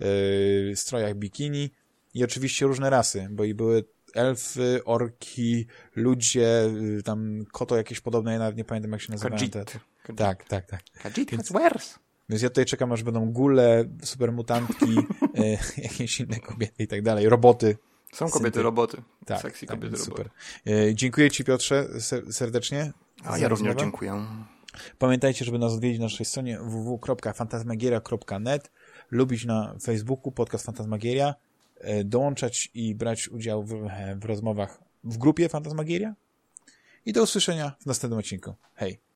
yy, strojach bikini i oczywiście różne rasy, bo i były elfy, orki, ludzie, y, tam koto jakieś podobne, ja nawet nie pamiętam jak się nazywają. Kajit. Te... Kajit. Tak, tak, tak. Kajit, Więc... worse. Więc ja tutaj czekam, aż będą gule, supermutantki, y, jakieś inne kobiety i tak dalej, roboty. Są kobiety roboty. Tak, Sexy tak, kobiety super. roboty. Y, dziękuję Ci Piotrze serdecznie. A ja również dziękuję. Pamiętajcie, żeby nas odwiedzić na naszej stronie www.fantasmagieria.net, lubić na Facebooku podcast Fantasmagieria, dołączać i brać udział w, w rozmowach w grupie Fantasmagieria i do usłyszenia w następnym odcinku. Hej!